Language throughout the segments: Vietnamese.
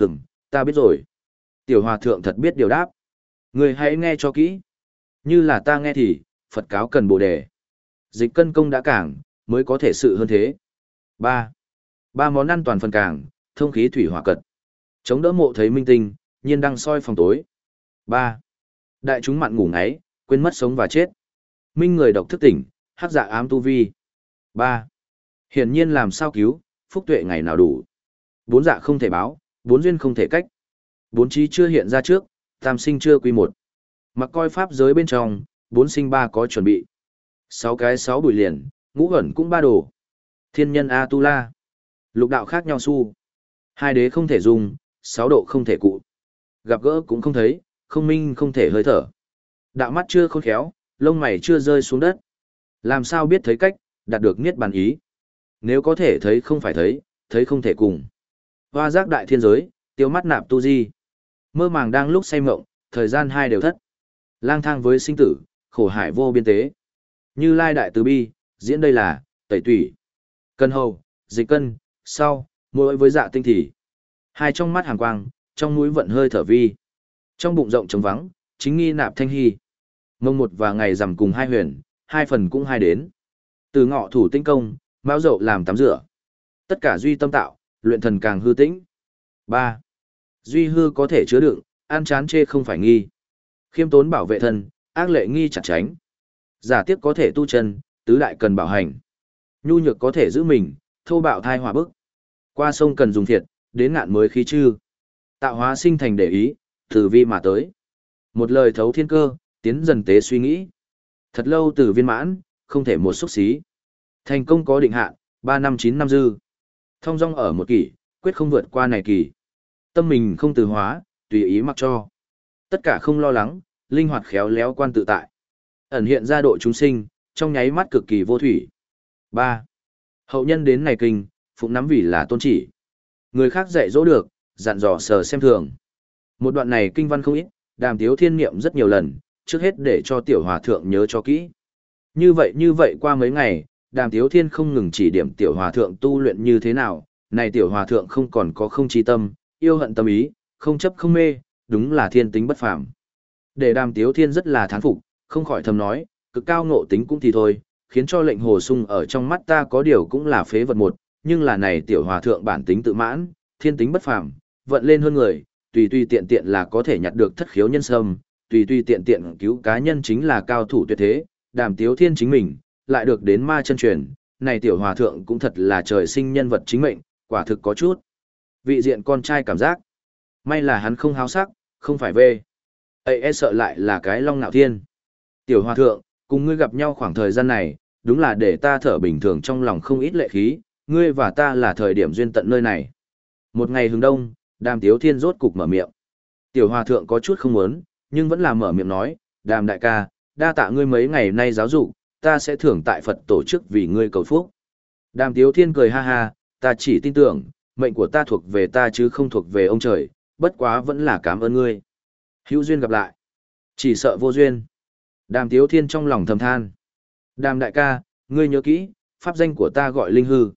Hửm, ta biết rồi. Tiểu hòa thượng thật biết điều đáp. Người hãy nghe cho kỹ. Như là ta nghe thì, Phật cáo cần bồ đề. Dịch cân công đã cảng, mới có thể sự hơn thế. Ba, Ba món ăn toàn phần cảng, thông khí thủy hỏa cật. Chống đỡ mộ thấy minh tinh, nhiên đăng soi phòng tối. Ba, Đại chúng mặn ngủ ngáy, quên mất sống và chết. Minh người độc thức tỉnh, hắc dạ ám tu vi. Ba, Hiển nhiên làm sao cứu, phúc tuệ ngày nào đủ. Bốn dạ không thể báo, bốn duyên không thể cách. Bốn trí chưa hiện ra trước, tam sinh chưa quy một. Mặc coi pháp giới bên trong, bốn sinh ba có chuẩn bị. Sáu cái sáu bùi liền, ngũ ẩn cũng ba đồ. Thiên nhân A-tu-la. Lục đạo khác nhau su. Hai đế không thể dùng, sáu độ không thể cụ. Gặp gỡ cũng không thấy, không minh không thể hơi thở. Đạo mắt chưa khôn khéo, lông mày chưa rơi xuống đất. Làm sao biết thấy cách, đạt được niết bàn ý. Nếu có thể thấy không phải thấy, thấy không thể cùng. Hoa giác đại thiên giới, tiêu mắt nạp tu di. Mơ màng đang lúc say mộng, thời gian hai đều thất. Lang thang với sinh tử, khổ hải vô biên tế. Như lai đại từ bi, diễn đây là, tẩy tủy. Cân hầu, dịch cân, sau, mỗi với dạ tinh thị. Hai trong mắt hàng quang, trong mũi vận hơi thở vi. Trong bụng rộng trống vắng, chính nghi nạp thanh hy. Mông một và ngày rằm cùng hai huyền, hai phần cũng hai đến. Từ ngọ thủ tinh công, mão dậu làm tắm rửa. Tất cả duy tâm tạo, luyện thần càng hư tĩnh. ba Duy hư có thể chứa đựng, an chán chê không phải nghi. Khiêm tốn bảo vệ thân, ác lệ nghi chặt tránh. Giả tiếc có thể tu chân, tứ đại cần bảo hành. Nhu nhược có thể giữ mình, thô bạo thai hòa bức. Qua sông cần dùng thiệt, đến ngạn mới khí chư. Tạo hóa sinh thành để ý, từ vi mà tới. Một lời thấu thiên cơ, tiến dần tế suy nghĩ. Thật lâu từ viên mãn, không thể một xúc xí. Thành công có định hạn, ba năm chín năm dư. Thông dong ở một kỷ, quyết không vượt qua này kỳ. Tâm mình không từ hóa, tùy ý mặc cho. Tất cả không lo lắng, linh hoạt khéo léo quan tự tại. Ẩn hiện ra độ chúng sinh, trong nháy mắt cực kỳ vô thủy. ba Hậu nhân đến này kinh, phụng nắm vì là tôn chỉ. Người khác dạy dỗ được, dặn dò sờ xem thường. Một đoạn này kinh văn không ít, đàm tiếu thiên niệm rất nhiều lần, trước hết để cho tiểu hòa thượng nhớ cho kỹ. Như vậy như vậy qua mấy ngày, đàm tiếu thiên không ngừng chỉ điểm tiểu hòa thượng tu luyện như thế nào, này tiểu hòa thượng không còn có không chi tâm, yêu hận tâm ý, không chấp không mê, đúng là thiên tính bất phàm. Để đàm tiếu thiên rất là thán phục, không khỏi thầm nói, cực cao ngộ tính cũng thì thôi, khiến cho lệnh hồ sung ở trong mắt ta có điều cũng là phế vật một, nhưng là này tiểu hòa thượng bản tính tự mãn, thiên tính bất phàm, vận lên hơn người, tùy tùy tiện tiện là có thể nhặt được thất khiếu nhân sâm, tùy tùy tiện tiện cứu cá nhân chính là cao thủ tuyệt thế, đàm tiếu thiên chính mình, lại được đến ma chân truyền, này tiểu hòa thượng cũng thật là trời sinh nhân vật chính mệnh, quả thực có chút. Vị diện con trai cảm giác, may là hắn không háo sắc, không phải về. ấy e sợ lại là cái long nạo thiên. Tiểu hòa thượng, cùng ngươi gặp nhau khoảng thời gian này, đúng là để ta thở bình thường trong lòng không ít lệ khí, ngươi và ta là thời điểm duyên tận nơi này. Một ngày hướng đông, đàm tiếu thiên rốt cục mở miệng. Tiểu hòa thượng có chút không muốn, nhưng vẫn là mở miệng nói, đàm đại ca, đa tạ ngươi mấy ngày nay giáo dục, ta sẽ thưởng tại Phật tổ chức vì ngươi cầu phúc. Đàm tiếu thiên cười ha ha, ta chỉ tin tưởng, mệnh của ta thuộc về ta chứ không thuộc về ông trời, bất quá vẫn là cảm ơn ngươi. Hữu duyên gặp lại. Chỉ sợ vô duyên. Đàm tiếu thiên trong lòng thầm than. Đàm đại ca, ngươi nhớ kỹ, pháp danh của ta gọi Linh Hư.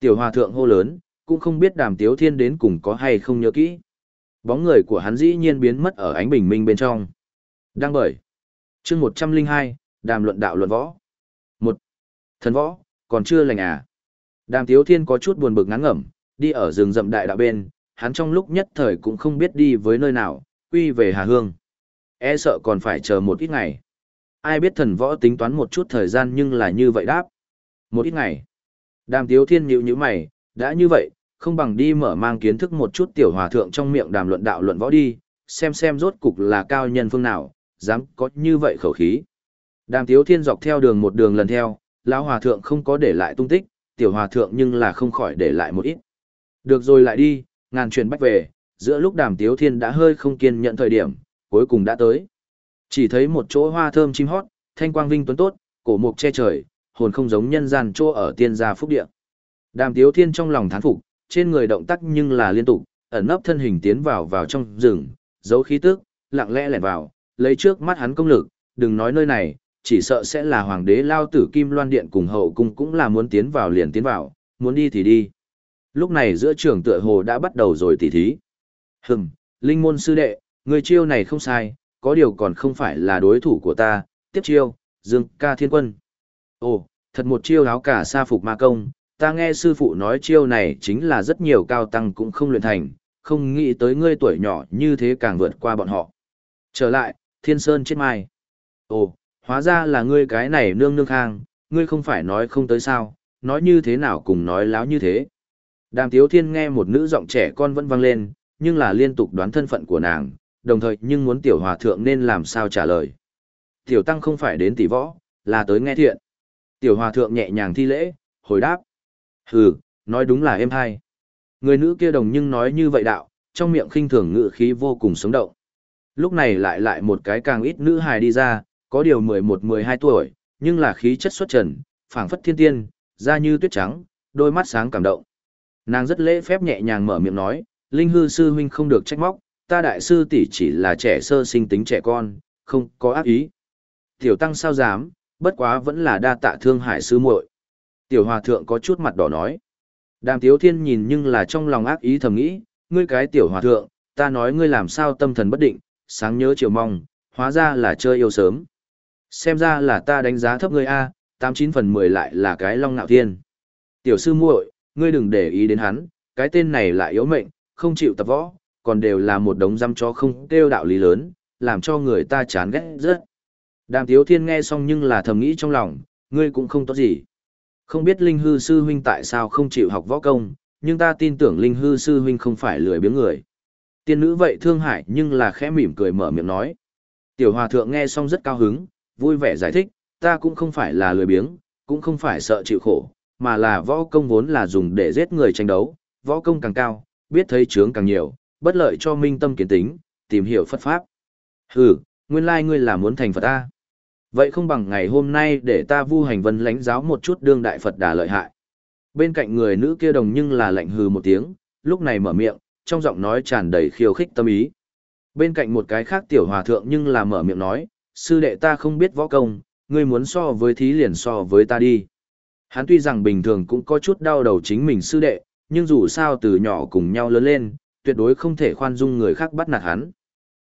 Tiểu hòa thượng hô lớn, cũng không biết đàm tiếu thiên đến cùng có hay không nhớ kỹ. Bóng người của hắn dĩ nhiên biến mất ở ánh bình minh bên trong. Đang bởi. chương một trăm linh hai, đàm luận đạo luận võ. một Thần võ, còn chưa lành à. Đàm tiếu thiên có chút buồn bực ngắn ngẩm, đi ở rừng rậm đại đạo bên, hắn trong lúc nhất thời cũng không biết đi với nơi nào, quy về Hà Hương. E sợ còn phải chờ một ít ngày. Ai biết thần võ tính toán một chút thời gian nhưng là như vậy đáp. Một ít ngày. Đàm tiếu thiên nhịu như mày, đã như vậy, không bằng đi mở mang kiến thức một chút tiểu hòa thượng trong miệng đàm luận đạo luận võ đi, xem xem rốt cục là cao nhân phương nào, dám có như vậy khẩu khí. Đàm tiếu thiên dọc theo đường một đường lần theo, lão hòa thượng không có để lại tung tích, tiểu hòa thượng nhưng là không khỏi để lại một ít. Được rồi lại đi, ngàn truyền bách về, giữa lúc đàm tiếu thiên đã hơi không kiên nhận thời điểm, cuối cùng đã tới. Chỉ thấy một chỗ hoa thơm chim hót, thanh quang vinh tuấn tốt, cổ mục che trời, hồn không giống nhân gian chỗ ở tiên gia phúc địa. Đàm tiếu thiên trong lòng thán phục, trên người động tác nhưng là liên tục, ẩn nấp thân hình tiến vào vào trong rừng, giấu khí tức, lặng lẽ lẻn vào, lấy trước mắt hắn công lực, đừng nói nơi này, chỉ sợ sẽ là hoàng đế lao tử kim loan điện cùng hậu cung cũng là muốn tiến vào liền tiến vào, muốn đi thì đi. Lúc này giữa trường tựa hồ đã bắt đầu rồi tỉ thí. Hừm, linh môn sư đệ, người chiêu này không sai, có điều còn không phải là đối thủ của ta, tiếp chiêu, dương ca thiên quân. Ồ, thật một chiêu áo cả sa phục ma công, ta nghe sư phụ nói chiêu này chính là rất nhiều cao tăng cũng không luyện thành, không nghĩ tới ngươi tuổi nhỏ như thế càng vượt qua bọn họ. Trở lại, thiên sơn chết mai. Ồ, hóa ra là ngươi cái này nương nương khang, ngươi không phải nói không tới sao, nói như thế nào cùng nói láo như thế. Đàm Tiếu Thiên nghe một nữ giọng trẻ con vẫn vang lên, nhưng là liên tục đoán thân phận của nàng, đồng thời nhưng muốn tiểu hòa thượng nên làm sao trả lời. Tiểu tăng không phải đến tỷ võ, là tới nghe thiện. Tiểu hòa thượng nhẹ nhàng thi lễ, hồi đáp. Hừ, nói đúng là em hay. Người nữ kia đồng nhưng nói như vậy đạo, trong miệng khinh thường ngự khí vô cùng sống động. Lúc này lại lại một cái càng ít nữ hài đi ra, có điều 11-12 tuổi, nhưng là khí chất xuất trần, phảng phất thiên tiên, da như tuyết trắng, đôi mắt sáng cảm động. Nàng rất lễ phép nhẹ nhàng mở miệng nói, Linh hư sư huynh không được trách móc, ta đại sư tỷ chỉ là trẻ sơ sinh tính trẻ con, không có ác ý. Tiểu tăng sao dám, bất quá vẫn là đa tạ thương hải sư muội. Tiểu hòa thượng có chút mặt đỏ nói. Đàm tiếu thiên nhìn nhưng là trong lòng ác ý thầm nghĩ, ngươi cái tiểu hòa thượng, ta nói ngươi làm sao tâm thần bất định, sáng nhớ chiều mong, hóa ra là chơi yêu sớm. Xem ra là ta đánh giá thấp ngươi A, tám chín phần mười lại là cái long nạo thiên. Tiểu sư muội, ngươi đừng để ý đến hắn, cái tên này lại yếu mệnh, không chịu tập võ, còn đều là một đống răm cho không kêu đạo lý lớn, làm cho người ta chán ghét rất. Đàm Tiếu Thiên nghe xong nhưng là thầm nghĩ trong lòng, ngươi cũng không tốt gì. Không biết Linh Hư Sư Huynh tại sao không chịu học võ công, nhưng ta tin tưởng Linh Hư Sư Huynh không phải lười biếng người. Tiên nữ vậy thương hại nhưng là khẽ mỉm cười mở miệng nói. Tiểu Hòa Thượng nghe xong rất cao hứng, vui vẻ giải thích, ta cũng không phải là lười biếng, cũng không phải sợ chịu khổ, mà là võ công vốn là dùng để giết người tranh đấu, võ công càng cao, biết thấy chướng càng nhiều, bất lợi cho minh tâm kiến tính, tìm hiểu Phật Pháp. Hừ, nguyên lai ngươi là muốn thành Phật ta. Vậy không bằng ngày hôm nay để ta vu hành vân lãnh giáo một chút đương đại Phật đà lợi hại. Bên cạnh người nữ kia đồng nhưng là lạnh hừ một tiếng, lúc này mở miệng, trong giọng nói tràn đầy khiêu khích tâm ý. Bên cạnh một cái khác tiểu hòa thượng nhưng là mở miệng nói, sư đệ ta không biết võ công, ngươi muốn so với thí liền so với ta đi. Hắn tuy rằng bình thường cũng có chút đau đầu chính mình sư đệ, nhưng dù sao từ nhỏ cùng nhau lớn lên, tuyệt đối không thể khoan dung người khác bắt nạt hắn.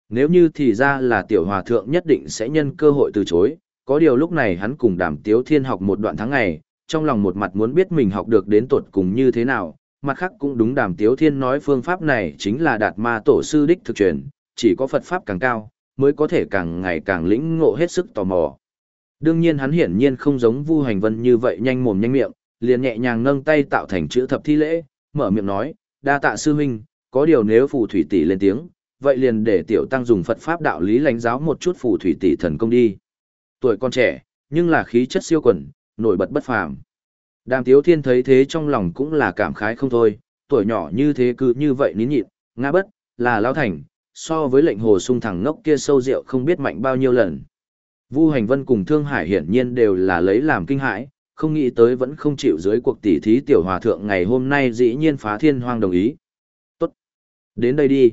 Nếu như thì ra là tiểu hòa thượng nhất định sẽ nhân cơ hội từ chối, có điều lúc này hắn cùng đàm tiếu thiên học một đoạn tháng ngày, trong lòng một mặt muốn biết mình học được đến tột cùng như thế nào, mặt khác cũng đúng đàm tiếu thiên nói phương pháp này chính là đạt ma tổ sư đích thực truyền, chỉ có Phật pháp càng cao, mới có thể càng ngày càng lĩnh ngộ hết sức tò mò. Đương nhiên hắn hiển nhiên không giống Vu Hành Vân như vậy nhanh mồm nhanh miệng, liền nhẹ nhàng nâng tay tạo thành chữ thập thi lễ, mở miệng nói, đa tạ sư huynh, có điều nếu phù thủy tỷ lên tiếng, vậy liền để tiểu tăng dùng Phật pháp đạo lý lãnh giáo một chút phù thủy tỷ thần công đi. Tuổi con trẻ, nhưng là khí chất siêu quần, nổi bật bất phàm. Đàm Tiếu Thiên thấy thế trong lòng cũng là cảm khái không thôi, tuổi nhỏ như thế cứ như vậy nín nhịn, ngã bất, là lão thành, so với lệnh hồ sung thẳng ngốc kia sâu rượu không biết mạnh bao nhiêu lần. Vu Hành Vân cùng Thương Hải hiển nhiên đều là lấy làm kinh hãi, không nghĩ tới vẫn không chịu dưới cuộc tỷ thí tiểu hòa thượng ngày hôm nay dĩ nhiên phá thiên hoang đồng ý. Tốt. Đến đây đi.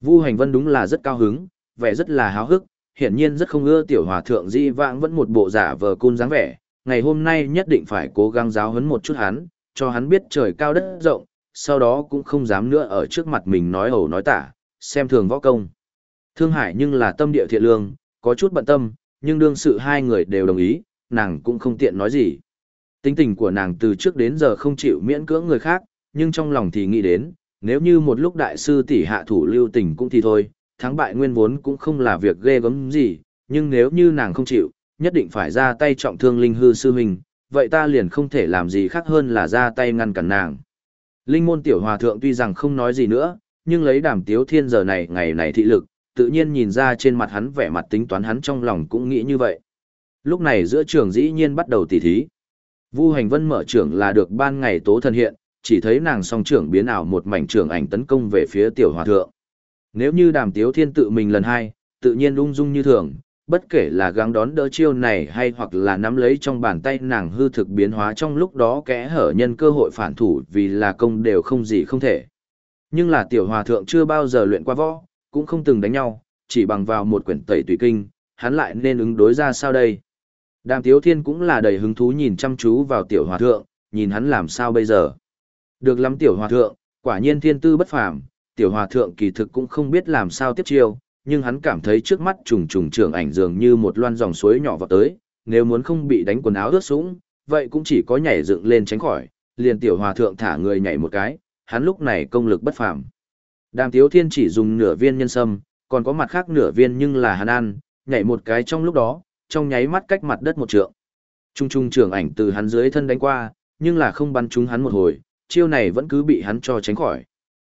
Vu Hành Vân đúng là rất cao hứng, vẻ rất là háo hức, hiển nhiên rất không ưa tiểu hòa thượng di vãng vẫn một bộ giả vờ côn dáng vẻ, ngày hôm nay nhất định phải cố gắng giáo huấn một chút hắn, cho hắn biết trời cao đất rộng, sau đó cũng không dám nữa ở trước mặt mình nói ẩu nói tả, xem thường võ công. Thương Hải nhưng là tâm địa thiện lương, có chút bận tâm, nhưng đương sự hai người đều đồng ý, nàng cũng không tiện nói gì. Tính tình của nàng từ trước đến giờ không chịu miễn cưỡng người khác, nhưng trong lòng thì nghĩ đến, nếu như một lúc đại sư tỷ hạ thủ lưu tình cũng thì thôi, thắng bại nguyên vốn cũng không là việc ghê gớm gì, nhưng nếu như nàng không chịu, nhất định phải ra tay trọng thương linh hư sư huynh, vậy ta liền không thể làm gì khác hơn là ra tay ngăn cản nàng. Linh môn tiểu hòa thượng tuy rằng không nói gì nữa, nhưng lấy đàm tiếu thiên giờ này ngày này thị lực, tự nhiên nhìn ra trên mặt hắn vẻ mặt tính toán hắn trong lòng cũng nghĩ như vậy. Lúc này giữa trường dĩ nhiên bắt đầu tỉ thí. Vu hành vân mở trưởng là được ban ngày tố thân hiện, chỉ thấy nàng song trưởng biến ảo một mảnh trưởng ảnh tấn công về phía tiểu hòa thượng. Nếu như đàm tiếu thiên tự mình lần hai, tự nhiên ung dung như thường, bất kể là gắng đón đỡ chiêu này hay hoặc là nắm lấy trong bàn tay nàng hư thực biến hóa trong lúc đó kẽ hở nhân cơ hội phản thủ vì là công đều không gì không thể. Nhưng là tiểu hòa thượng chưa bao giờ luyện qua võ, cũng không từng đánh nhau, chỉ bằng vào một quyển tẩy tùy kinh, hắn lại nên ứng đối ra sao đây. Đàm Tiếu Thiên cũng là đầy hứng thú nhìn chăm chú vào tiểu hòa thượng, nhìn hắn làm sao bây giờ. Được lắm tiểu hòa thượng, quả nhiên thiên tư bất phàm, tiểu hòa thượng kỳ thực cũng không biết làm sao tiếp chiêu, nhưng hắn cảm thấy trước mắt trùng trùng trưởng ảnh dường như một loan dòng suối nhỏ vào tới, nếu muốn không bị đánh quần áo ướt sũng, vậy cũng chỉ có nhảy dựng lên tránh khỏi, liền tiểu hòa thượng thả người nhảy một cái, hắn lúc này công lực bất phàm. Đàm Tiếu Thiên chỉ dùng nửa viên nhân sâm, còn có mặt khác nửa viên nhưng là hắn ăn, nhảy một cái trong lúc đó, trong nháy mắt cách mặt đất một trượng. Trung trung trưởng ảnh từ hắn dưới thân đánh qua, nhưng là không bắn trúng hắn một hồi, chiêu này vẫn cứ bị hắn cho tránh khỏi.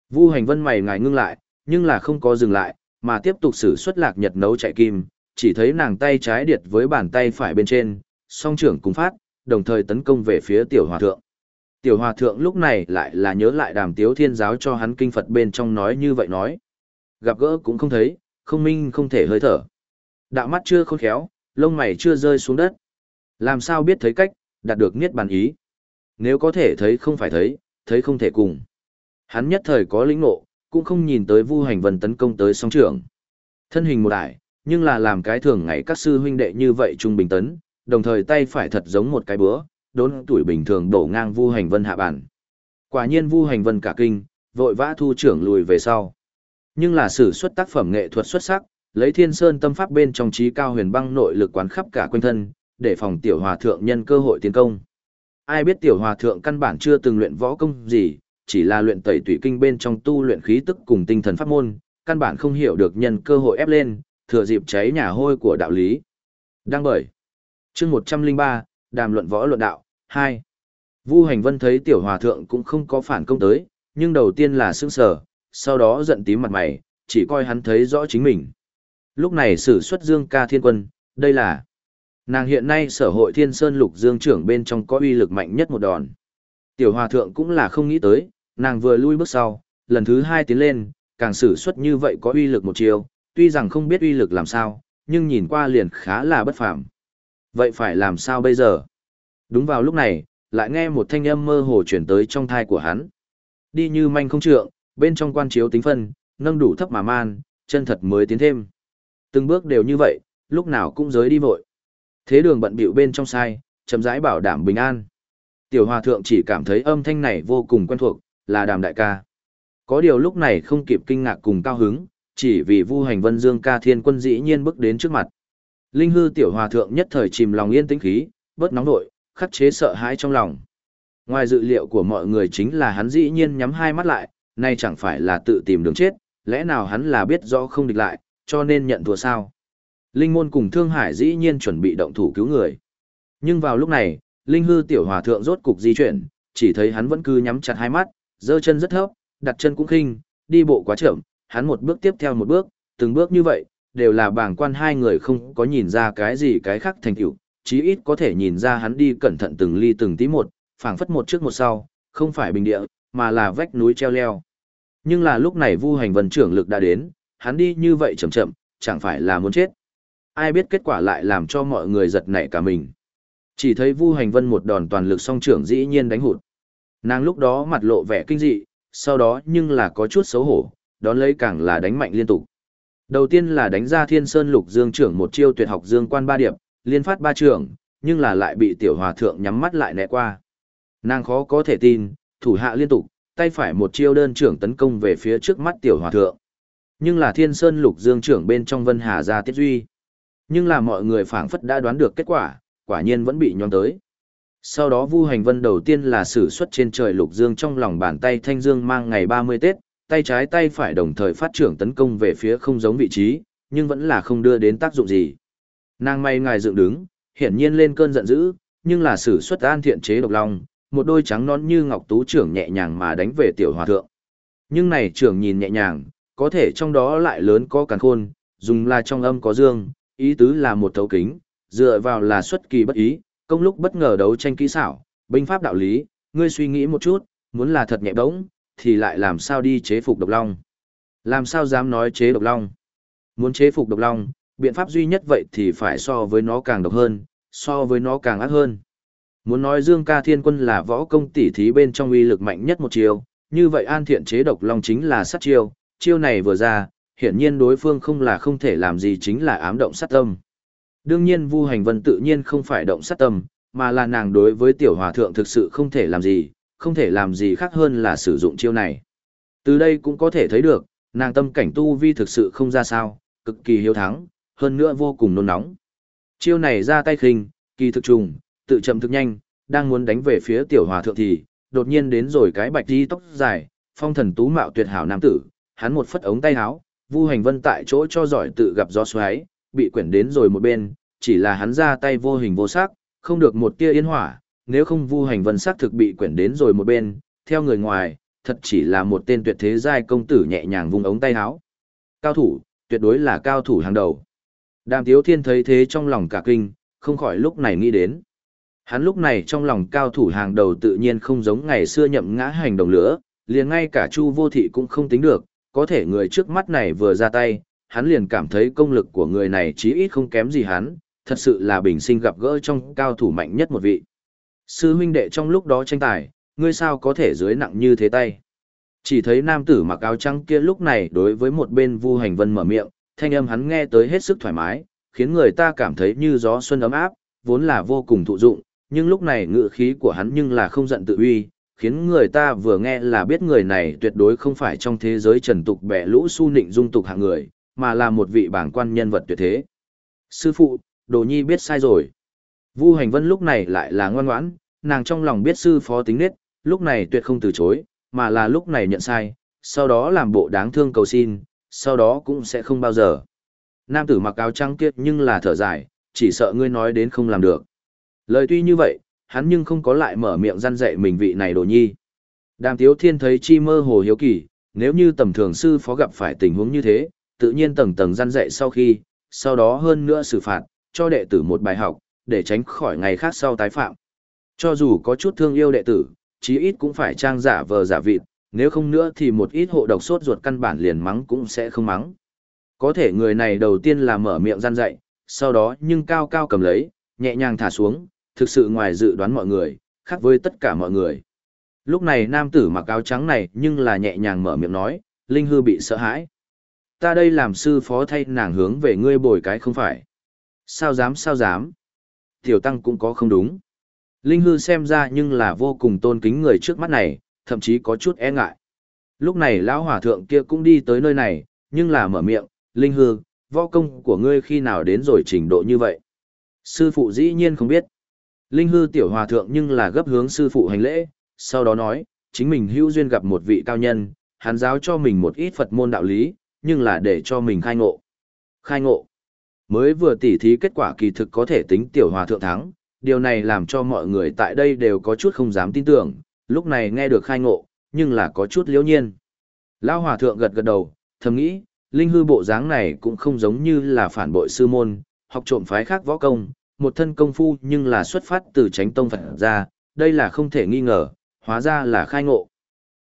Vu Hành Vân mày ngài ngưng lại, nhưng là không có dừng lại, mà tiếp tục sử xuất lạc nhật nấu chạy kim, chỉ thấy nàng tay trái điệt với bàn tay phải bên trên, song trưởng cùng phát, đồng thời tấn công về phía tiểu hòa thượng. Tiểu hòa thượng lúc này lại là nhớ lại đàm tiếu thiên giáo cho hắn kinh Phật bên trong nói như vậy nói. Gặp gỡ cũng không thấy, không minh không thể hơi thở. Đạo mắt chưa khôn khéo, lông mày chưa rơi xuống đất. Làm sao biết thấy cách, đạt được niết bàn ý. Nếu có thể thấy không phải thấy, thấy không thể cùng. Hắn nhất thời có lĩnh ngộ, cũng không nhìn tới Vu Hành Vân tấn công tới song trưởng. Thân hình một đại, nhưng là làm cái thường ngày các sư huynh đệ như vậy trung bình tấn, đồng thời tay phải thật giống một cái búa, đốn tuổi bình thường đổ ngang Vu Hành Vân hạ bản. Quả nhiên Vu Hành Vân cả kinh, vội vã thu trưởng lùi về sau. Nhưng là sử xuất tác phẩm nghệ thuật xuất sắc, lấy Thiên Sơn tâm pháp bên trong trí cao huyền băng nội lực quán khắp cả quanh thân, để phòng tiểu hòa thượng nhân cơ hội tiến công. Ai biết tiểu hòa thượng căn bản chưa từng luyện võ công gì, chỉ là luyện tẩy tủy kinh bên trong tu luyện khí tức cùng tinh thần pháp môn, căn bản không hiểu được nhân cơ hội ép lên, thừa dịp cháy nhà hôi của đạo lý. Đang bởi. chương 103, đàm luận võ luận đạo, 2. Vu Hành Vân thấy tiểu hòa thượng cũng không có phản công tới, nhưng đầu tiên là sững sờ, sau đó giận tím mặt mày, chỉ coi hắn thấy rõ chính mình. Lúc này sử xuất Dương Ca Thiên Quân, đây là nàng hiện nay sở hội Thiên Sơn Lục Dương trưởng bên trong có uy lực mạnh nhất một đòn. Tiểu hòa thượng cũng là không nghĩ tới, nàng vừa lui bước sau, lần thứ hai tiến lên, càng sử xuất như vậy có uy lực một chiều, tuy rằng không biết uy lực làm sao, nhưng nhìn qua liền khá là bất phàm. Vậy phải làm sao bây giờ? Đúng vào lúc này, lại nghe một thanh âm mơ hồ chuyển tới trong thai của hắn. Đi như manh không trượng, bên trong quan chiếu tính phân, nâng đủ thấp mà man, chân thật mới tiến thêm. Từng bước đều như vậy, lúc nào cũng giới đi vội. Thế đường bận bịu bên trong sai, chậm rãi bảo đảm bình an. Tiểu hòa thượng chỉ cảm thấy âm thanh này vô cùng quen thuộc, là đàm đại ca. Có điều lúc này không kịp kinh ngạc cùng cao hứng, chỉ vì vu hành vân dương ca thiên quân dĩ nhiên bước đến trước mặt. Linh hư tiểu hòa thượng nhất thời chìm lòng yên tĩnh khí, bớt nóng nội, khắc chế sợ hãi trong lòng. Ngoài dự liệu của mọi người chính là hắn dĩ nhiên nhắm hai mắt lại, nay chẳng phải là tự tìm đường chết, lẽ nào hắn là biết rõ không địch lại, cho nên nhận thua sao. Linh môn cùng Thương Hải dĩ nhiên chuẩn bị động thủ cứu người. Nhưng vào lúc này, Linh hư tiểu hòa thượng rốt cục di chuyển, chỉ thấy hắn vẫn cứ nhắm chặt hai mắt, giơ chân rất thấp, đặt chân cũng khinh, đi bộ quá chậm, hắn một bước tiếp theo một bước, từng bước như vậy, đều là bảng quan hai người không có nhìn ra cái gì cái khác thành tựu, chí ít có thể nhìn ra hắn đi cẩn thận từng ly từng tí một, phảng phất một trước một sau, không phải bình địa, mà là vách núi treo leo. Nhưng là lúc này Vu Hành Vân trưởng lực đã đến, hắn đi như vậy chậm chậm, chẳng phải là muốn chết. Ai biết kết quả lại làm cho mọi người giật nảy cả mình. Chỉ thấy Vu Hành Vân một đòn toàn lực song trưởng dĩ nhiên đánh hụt. Nàng lúc đó mặt lộ vẻ kinh dị, sau đó nhưng là có chút xấu hổ, đón lấy càng là đánh mạnh liên tục. Đầu tiên là đánh ra Thiên Sơn Lục Dương trưởng một chiêu tuyệt học Dương Quan ba điệp, liên phát ba trưởng, nhưng là lại bị tiểu hòa thượng nhắm mắt lại né qua. Nàng khó có thể tin, thủ hạ liên tục, tay phải một chiêu đơn trưởng tấn công về phía trước mắt tiểu hòa thượng. Nhưng là Thiên Sơn Lục Dương trưởng bên trong Vân Hà ra tiết duy. Nhưng là mọi người phảng phất đã đoán được kết quả, quả nhiên vẫn bị nhón tới. Sau đó Vu Hành Vân đầu tiên là sử xuất trên trời lục dương trong lòng bàn tay thanh dương mang ngày 30 Tết, tay trái tay phải đồng thời phát trưởng tấn công về phía không giống vị trí, nhưng vẫn là không đưa đến tác dụng gì. Nàng may ngài dựng đứng, hiển nhiên lên cơn giận dữ, nhưng là sử xuất an thiện chế độc long, một đôi trắng nón như ngọc tú trưởng nhẹ nhàng mà đánh về tiểu hòa thượng. Nhưng này trưởng nhìn nhẹ nhàng, có thể trong đó lại lớn có càn khôn, dùng là trong âm có dương, ý tứ là một thấu kính, dựa vào là xuất kỳ bất ý, công lúc bất ngờ đấu tranh kỹ xảo, binh pháp đạo lý, ngươi suy nghĩ một chút, muốn là thật nhẹ bỗng, thì lại làm sao đi chế phục độc long. Làm sao dám nói chế độc long. Muốn chế phục độc long, biện pháp duy nhất vậy thì phải so với nó càng độc hơn, so với nó càng ác hơn. Muốn nói Dương Ca Thiên Quân là võ công tỷ thí bên trong uy lực mạnh nhất một chiêu, như vậy An Thiện chế độc long chính là sát chiêu, chiêu này vừa ra, hiển nhiên đối phương không là không thể làm gì chính là ám động sát tâm. Đương nhiên Vu Hành Vân tự nhiên không phải động sát tâm, mà là nàng đối với tiểu hòa thượng thực sự không thể làm gì, không thể làm gì khác hơn là sử dụng chiêu này. Từ đây cũng có thể thấy được, nàng tâm cảnh tu vi thực sự không ra sao, cực kỳ hiếu thắng, hơn nữa vô cùng nôn nóng. Chiêu này ra tay khinh, kỳ thực trùng, tự chậm thực nhanh, đang muốn đánh về phía tiểu hòa thượng thì, đột nhiên đến rồi cái bạch đi tóc dài, phong thần tú mạo tuyệt hảo nam tử, hắn một phất ống tay áo, Vu Hành Vân tại chỗ cho giỏi tự gặp gió xoáy, bị quyển đến rồi một bên, chỉ là hắn ra tay vô hình vô sắc, không được một tia yên hỏa, nếu không Vu Hành Vân xác thực bị quyển đến rồi một bên, theo người ngoài, thật chỉ là một tên tuyệt thế giai công tử nhẹ nhàng vung ống tay áo. Cao thủ, tuyệt đối là cao thủ hàng đầu. Đàm Tiếu Thiên thấy thế trong lòng cả kinh, không khỏi lúc này nghĩ đến. Hắn lúc này trong lòng cao thủ hàng đầu tự nhiên không giống ngày xưa nhậm ngã hành đồng lửa, liền ngay cả Chu Vô Thị cũng không tính được, có thể người trước mắt này vừa ra tay, hắn liền cảm thấy công lực của người này chí ít không kém gì hắn, thật sự là bình sinh gặp gỡ trong cao thủ mạnh nhất một vị. Sư huynh đệ trong lúc đó tranh tài, ngươi sao có thể dưới nặng như thế tay. Chỉ thấy nam tử mặc áo trắng kia lúc này đối với một bên Vu Hành Vân mở miệng, thanh âm hắn nghe tới hết sức thoải mái, khiến người ta cảm thấy như gió xuân ấm áp, vốn là vô cùng thụ dụng, nhưng lúc này ngựa khí của hắn nhưng là không giận tự uy, khiến người ta vừa nghe là biết người này tuyệt đối không phải trong thế giới trần tục bẻ lũ su nịnh dung tục hạng người, mà là một vị bảng quan nhân vật tuyệt thế. Sư phụ, đồ nhi biết sai rồi. Vu hành vân lúc này lại là ngoan ngoãn, nàng trong lòng biết sư phó tính nết, lúc này tuyệt không từ chối, mà là lúc này nhận sai, sau đó làm bộ đáng thương cầu xin, sau đó cũng sẽ không bao giờ. Nam tử mặc áo trắng kiệt nhưng là thở dài, chỉ sợ ngươi nói đến không làm được. Lời tuy như vậy, hắn nhưng không có lại mở miệng răn dạy mình vị này đồ nhi. Đàm Tiếu Thiên thấy chi mơ hồ hiếu kỳ, nếu như tầm thường sư phó gặp phải tình huống như thế, tự nhiên tầng tầng răn dạy sau khi, sau đó hơn nữa xử phạt, cho đệ tử một bài học, để tránh khỏi ngày khác sau tái phạm. Cho dù có chút thương yêu đệ tử, chí ít cũng phải trang giả vờ giả vịt, nếu không nữa thì một ít hộ độc sốt ruột căn bản liền mắng cũng sẽ không mắng. Có thể người này đầu tiên là mở miệng gian dạy, sau đó nhưng cao cao cầm lấy, nhẹ nhàng thả xuống, thực sự ngoài dự đoán mọi người, khác với tất cả mọi người. Lúc này nam tử mặc áo trắng này nhưng là nhẹ nhàng mở miệng nói, Linh Hư bị sợ hãi. Ta đây làm sư phó thay nàng hướng về ngươi bồi cái không phải. Sao dám sao dám. Tiểu tăng cũng có không đúng. Linh Hư xem ra nhưng là vô cùng tôn kính người trước mắt này, thậm chí có chút e ngại. Lúc này lão hòa thượng kia cũng đi tới nơi này, nhưng là mở miệng, Linh Hư, võ công của ngươi khi nào đến rồi trình độ như vậy? Sư phụ dĩ nhiên không biết. Linh hư tiểu hòa thượng nhưng là gấp hướng sư phụ hành lễ, sau đó nói, chính mình hữu duyên gặp một vị cao nhân, hắn giáo cho mình một ít Phật môn đạo lý, nhưng là để cho mình khai ngộ. Khai ngộ. Mới vừa tỉ thí kết quả kỳ thực có thể tính tiểu hòa thượng thắng, điều này làm cho mọi người tại đây đều có chút không dám tin tưởng, lúc này nghe được khai ngộ, nhưng là có chút liễu nhiên. Lão hòa thượng gật gật đầu, thầm nghĩ, linh hư bộ dáng này cũng không giống như là phản bội sư môn, học trộm phái khác võ công, một thân công phu nhưng là xuất phát từ tránh tông Phật ra, đây là không thể nghi ngờ, hóa ra là khai ngộ.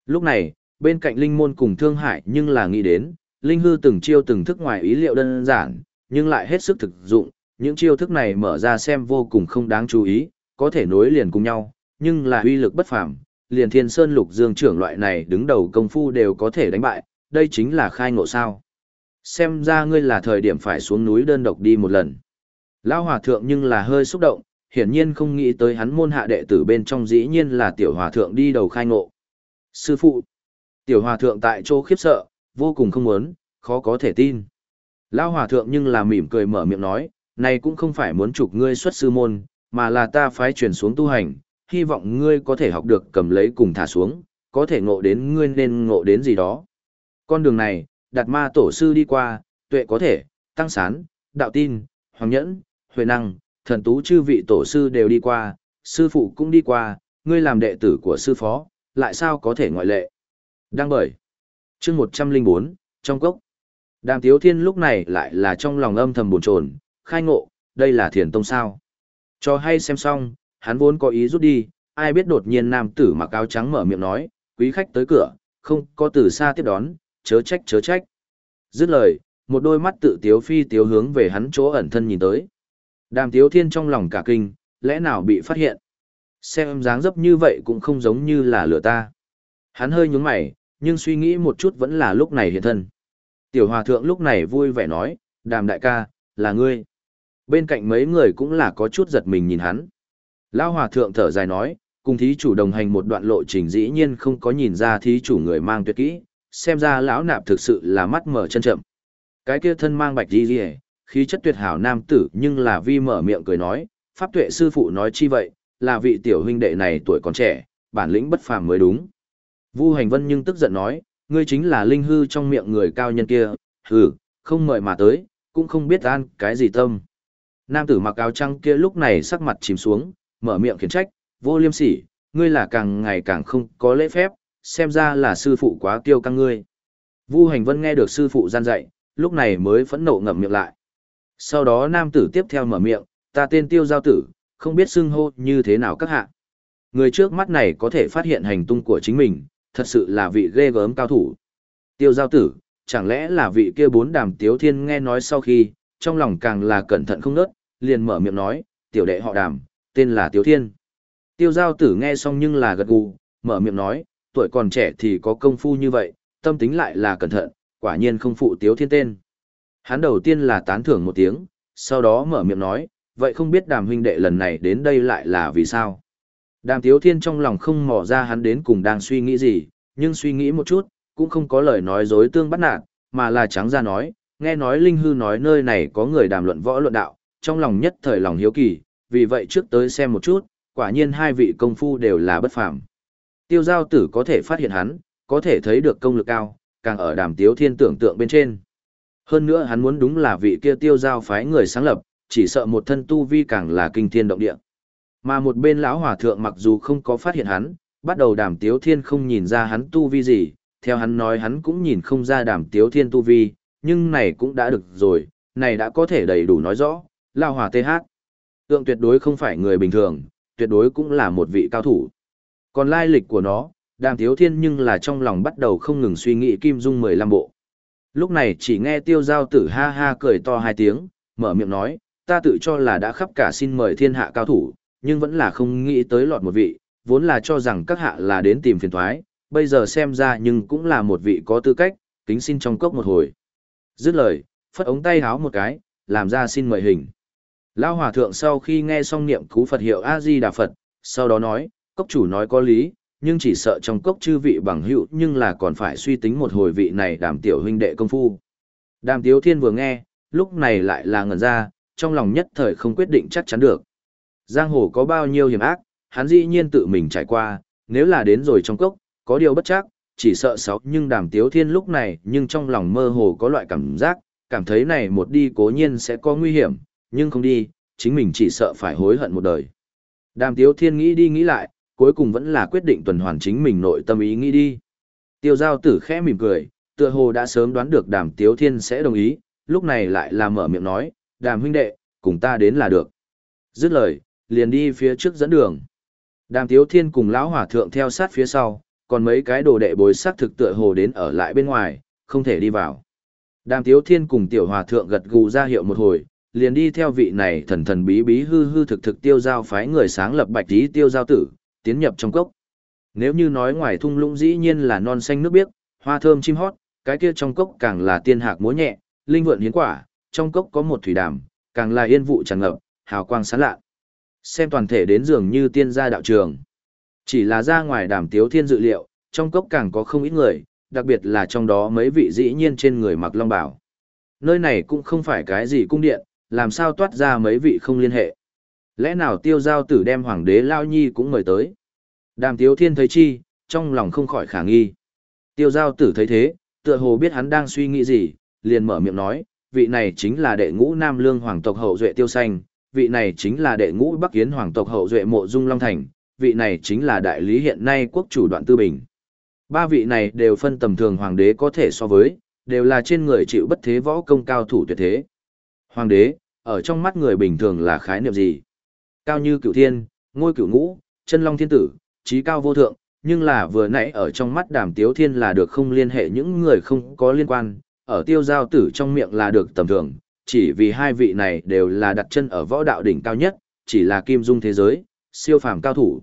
Lúc này, bên cạnh linh môn cùng thương hại nhưng là nghĩ đến, linh hư từng chiêu từng thức ngoài ý liệu đơn giản, nhưng lại hết sức thực dụng, những chiêu thức này mở ra xem vô cùng không đáng chú ý, có thể nối liền cùng nhau, nhưng là uy lực bất phàm, liền thiên sơn lục dương trưởng loại này đứng đầu công phu đều có thể đánh bại, đây chính là khai ngộ sao. Xem ra ngươi là thời điểm phải xuống núi đơn độc đi một lần. Lão hòa thượng nhưng là hơi xúc động, hiển nhiên không nghĩ tới hắn môn hạ đệ tử bên trong dĩ nhiên là tiểu hòa thượng đi đầu khai ngộ. Sư phụ, tiểu hòa thượng tại chỗ khiếp sợ, vô cùng không muốn, khó có thể tin. Lão hòa thượng nhưng là mỉm cười mở miệng nói, này cũng không phải muốn chụp ngươi xuất sư môn, mà là ta phái chuyển xuống tu hành, hy vọng ngươi có thể học được cầm lấy cùng thả xuống, có thể ngộ đến ngươi nên ngộ đến gì đó. Con đường này, đặt ma tổ sư đi qua, tuệ có thể, tăng sán, đạo tin, hoàng nhẫn, huệ năng, thần tú chư vị tổ sư đều đi qua, sư phụ cũng đi qua, ngươi làm đệ tử của sư phó, lại sao có thể ngoại lệ. Đang bởi. chương 104, trong cốc. Đàm Tiếu Thiên lúc này lại là trong lòng âm thầm buồn chồn khai ngộ, đây là thiền tông sao. Cho hay xem xong, hắn vốn có ý rút đi, ai biết đột nhiên nam tử mặc áo trắng mở miệng nói, quý khách tới cửa, không có từ xa tiếp đón, chớ trách chớ trách. Dứt lời, một đôi mắt tự tiếu phi tiếu hướng về hắn chỗ ẩn thân nhìn tới. Đàm tiếu thiên trong lòng cả kinh, lẽ nào bị phát hiện? Xem dáng dấp như vậy cũng không giống như là lửa ta. Hắn hơi nhúng mày, nhưng suy nghĩ một chút vẫn là lúc này hiện thân. Tiểu hòa thượng lúc này vui vẻ nói, đàm đại ca, là ngươi. Bên cạnh mấy người cũng là có chút giật mình nhìn hắn. Lao hòa thượng thở dài nói, cùng thí chủ đồng hành một đoạn lộ trình dĩ nhiên không có nhìn ra thí chủ người mang tuyệt kỹ, xem ra lão nạp thực sự là mắt mở chân chậm. Cái kia thân mang bạch đi rìa, khí chất tuyệt hảo nam tử nhưng là vi mở miệng cười nói, pháp tuệ sư phụ nói chi vậy, là vị tiểu huynh đệ này tuổi còn trẻ, bản lĩnh bất phàm mới đúng. Vu Hành Vân nhưng tức giận nói, ngươi chính là linh hư trong miệng người cao nhân kia, hừ, không mời mà tới, cũng không biết an cái gì tâm. Nam tử mặc áo trắng kia lúc này sắc mặt chìm xuống, mở miệng khiển trách, vô liêm sỉ, ngươi là càng ngày càng không có lễ phép, xem ra là sư phụ quá kiêu căng ngươi. Vu Hành Vân nghe được sư phụ gian dạy, lúc này mới phẫn nộ ngậm miệng lại. Sau đó nam tử tiếp theo mở miệng, ta tên tiêu giao tử, không biết xưng hô như thế nào các hạ. Người trước mắt này có thể phát hiện hành tung của chính mình, thật sự là vị ghê gớm cao thủ. Tiêu giao tử, chẳng lẽ là vị kia bốn đàm tiếu thiên nghe nói sau khi, trong lòng càng là cẩn thận không nớt, liền mở miệng nói, tiểu đệ họ đàm, tên là tiếu thiên. Tiêu giao tử nghe xong nhưng là gật gù, mở miệng nói, tuổi còn trẻ thì có công phu như vậy, tâm tính lại là cẩn thận, quả nhiên không phụ tiếu thiên tên. Hắn đầu tiên là tán thưởng một tiếng, sau đó mở miệng nói, vậy không biết đàm huynh đệ lần này đến đây lại là vì sao? Đàm tiếu thiên trong lòng không mò ra hắn đến cùng đang suy nghĩ gì, nhưng suy nghĩ một chút, cũng không có lời nói dối tương bắt nạt, mà là trắng ra nói, nghe nói Linh Hư nói nơi này có người đàm luận võ luận đạo, trong lòng nhất thời lòng hiếu kỳ, vì vậy trước tới xem một chút, quả nhiên hai vị công phu đều là bất phàm. Tiêu giao tử có thể phát hiện hắn, có thể thấy được công lực cao, càng ở đàm tiếu thiên tưởng tượng bên trên. Hơn nữa hắn muốn đúng là vị kia tiêu giao phái người sáng lập, chỉ sợ một thân tu vi càng là kinh thiên động địa. Mà một bên lão hòa thượng mặc dù không có phát hiện hắn, bắt đầu đàm tiếu thiên không nhìn ra hắn tu vi gì, theo hắn nói hắn cũng nhìn không ra đàm tiếu thiên tu vi, nhưng này cũng đã được rồi, này đã có thể đầy đủ nói rõ, lão hòa TH. Tượng tuyệt đối không phải người bình thường, tuyệt đối cũng là một vị cao thủ. Còn lai lịch của nó, đàm tiếu thiên nhưng là trong lòng bắt đầu không ngừng suy nghĩ kim dung 15 bộ. Lúc này chỉ nghe tiêu giao tử ha ha cười to hai tiếng, mở miệng nói, ta tự cho là đã khắp cả xin mời thiên hạ cao thủ, nhưng vẫn là không nghĩ tới lọt một vị, vốn là cho rằng các hạ là đến tìm phiền thoái, bây giờ xem ra nhưng cũng là một vị có tư cách, kính xin trong cốc một hồi. Dứt lời, phất ống tay háo một cái, làm ra xin mời hình. Lao hòa thượng sau khi nghe xong niệm cú Phật hiệu A-di-đà Phật, sau đó nói, cốc chủ nói có lý, nhưng chỉ sợ trong cốc chư vị bằng hữu nhưng là còn phải suy tính một hồi vị này đàm tiểu huynh đệ công phu. Đàm tiếu thiên vừa nghe, lúc này lại là ngẩn ra, trong lòng nhất thời không quyết định chắc chắn được. Giang hồ có bao nhiêu hiểm ác, hắn dĩ nhiên tự mình trải qua, nếu là đến rồi trong cốc, có điều bất chắc, chỉ sợ sáu nhưng đàm tiếu thiên lúc này nhưng trong lòng mơ hồ có loại cảm giác, cảm thấy này một đi cố nhiên sẽ có nguy hiểm, nhưng không đi, chính mình chỉ sợ phải hối hận một đời. Đàm tiếu thiên nghĩ đi nghĩ lại, cuối cùng vẫn là quyết định tuần hoàn chính mình nội tâm ý nghĩ đi. Tiêu giao tử khẽ mỉm cười, tựa hồ đã sớm đoán được đàm tiếu thiên sẽ đồng ý, lúc này lại là mở miệng nói, đàm huynh đệ, cùng ta đến là được. Dứt lời, liền đi phía trước dẫn đường. Đàm tiếu thiên cùng lão hòa thượng theo sát phía sau, còn mấy cái đồ đệ bối sát thực tựa hồ đến ở lại bên ngoài, không thể đi vào. Đàm tiếu thiên cùng tiểu hòa thượng gật gù ra hiệu một hồi, liền đi theo vị này thần thần bí bí hư hư thực thực tiêu giao phái người sáng lập bạch tí tiêu giao tử, tiến nhập trong cốc. Nếu như nói ngoài thung lũng dĩ nhiên là non xanh nước biếc, hoa thơm chim hót, cái kia trong cốc càng là tiên hạc múa nhẹ, linh vượn hiến quả, trong cốc có một thủy đàm, càng là yên vụ tràn ngập, hào quang sáng lạ. Xem toàn thể đến dường như tiên gia đạo trường. Chỉ là ra ngoài đàm tiếu thiên dự liệu, trong cốc càng có không ít người, đặc biệt là trong đó mấy vị dĩ nhiên trên người mặc long bảo. Nơi này cũng không phải cái gì cung điện, làm sao toát ra mấy vị không liên hệ. Lẽ nào tiêu giao tử đem hoàng đế Lao Nhi cũng mời tới. Đàm tiếu thiên thấy chi, trong lòng không khỏi khả nghi. Tiêu giao tử thấy thế, tựa hồ biết hắn đang suy nghĩ gì, liền mở miệng nói, vị này chính là đệ ngũ Nam Lương hoàng tộc hậu duệ tiêu xanh, vị này chính là đệ ngũ Bắc Yến hoàng tộc hậu duệ mộ dung Long Thành, vị này chính là đại lý hiện nay quốc chủ đoạn tư bình. Ba vị này đều phân tầm thường hoàng đế có thể so với, đều là trên người chịu bất thế võ công cao thủ tuyệt thế. Hoàng đế, ở trong mắt người bình thường là khái niệm gì? Cao như cửu thiên, ngôi cửu ngũ, chân long thiên tử, trí cao vô thượng, nhưng là vừa nãy ở trong mắt đàm tiếu thiên là được không liên hệ những người không có liên quan, ở tiêu giao tử trong miệng là được tầm thường, chỉ vì hai vị này đều là đặt chân ở võ đạo đỉnh cao nhất, chỉ là kim dung thế giới, siêu phàm cao thủ.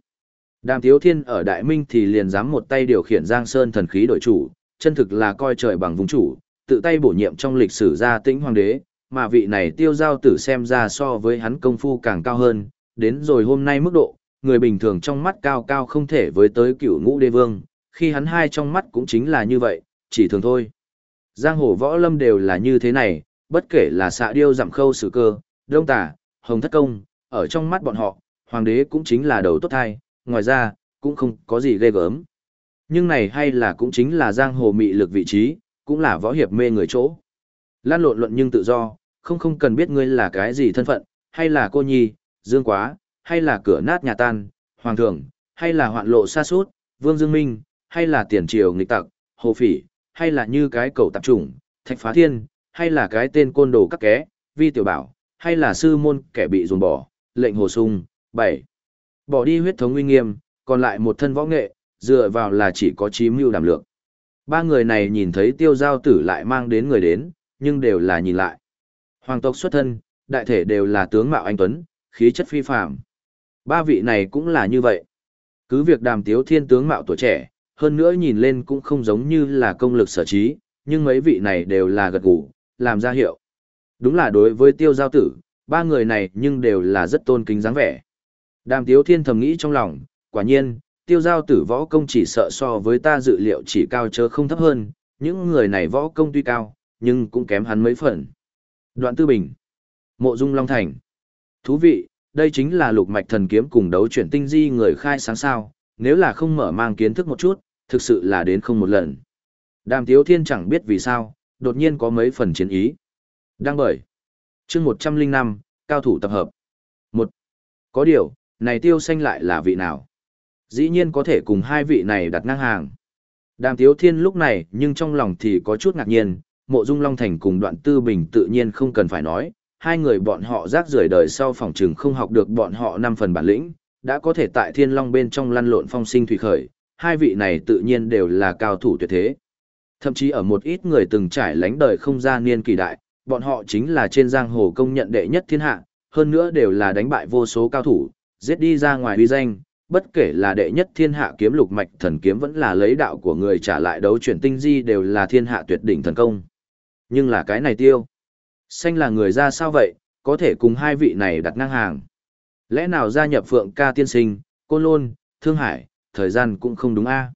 Đàm Tiếu Thiên ở Đại Minh thì liền dám một tay điều khiển Giang Sơn thần khí đổi chủ, chân thực là coi trời bằng vùng chủ, tự tay bổ nhiệm trong lịch sử gia tĩnh hoàng đế, mà vị này tiêu giao tử xem ra so với hắn công phu càng cao hơn, đến rồi hôm nay mức độ, người bình thường trong mắt cao cao không thể với tới cửu ngũ đế vương, khi hắn hai trong mắt cũng chính là như vậy, chỉ thường thôi. Giang hồ võ lâm đều là như thế này, bất kể là xạ điêu giảm khâu sử cơ, đông tả, hồng thất công, ở trong mắt bọn họ, hoàng đế cũng chính là đầu tốt thai, ngoài ra, cũng không có gì ghê gớm. Nhưng này hay là cũng chính là giang hồ mị lực vị trí, cũng là võ hiệp mê người chỗ. Lan lộn luận nhưng tự do, không không cần biết ngươi là cái gì thân phận, hay là cô nhi, dương quá, hay là cửa nát nhà tan, hoàng thượng, hay là hoạn lộ xa suốt, vương dương minh, hay là tiền triều nghịch tặc, hồ phỉ, hay là như cái cầu tạp trùng, thạch phá thiên, hay là cái tên côn đồ các ké, vi tiểu bảo, hay là sư môn kẻ bị dồn bỏ, lệnh hồ sung, bảy Bỏ đi huyết thống uy nghiêm, còn lại một thân võ nghệ, dựa vào là chỉ có chí mưu đảm lược. Ba người này nhìn thấy tiêu giao tử lại mang đến người đến, nhưng đều là nhìn lại. Hoàng tộc xuất thân, đại thể đều là tướng mạo anh Tuấn, khí chất phi phạm. Ba vị này cũng là như vậy. Cứ việc đàm tiếu thiên tướng mạo tuổi trẻ, hơn nữa nhìn lên cũng không giống như là công lực sở trí, nhưng mấy vị này đều là gật gù, làm ra hiệu. Đúng là đối với tiêu giao tử, ba người này nhưng đều là rất tôn kính dáng vẻ. Đàm tiếu thiên thầm nghĩ trong lòng, quả nhiên, tiêu giao tử võ công chỉ sợ so với ta dự liệu chỉ cao chớ không thấp hơn, những người này võ công tuy cao, nhưng cũng kém hắn mấy phần. Đoạn tư bình. Mộ dung long thành. Thú vị, đây chính là lục mạch thần kiếm cùng đấu chuyển tinh di người khai sáng sao, nếu là không mở mang kiến thức một chút, thực sự là đến không một lần. Đàm Tiếu Thiên chẳng biết vì sao, đột nhiên có mấy phần chiến ý. Đang bởi. chương 105, cao thủ tập hợp. một Có điều, này tiêu xanh lại là vị nào? Dĩ nhiên có thể cùng hai vị này đặt ngang hàng. Đàm Tiếu Thiên lúc này nhưng trong lòng thì có chút ngạc nhiên, mộ dung Long Thành cùng đoạn tư bình tự nhiên không cần phải nói, hai người bọn họ rác rưởi đời sau phòng trừng không học được bọn họ năm phần bản lĩnh, đã có thể tại thiên long bên trong lăn lộn phong sinh thủy khởi, hai vị này tự nhiên đều là cao thủ tuyệt thế. Thậm chí ở một ít người từng trải lánh đời không ra niên kỳ đại, bọn họ chính là trên giang hồ công nhận đệ nhất thiên hạ, hơn nữa đều là đánh bại vô số cao thủ, giết đi ra ngoài uy danh, bất kể là đệ nhất thiên hạ kiếm lục mạch thần kiếm vẫn là lấy đạo của người trả lại đấu chuyển tinh di đều là thiên hạ tuyệt đỉnh thần công. Nhưng là cái này tiêu. Xanh là người ra sao vậy, có thể cùng hai vị này đặt ngang hàng. Lẽ nào gia nhập Phượng ca tiên sinh, Côn Lôn, Thương Hải, thời gian cũng không đúng a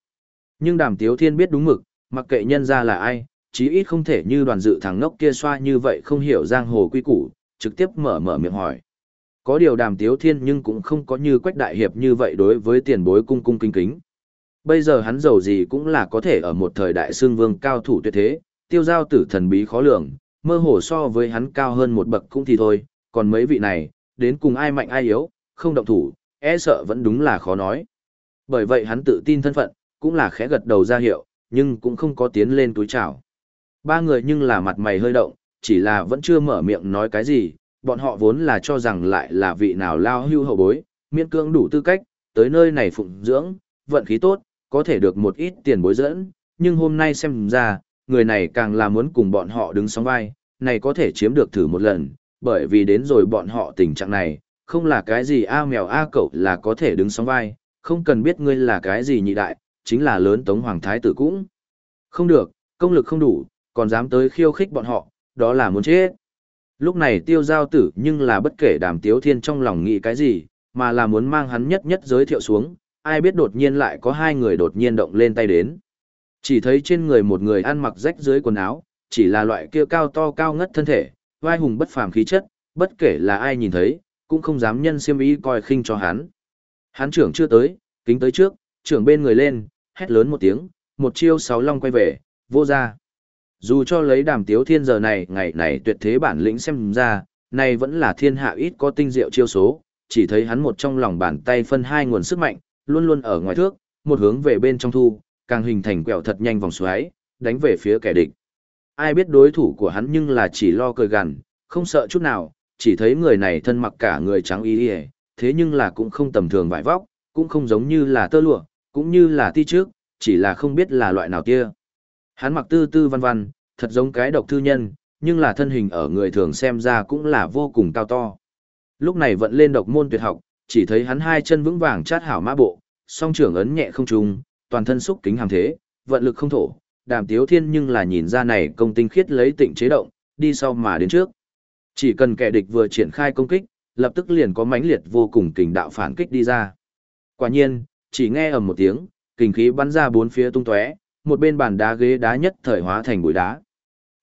Nhưng đàm tiếu thiên biết đúng mực, mặc kệ nhân ra là ai, chí ít không thể như đoàn dự thằng ngốc kia xoa như vậy không hiểu giang hồ quy củ, trực tiếp mở mở miệng hỏi. Có điều đàm tiếu thiên nhưng cũng không có như quách đại hiệp như vậy đối với tiền bối cung cung kinh kính. Bây giờ hắn giàu gì cũng là có thể ở một thời đại xương vương cao thủ tuyệt thế, tiêu giao tử thần bí khó lường, mơ hồ so với hắn cao hơn một bậc cũng thì thôi, còn mấy vị này, đến cùng ai mạnh ai yếu, không động thủ, e sợ vẫn đúng là khó nói. Bởi vậy hắn tự tin thân phận, cũng là khẽ gật đầu ra hiệu, nhưng cũng không có tiến lên túi chào. Ba người nhưng là mặt mày hơi động, chỉ là vẫn chưa mở miệng nói cái gì, bọn họ vốn là cho rằng lại là vị nào lao hưu hậu bối, miễn cưỡng đủ tư cách, tới nơi này phụng dưỡng, vận khí tốt, có thể được một ít tiền bối dẫn, nhưng hôm nay xem ra, người này càng là muốn cùng bọn họ đứng sóng vai, này có thể chiếm được thử một lần, bởi vì đến rồi bọn họ tình trạng này, không là cái gì a mèo a cậu là có thể đứng sóng vai, không cần biết ngươi là cái gì nhị đại, chính là lớn tống hoàng thái tử cũng. Không được, công lực không đủ, còn dám tới khiêu khích bọn họ, đó là muốn chết. Lúc này tiêu giao tử nhưng là bất kể đàm tiếu thiên trong lòng nghĩ cái gì, mà là muốn mang hắn nhất nhất giới thiệu xuống, ai biết đột nhiên lại có hai người đột nhiên động lên tay đến. Chỉ thấy trên người một người ăn mặc rách dưới quần áo, chỉ là loại kia cao to cao ngất thân thể, vai hùng bất phàm khí chất, bất kể là ai nhìn thấy, cũng không dám nhân siêm ý coi khinh cho hắn. Hắn trưởng chưa tới, kính tới trước, trưởng bên người lên, hét lớn một tiếng, một chiêu sáu long quay về, vô ra. Dù cho lấy đàm tiếu thiên giờ này, ngày này tuyệt thế bản lĩnh xem ra, này vẫn là thiên hạ ít có tinh diệu chiêu số, chỉ thấy hắn một trong lòng bàn tay phân hai nguồn sức mạnh, luôn luôn ở ngoài thước, một hướng về bên trong thu, càng hình thành quẹo thật nhanh vòng xoáy, đánh về phía kẻ địch. Ai biết đối thủ của hắn nhưng là chỉ lo cười gằn, không sợ chút nào, chỉ thấy người này thân mặc cả người trắng y y, thế nhưng là cũng không tầm thường vải vóc, cũng không giống như là tơ lụa, cũng như là ti trước, chỉ là không biết là loại nào kia. Hắn mặc tư tư văn văn, thật giống cái độc thư nhân, nhưng là thân hình ở người thường xem ra cũng là vô cùng cao to. Lúc này vận lên độc môn tuyệt học, chỉ thấy hắn hai chân vững vàng chát hảo mã bộ, song trưởng ấn nhẹ không trùng, toàn thân xúc kính hàm thế, vận lực không thổ, đàm tiếu thiên nhưng là nhìn ra này công tinh khiết lấy tịnh chế động, đi sau mà đến trước. Chỉ cần kẻ địch vừa triển khai công kích, lập tức liền có mãnh liệt vô cùng kình đạo phản kích đi ra. Quả nhiên, chỉ nghe ầm một tiếng, kình khí bắn ra bốn phía tung tóe, một bên bàn đá ghế đá nhất thời hóa thành bụi đá.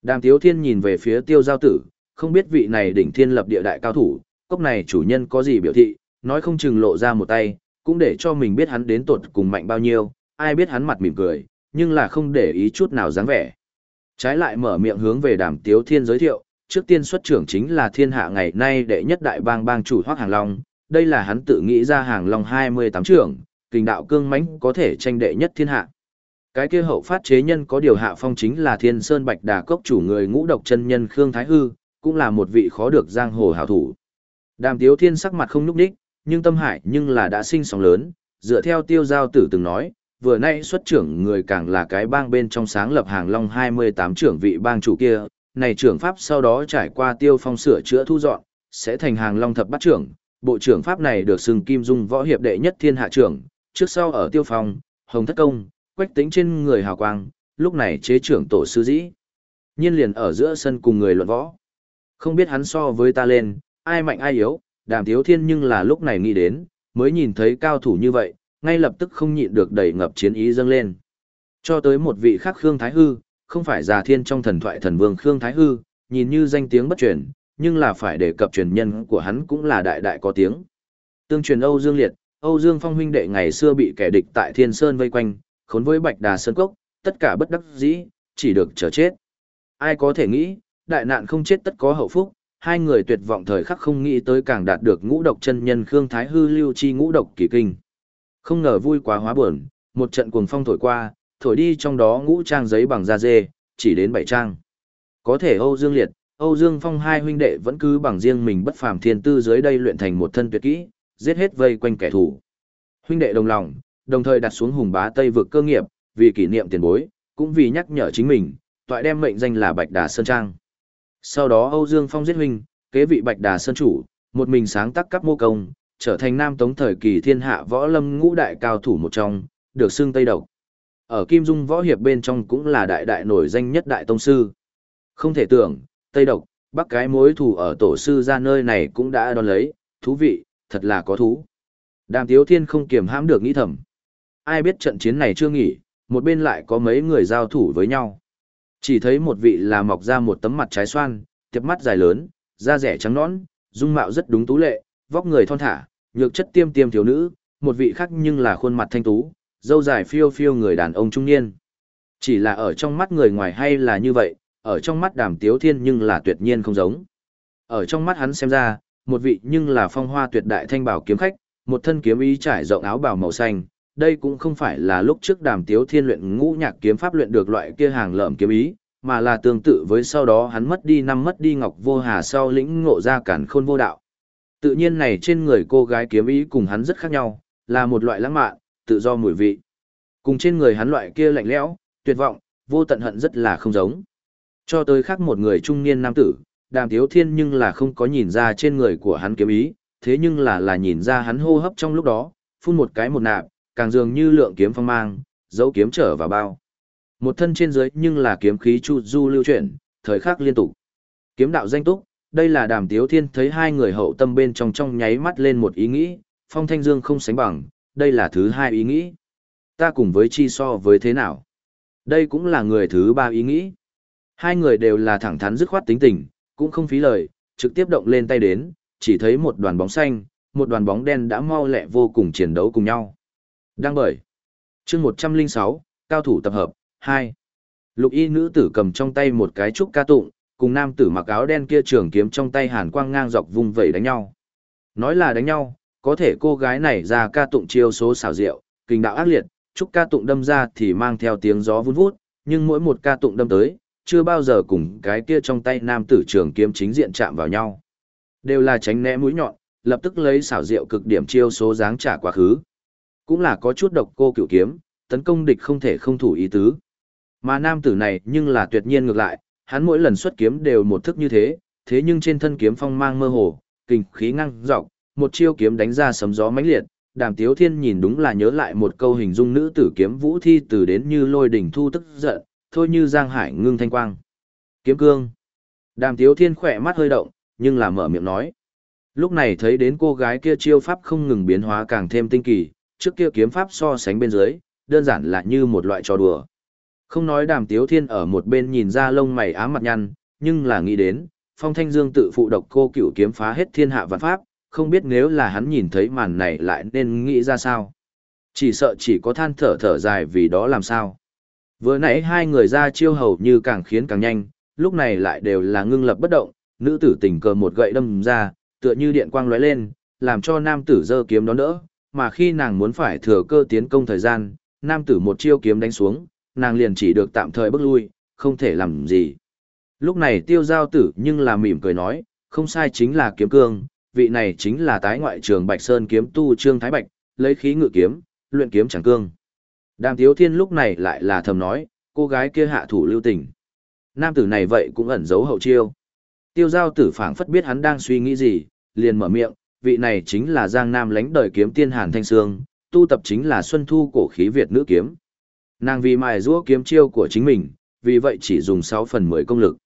Đàm Tiếu Thiên nhìn về phía tiêu giao tử, không biết vị này đỉnh thiên lập địa đại cao thủ, cốc này chủ nhân có gì biểu thị, nói không chừng lộ ra một tay, cũng để cho mình biết hắn đến tột cùng mạnh bao nhiêu, ai biết hắn mặt mỉm cười, nhưng là không để ý chút nào dáng vẻ. Trái lại mở miệng hướng về đàm tiếu thiên giới thiệu, trước tiên xuất trưởng chính là thiên hạ ngày nay đệ nhất đại bang bang chủ hoác hàng long, đây là hắn tự nghĩ ra hàng long 28 trưởng, kình đạo cương mãnh có thể tranh đệ nhất thiên hạ. Cái kia hậu phát chế nhân có điều hạ phong chính là thiên sơn bạch đà cốc chủ người ngũ độc chân nhân Khương Thái Hư, cũng là một vị khó được giang hồ hảo thủ. Đàm tiếu thiên sắc mặt không nhúc nhích, nhưng tâm hải nhưng là đã sinh sóng lớn, dựa theo tiêu giao tử từng nói, vừa nay xuất trưởng người càng là cái bang bên trong sáng lập hàng long 28 trưởng vị bang chủ kia, này trưởng pháp sau đó trải qua tiêu phong sửa chữa thu dọn, sẽ thành hàng long thập bát trưởng, bộ trưởng pháp này được xưng kim dung võ hiệp đệ nhất thiên hạ trưởng, trước sau ở tiêu phòng hồng thất công, quách tính trên người hào quang, lúc này chế trưởng tổ sư dĩ. Nhiên liền ở giữa sân cùng người luận võ. Không biết hắn so với ta lên, ai mạnh ai yếu, đàm thiếu thiên nhưng là lúc này nghĩ đến, mới nhìn thấy cao thủ như vậy, ngay lập tức không nhịn được đầy ngập chiến ý dâng lên. Cho tới một vị khác Khương Thái Hư, không phải già thiên trong thần thoại thần vương Khương Thái Hư, nhìn như danh tiếng bất truyền, nhưng là phải đề cập truyền nhân của hắn cũng là đại đại có tiếng. Tương truyền Âu Dương Liệt, Âu Dương Phong huynh đệ ngày xưa bị kẻ địch tại Thiên Sơn vây quanh, khốn với Bạch Đà Sơn Cốc, tất cả bất đắc dĩ, chỉ được chờ chết. Ai có thể nghĩ, đại nạn không chết tất có hậu phúc, hai người tuyệt vọng thời khắc không nghĩ tới càng đạt được ngũ độc chân nhân Khương Thái Hư lưu chi ngũ độc kỳ kinh. Không ngờ vui quá hóa buồn, một trận cuồng phong thổi qua, thổi đi trong đó ngũ trang giấy bằng da dê, chỉ đến bảy trang. Có thể Âu Dương Liệt, Âu Dương Phong hai huynh đệ vẫn cứ bằng riêng mình bất phàm thiên tư dưới đây luyện thành một thân tuyệt kỹ, giết hết vây quanh kẻ thù. Huynh đệ đồng lòng, đồng thời đặt xuống hùng bá Tây vực cơ nghiệp, vì kỷ niệm tiền bối, cũng vì nhắc nhở chính mình, toại đem mệnh danh là Bạch Đà Sơn Trang. Sau đó Âu Dương Phong giết huynh, kế vị Bạch Đà Sơn chủ, một mình sáng tác cấp mô công, trở thành nam tống thời kỳ thiên hạ võ lâm ngũ đại cao thủ một trong, được xưng Tây Độc. Ở Kim Dung võ hiệp bên trong cũng là đại đại nổi danh nhất đại tông sư. Không thể tưởng, Tây Độc, bắc cái mối thù ở tổ sư ra nơi này cũng đã đón lấy, thú vị, thật là có thú. Đàm Tiếu Thiên không kiềm hãm được nghĩ thầm. Ai biết trận chiến này chưa nghỉ, một bên lại có mấy người giao thủ với nhau. Chỉ thấy một vị là mọc ra một tấm mặt trái xoan, tiệp mắt dài lớn, da rẻ trắng nõn, dung mạo rất đúng tú lệ, vóc người thon thả, nhược chất tiêm tiêm thiếu nữ, một vị khác nhưng là khuôn mặt thanh tú, dâu dài phiêu phiêu người đàn ông trung niên. Chỉ là ở trong mắt người ngoài hay là như vậy, ở trong mắt đàm tiếu thiên nhưng là tuyệt nhiên không giống. Ở trong mắt hắn xem ra, một vị nhưng là phong hoa tuyệt đại thanh bảo kiếm khách, một thân kiếm ý trải rộng áo bào màu xanh. Đây cũng không phải là lúc trước đàm tiếu thiên luyện ngũ nhạc kiếm pháp luyện được loại kia hàng lợm kiếm ý, mà là tương tự với sau đó hắn mất đi năm mất đi ngọc vô hà sau lĩnh ngộ ra cản khôn vô đạo. Tự nhiên này trên người cô gái kiếm ý cùng hắn rất khác nhau, là một loại lãng mạn, tự do mùi vị. Cùng trên người hắn loại kia lạnh lẽo, tuyệt vọng, vô tận hận rất là không giống. Cho tới khác một người trung niên nam tử, đàm tiếu thiên nhưng là không có nhìn ra trên người của hắn kiếm ý, thế nhưng là là nhìn ra hắn hô hấp trong lúc đó, phun một cái một nạp, càng dường như lượng kiếm phong mang, dấu kiếm trở vào bao. Một thân trên dưới nhưng là kiếm khí chu du lưu chuyển, thời khắc liên tục. Kiếm đạo danh túc, đây là đàm tiếu thiên thấy hai người hậu tâm bên trong trong nháy mắt lên một ý nghĩ, phong thanh dương không sánh bằng, đây là thứ hai ý nghĩ. Ta cùng với chi so với thế nào? Đây cũng là người thứ ba ý nghĩ. Hai người đều là thẳng thắn dứt khoát tính tình, cũng không phí lời, trực tiếp động lên tay đến, chỉ thấy một đoàn bóng xanh, một đoàn bóng đen đã mau lẹ vô cùng chiến đấu cùng nhau. Đang bởi. chương 106, cao thủ tập hợp, 2. Lục y nữ tử cầm trong tay một cái trúc ca tụng, cùng nam tử mặc áo đen kia trường kiếm trong tay hàn quang ngang dọc vùng vẩy đánh nhau. Nói là đánh nhau, có thể cô gái này ra ca tụng chiêu số xảo diệu, kinh đạo ác liệt, trúc ca tụng đâm ra thì mang theo tiếng gió vun vút, nhưng mỗi một ca tụng đâm tới, chưa bao giờ cùng cái kia trong tay nam tử trường kiếm chính diện chạm vào nhau. Đều là tránh né mũi nhọn, lập tức lấy xảo diệu cực điểm chiêu số dáng trả quá khứ. Cũng là có chút độc cô cựu kiếm, tấn công địch không thể không thủ ý tứ. Mà nam tử này nhưng là tuyệt nhiên ngược lại, hắn mỗi lần xuất kiếm đều một thức như thế, thế nhưng trên thân kiếm phong mang mơ hồ, kinh khí ngăng dọc, một chiêu kiếm đánh ra sấm gió mãnh liệt, Đàm Tiếu Thiên nhìn đúng là nhớ lại một câu hình dung nữ tử kiếm vũ thi từ đến như lôi đỉnh thu tức giận, thôi như giang hải ngưng thanh quang. Kiếm cương. Đàm Tiếu Thiên khỏe mắt hơi động, nhưng là mở miệng nói. Lúc này thấy đến cô gái kia chiêu pháp không ngừng biến hóa càng thêm tinh kỳ, trước kia kiếm pháp so sánh bên dưới, đơn giản là như một loại trò đùa. Không nói đàm tiếu thiên ở một bên nhìn ra lông mày ám mặt nhăn, nhưng là nghĩ đến, phong thanh dương tự phụ độc cô cửu kiếm phá hết thiên hạ vạn pháp, không biết nếu là hắn nhìn thấy màn này lại nên nghĩ ra sao. Chỉ sợ chỉ có than thở thở dài vì đó làm sao. Vừa nãy hai người ra chiêu hầu như càng khiến càng nhanh, lúc này lại đều là ngưng lập bất động, nữ tử tình cờ một gậy đâm ra, tựa như điện quang lóe lên, làm cho nam tử giơ kiếm đón đỡ, mà khi nàng muốn phải thừa cơ tiến công thời gian, nam tử một chiêu kiếm đánh xuống, nàng liền chỉ được tạm thời bước lui, không thể làm gì. Lúc này tiêu giao tử nhưng là mỉm cười nói, không sai chính là kiếm cương, vị này chính là tái ngoại trường Bạch Sơn kiếm tu Trương Thái Bạch, lấy khí ngự kiếm, luyện kiếm chẳng cương. Đàm Tiếu Thiên lúc này lại là thầm nói, cô gái kia hạ thủ lưu tình. Nam tử này vậy cũng ẩn giấu hậu chiêu. Tiêu giao tử phảng phất biết hắn đang suy nghĩ gì, liền mở miệng, vị này chính là Giang Nam lãnh đời kiếm tiên Hàn Thanh Sương, tu tập chính là Xuân Thu cổ khí Việt nữ kiếm. Nàng vì mài giũa kiếm chiêu của chính mình, vì vậy chỉ dùng 6 phần 10 công lực.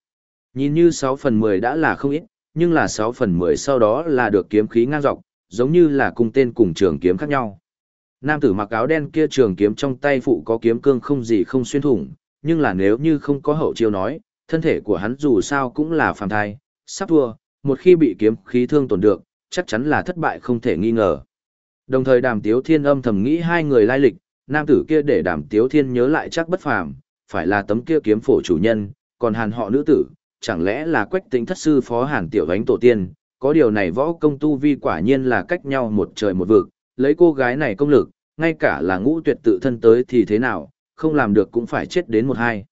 Nhìn như 6 phần 10 đã là không ít, nhưng là 6 phần 10 sau đó là được kiếm khí ngang dọc, giống như là cùng tên cùng trường kiếm khác nhau. Nam tử mặc áo đen kia trường kiếm trong tay phụ có kiếm cương không gì không xuyên thủng, nhưng là nếu như không có hậu chiêu nói, thân thể của hắn dù sao cũng là phàm thai, sắp thua, một khi bị kiếm khí thương tổn được, chắc chắn là thất bại không thể nghi ngờ. Đồng thời đàm tiếu thiên âm thầm nghĩ hai người lai lịch, nam tử kia để đàm tiếu thiên nhớ lại chắc bất phàm, phải là tấm kia kiếm phổ chủ nhân, còn hàn họ nữ tử, chẳng lẽ là quách tính thất sư phó hàn tiểu ánh tổ tiên, có điều này võ công tu vi quả nhiên là cách nhau một trời một vực, lấy cô gái này công lực, ngay cả là ngũ tuyệt tự thân tới thì thế nào, không làm được cũng phải chết đến một hai.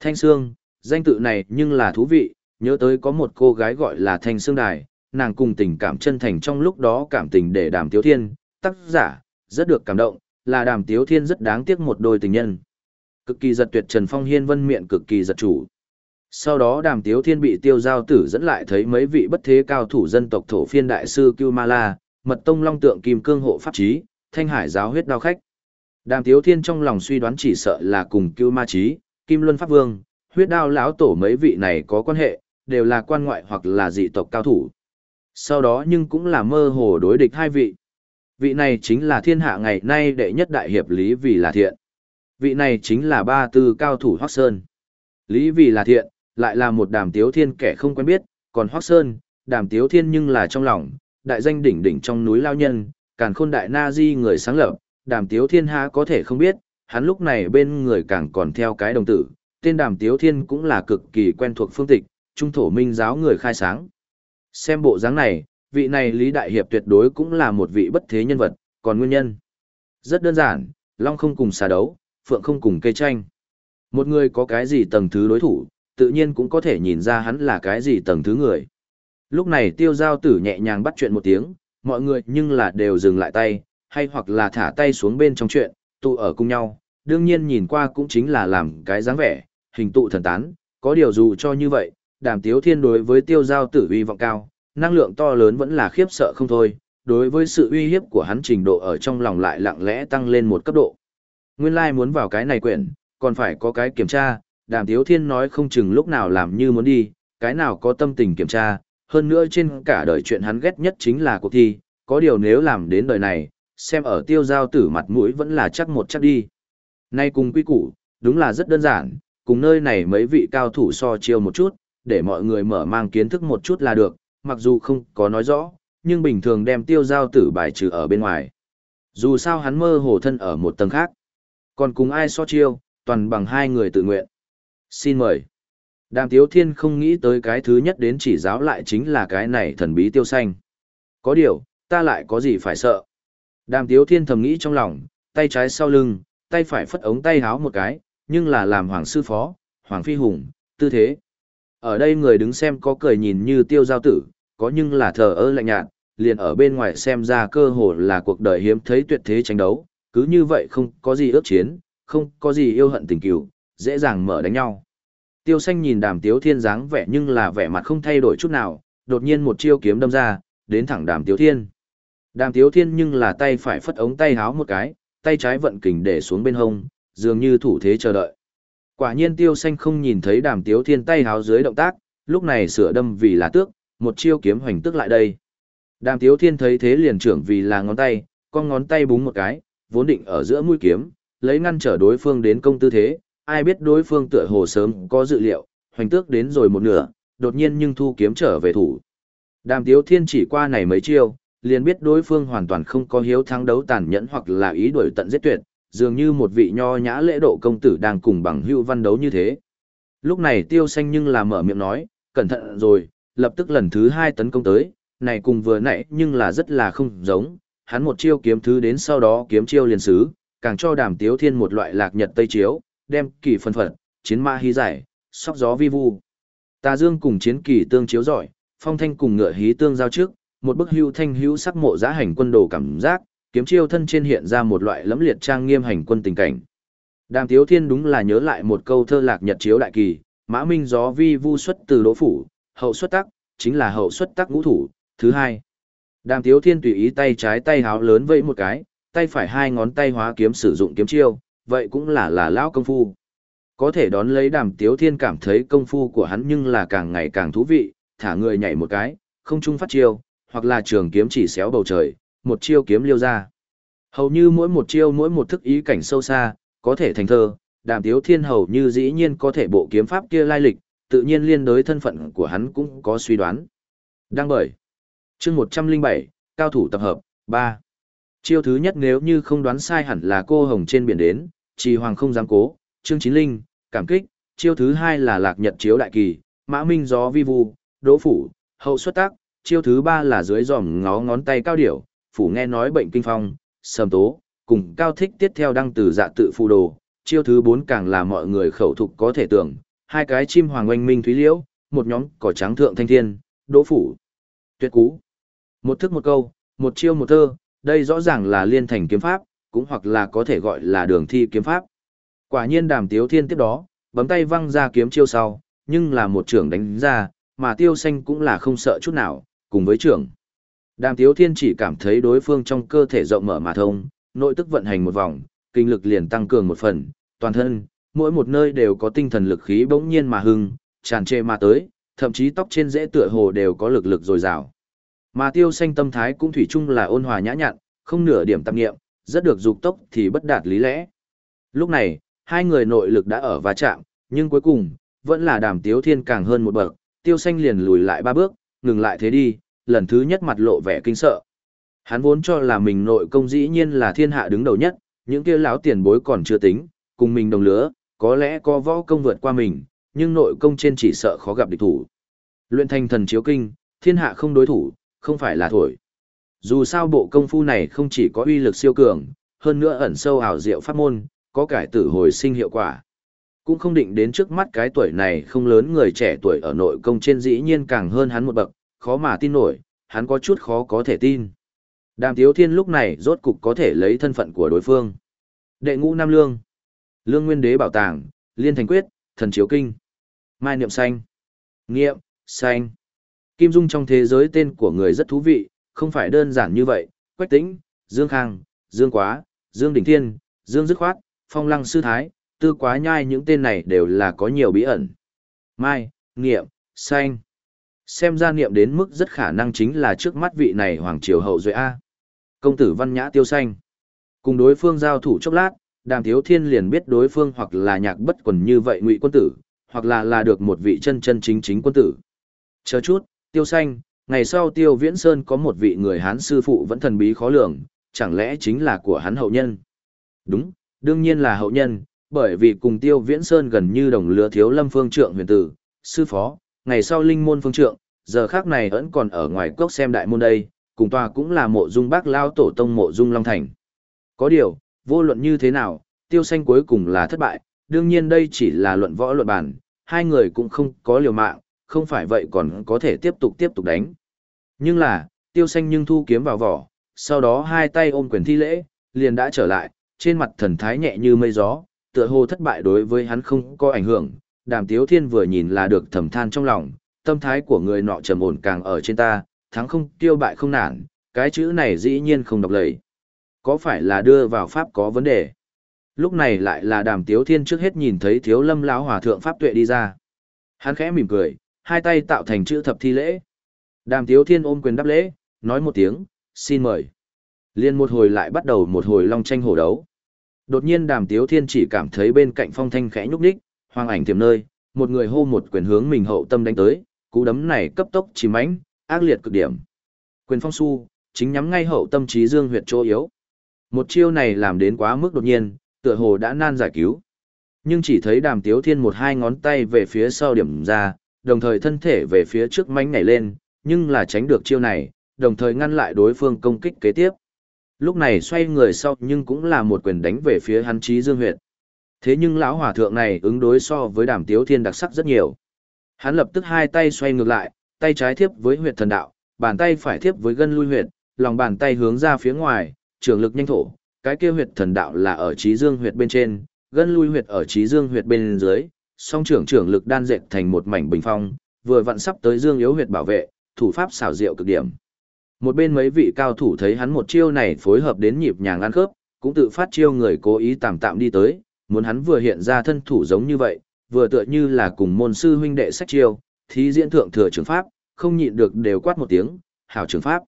Thanh Sương, danh tự này nhưng là thú vị, nhớ tới có một cô gái gọi là Thanh Sương Đài, nàng cùng tình cảm chân thành trong lúc đó cảm tình để đàm tiếu thiên, tác giả, rất được cảm động, là đàm tiếu thiên rất đáng tiếc một đôi tình nhân. Cực kỳ giật tuyệt Trần Phong Hiên vân miệng cực kỳ giật chủ. Sau đó đàm tiếu thiên bị tiêu giao tử dẫn lại thấy mấy vị bất thế cao thủ dân tộc thổ phiên đại sư kiu Ma La, mật tông long tượng kim cương hộ pháp trí, thanh hải giáo huyết đao khách. Đàm tiếu thiên trong lòng suy đoán chỉ sợ là cùng Cưu Ma Chí, Kim Luân Pháp Vương, huyết đao lão tổ mấy vị này có quan hệ, đều là quan ngoại hoặc là dị tộc cao thủ. Sau đó nhưng cũng là mơ hồ đối địch hai vị. Vị này chính là thiên hạ ngày nay đệ nhất đại hiệp Lý Vì là thiện. Vị này chính là ba tư cao thủ Hoác Sơn. Lý Vì là thiện, lại là một đàm tiếu thiên kẻ không quen biết, còn Hoác Sơn, đàm tiếu thiên nhưng là trong lòng, đại danh đỉnh đỉnh trong núi lao nhân, càn khôn đại na di người sáng lập, đàm tiếu thiên ha có thể không biết, hắn lúc này bên người càng còn theo cái đồng tử, tên đàm tiếu thiên cũng là cực kỳ quen thuộc phương tịch, trung thổ minh giáo người khai sáng. Xem bộ dáng này, vị này Lý Đại Hiệp tuyệt đối cũng là một vị bất thế nhân vật, còn nguyên nhân. Rất đơn giản, Long không cùng xà đấu, Phượng không cùng cây tranh. Một người có cái gì tầng thứ đối thủ, tự nhiên cũng có thể nhìn ra hắn là cái gì tầng thứ người. Lúc này tiêu giao tử nhẹ nhàng bắt chuyện một tiếng, mọi người nhưng là đều dừng lại tay, hay hoặc là thả tay xuống bên trong chuyện, tụ ở cùng nhau, đương nhiên nhìn qua cũng chính là làm cái dáng vẻ, hình tụ thần tán, có điều dù cho như vậy, đàm tiếu thiên đối với tiêu giao tử uy vọng cao, năng lượng to lớn vẫn là khiếp sợ không thôi, đối với sự uy hiếp của hắn trình độ ở trong lòng lại lặng lẽ tăng lên một cấp độ. Nguyên lai like muốn vào cái này quyển, còn phải có cái kiểm tra, đàm tiếu thiên nói không chừng lúc nào làm như muốn đi, cái nào có tâm tình kiểm tra, hơn nữa trên cả đời chuyện hắn ghét nhất chính là cuộc thi, có điều nếu làm đến đời này, xem ở tiêu giao tử mặt mũi vẫn là chắc một chắc đi. Nay cùng quy củ, đúng là rất đơn giản, cùng nơi này mấy vị cao thủ so chiêu một chút, để mọi người mở mang kiến thức một chút là được, mặc dù không có nói rõ, nhưng bình thường đem tiêu giao tử bài trừ ở bên ngoài. Dù sao hắn mơ hồ thân ở một tầng khác. Còn cùng ai so chiêu, toàn bằng hai người tự nguyện. Xin mời. Đàm Tiếu Thiên không nghĩ tới cái thứ nhất đến chỉ giáo lại chính là cái này thần bí tiêu xanh. Có điều, ta lại có gì phải sợ. Đàm Tiếu Thiên thầm nghĩ trong lòng, tay trái sau lưng, tay phải phất ống tay háo một cái, nhưng là làm hoàng sư phó, hoàng phi hùng, tư thế. Ở đây người đứng xem có cười nhìn như tiêu giao tử, có nhưng là thờ ơ lạnh nhạt, liền ở bên ngoài xem ra cơ hồ là cuộc đời hiếm thấy tuyệt thế tranh đấu, cứ như vậy không có gì ước chiến, không có gì yêu hận tình cửu, dễ dàng mở đánh nhau. Tiêu xanh nhìn đàm tiếu thiên dáng vẻ nhưng là vẻ mặt không thay đổi chút nào, đột nhiên một chiêu kiếm đâm ra, đến thẳng đàm tiếu thiên. Đàm tiếu thiên nhưng là tay phải phất ống tay háo một cái, tay trái vận kình để xuống bên hông, dường như thủ thế chờ đợi. Quả nhiên tiêu xanh không nhìn thấy đàm tiếu thiên tay háo dưới động tác, lúc này sửa đâm vì là tước, một chiêu kiếm hoành tước lại đây. Đàm tiếu thiên thấy thế liền trưởng vì là ngón tay, con ngón tay búng một cái, vốn định ở giữa mũi kiếm, lấy ngăn trở đối phương đến công tư thế, ai biết đối phương tựa hồ sớm có dự liệu, hoành tước đến rồi một nửa, đột nhiên nhưng thu kiếm trở về thủ. Đàm Tiếu Thiên chỉ qua này mấy chiêu, liền biết đối phương hoàn toàn không có hiếu thắng đấu tàn nhẫn hoặc là ý đuổi tận giết tuyệt, dường như một vị nho nhã lễ độ công tử đang cùng bằng hưu văn đấu như thế. Lúc này tiêu xanh nhưng là mở miệng nói, cẩn thận rồi, lập tức lần thứ hai tấn công tới, này cùng vừa nãy nhưng là rất là không giống, hắn một chiêu kiếm thứ đến sau đó kiếm chiêu liền xứ, càng cho đàm tiếu thiên một loại lạc nhật tây chiếu, đem kỳ phân phật, chiến ma hí giải, sóc gió vi vu. Tà dương cùng chiến kỳ tương chiếu giỏi, phong thanh cùng ngựa hí tương giao trước, một bức hưu thanh hữu sắc mộ giá hành quân đồ cảm giác, kiếm chiêu thân trên hiện ra một loại lẫm liệt trang nghiêm hành quân tình cảnh. Đàm Tiếu Thiên đúng là nhớ lại một câu thơ lạc nhật chiếu đại kỳ, mã minh gió vi vu xuất từ đỗ phủ, hậu xuất tắc, chính là hậu xuất tắc ngũ thủ, thứ hai. Đàm Tiếu Thiên tùy ý tay trái tay háo lớn vẫy một cái, tay phải hai ngón tay hóa kiếm sử dụng kiếm chiêu, vậy cũng là là lão công phu. Có thể đón lấy Đàm Tiếu Thiên cảm thấy công phu của hắn nhưng là càng ngày càng thú vị, thả người nhảy một cái, không trung phát chiêu, hoặc là trường kiếm chỉ xéo bầu trời, một chiêu kiếm liêu ra. Hầu như mỗi một chiêu mỗi một thức ý cảnh sâu xa, có thể thành thơ, đàm tiếu thiên hầu như dĩ nhiên có thể bộ kiếm pháp kia lai lịch, tự nhiên liên đối thân phận của hắn cũng có suy đoán. Đăng bởi. chương 107, Cao thủ tập hợp, 3. Chiêu thứ nhất nếu như không đoán sai hẳn là cô hồng trên biển đến, trì hoàng không dám cố, trương chín linh, cảm kích, chiêu thứ hai là lạc nhật chiếu đại kỳ, mã minh gió vi vu, đỗ phủ, hậu xuất tác, chiêu thứ ba là dưới giòm ngó ngón tay cao điểu, phủ nghe nói bệnh kinh phong, sầm tố, cùng cao thích tiếp theo đăng từ dạ tự phù đồ, chiêu thứ bốn càng là mọi người khẩu thục có thể tưởng, hai cái chim hoàng oanh minh thúy liễu, một nhóm cỏ trắng thượng thanh thiên, đỗ phủ, tuyệt cú. Một thức một câu, một chiêu một thơ, đây rõ ràng là liên thành kiếm pháp, cũng hoặc là có thể gọi là đường thi kiếm pháp. Quả nhiên đàm tiếu thiên tiếp đó, bấm tay văng ra kiếm chiêu sau, nhưng là một trưởng đánh ra, mà tiêu xanh cũng là không sợ chút nào, cùng với trưởng. Đàm Tiếu Thiên chỉ cảm thấy đối phương trong cơ thể rộng mở mà thông, nội tức vận hành một vòng, kinh lực liền tăng cường một phần, toàn thân, mỗi một nơi đều có tinh thần lực khí bỗng nhiên mà hưng, tràn trề mà tới, thậm chí tóc trên rễ tựa hồ đều có lực lực dồi dào. Mà tiêu xanh tâm thái cũng thủy chung là ôn hòa nhã nhặn, không nửa điểm tạp nghiệm, rất được dục tốc thì bất đạt lý lẽ. Lúc này, hai người nội lực đã ở va chạm, nhưng cuối cùng, vẫn là đàm tiếu thiên càng hơn một bậc, tiêu xanh liền lùi lại ba bước, ngừng lại thế đi, lần thứ nhất mặt lộ vẻ kinh sợ. Hắn vốn cho là mình nội công dĩ nhiên là thiên hạ đứng đầu nhất, những kia lão tiền bối còn chưa tính, cùng mình đồng lứa, có lẽ có võ công vượt qua mình, nhưng nội công trên chỉ sợ khó gặp địch thủ. Luyện thành thần chiếu kinh, thiên hạ không đối thủ, không phải là thổi. Dù sao bộ công phu này không chỉ có uy lực siêu cường, hơn nữa ẩn sâu ảo diệu pháp môn, có cải tử hồi sinh hiệu quả. Cũng không định đến trước mắt cái tuổi này không lớn người trẻ tuổi ở nội công trên dĩ nhiên càng hơn hắn một bậc, khó mà tin nổi, hắn có chút khó có thể tin. Đàm Tiếu Thiên lúc này rốt cục có thể lấy thân phận của đối phương. Đệ ngũ Nam Lương, Lương Nguyên Đế Bảo Tàng, Liên Thành Quyết, Thần Chiếu Kinh, Mai Niệm Xanh, Nghiệm, Xanh. Kim Dung trong thế giới tên của người rất thú vị, không phải đơn giản như vậy, Quách Tĩnh, Dương Khang, Dương Quá, Dương Đình Thiên, Dương Dứt Khoát, Phong Lăng Sư Thái, Tư Quá Nhai những tên này đều là có nhiều bí ẩn. Mai, Nghiệm, Xanh. Xem ra niệm đến mức rất khả năng chính là trước mắt vị này hoàng triều hậu duệ A. Công tử văn nhã tiêu xanh. Cùng đối phương giao thủ chốc lát, đàm thiếu thiên liền biết đối phương hoặc là nhạc bất quần như vậy ngụy quân tử, hoặc là là được một vị chân chân chính chính quân tử. Chờ chút, tiêu xanh, ngày sau tiêu viễn sơn có một vị người hán sư phụ vẫn thần bí khó lường, chẳng lẽ chính là của hắn hậu nhân? Đúng, đương nhiên là hậu nhân, bởi vì cùng tiêu viễn sơn gần như đồng lứa thiếu lâm phương trượng huyền tử, sư phó, ngày sau linh môn phương trượng, giờ khác này vẫn còn ở ngoài cốc xem đại môn đây, cùng tòa cũng là mộ dung bác lao tổ tông mộ dung long thành. Có điều, vô luận như thế nào, tiêu xanh cuối cùng là thất bại, đương nhiên đây chỉ là luận võ luận bản, hai người cũng không có liều mạng, không phải vậy còn có thể tiếp tục tiếp tục đánh. Nhưng là, tiêu xanh nhưng thu kiếm vào vỏ, sau đó hai tay ôm quyền thi lễ, liền đã trở lại, trên mặt thần thái nhẹ như mây gió, tựa hồ thất bại đối với hắn không có ảnh hưởng, đàm tiếu thiên vừa nhìn là được thầm than trong lòng, tâm thái của người nọ trầm ổn càng ở trên ta, thắng không tiêu bại không nản, cái chữ này dĩ nhiên không đọc lời. Có phải là đưa vào pháp có vấn đề? Lúc này lại là đàm tiếu thiên trước hết nhìn thấy thiếu lâm lão hòa thượng pháp tuệ đi ra. Hắn khẽ mỉm cười, hai tay tạo thành chữ thập thi lễ. Đàm tiếu thiên ôm quyền đáp lễ, nói một tiếng, xin mời. Liên một hồi lại bắt đầu một hồi long tranh hổ đấu. Đột nhiên đàm tiếu thiên chỉ cảm thấy bên cạnh phong thanh khẽ nhúc nhích, hoang ảnh tiềm nơi, một người hô một quyền hướng mình hậu tâm đánh tới, cú đấm này cấp tốc chỉ mãnh, ác liệt cực điểm. Quyền phong su, chính nhắm ngay hậu tâm trí dương huyệt chỗ yếu. Một chiêu này làm đến quá mức đột nhiên, tựa hồ đã nan giải cứu. Nhưng chỉ thấy đàm tiếu thiên một hai ngón tay về phía sau điểm ra, đồng thời thân thể về phía trước mánh nhảy lên, nhưng là tránh được chiêu này, đồng thời ngăn lại đối phương công kích kế tiếp. Lúc này xoay người sau nhưng cũng là một quyền đánh về phía hắn trí dương huyệt. Thế nhưng lão hòa thượng này ứng đối so với đàm tiếu thiên đặc sắc rất nhiều. Hắn lập tức hai tay xoay ngược lại, tay trái thiếp với huyệt thần đạo, bàn tay phải thiếp với gân lui huyệt, lòng bàn tay hướng ra phía ngoài, trường lực nhanh thổ, cái kia huyệt thần đạo là ở trí dương huyệt bên trên, gân lui huyệt ở trí dương huyệt bên dưới, song trưởng trưởng lực đan dệt thành một mảnh bình phong, vừa vặn sắp tới dương yếu huyệt bảo vệ, thủ pháp xảo diệu cực điểm. Một bên mấy vị cao thủ thấy hắn một chiêu này phối hợp đến nhịp nhàng ăn khớp, cũng tự phát chiêu người cố ý tạm tạm đi tới, muốn hắn vừa hiện ra thân thủ giống như vậy, vừa tựa như là cùng môn sư huynh đệ sách chiêu, thí diễn thượng thừa trường pháp, không nhịn được đều quát một tiếng, hảo trường pháp.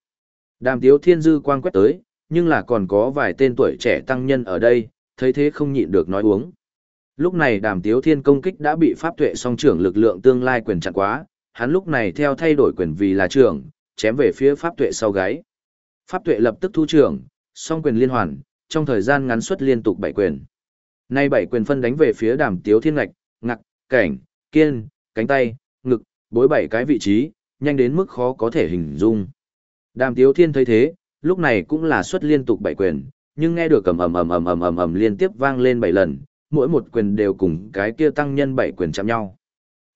Đàm tiếu thiên dư quang quét tới, nhưng là còn có vài tên tuổi trẻ tăng nhân ở đây, thấy thế không nhịn được nói uống. Lúc này đàm tiếu thiên công kích đã bị pháp tuệ song trưởng lực lượng tương lai quyền chặn quá, hắn lúc này theo thay đổi quyền vì là trưởng, chém về phía pháp tuệ sau gáy. Pháp tuệ lập tức thu trưởng, song quyền liên hoàn, trong thời gian ngắn suất liên tục bảy quyền. Nay bảy quyền phân đánh về phía đàm tiếu thiên ngạch, ngặc, cảnh, kiên, cánh tay, ngực, bối bảy cái vị trí, nhanh đến mức khó có thể hình dung. Đàm tiếu thiên thấy thế, lúc này cũng là suất liên tục bảy quyền, nhưng nghe được ầm ầm ầm ầm ầm ầm liên tiếp vang lên bảy lần, mỗi một quyền đều cùng cái kia tăng nhân bảy quyền chạm nhau.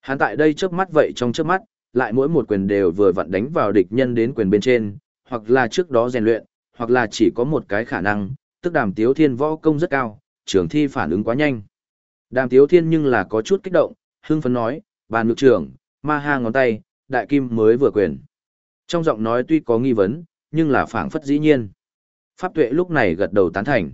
Hắn tại đây chớp mắt vậy trong chớp mắt, lại mỗi một quyền đều vừa vặn đánh vào địch nhân đến quyền bên trên, hoặc là trước đó rèn luyện, hoặc là chỉ có một cái khả năng, tức đàm tiếu thiên võ công rất cao, trường thi phản ứng quá nhanh. Đàm tiếu thiên nhưng là có chút kích động, hưng phấn nói, bàn ngược trưởng, ma ha ngón tay, đại kim mới vừa quyền. Trong giọng nói tuy có nghi vấn, nhưng là phảng phất dĩ nhiên. Pháp tuệ lúc này gật đầu tán thành.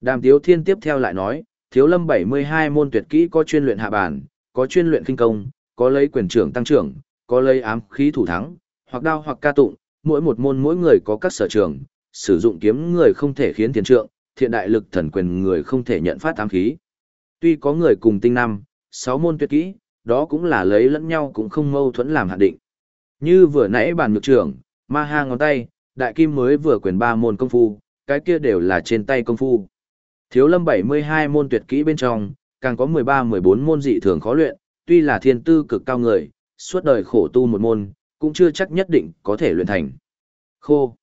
Đàm tiếu thiên tiếp theo lại nói, thiếu lâm 72 môn tuyệt kỹ có chuyên luyện hạ bản, có chuyên luyện kinh công, có lấy quyền trưởng tăng trưởng, có lấy ám khí thủ thắng, hoặc đao hoặc ca tụng, mỗi một môn mỗi người có các sở trường, sử dụng kiếm người không thể khiến thiền trượng, thiện đại lực thần quyền người không thể nhận phát ám khí. Tuy có người cùng tinh năm, sáu môn tuyệt kỹ, đó cũng là lấy lẫn nhau cũng không mâu thuẫn làm hạn định. Như vừa nãy bàn nhược trưởng, ma ha ngón tay, đại kim mới vừa quyền ba môn công phu, cái kia đều là trên tay công phu. Thiếu lâm 72 môn tuyệt kỹ bên trong, càng có 13-14 môn dị thường khó luyện, tuy là thiên tư cực cao người, suốt đời khổ tu một môn, cũng chưa chắc nhất định có thể luyện thành. Khô.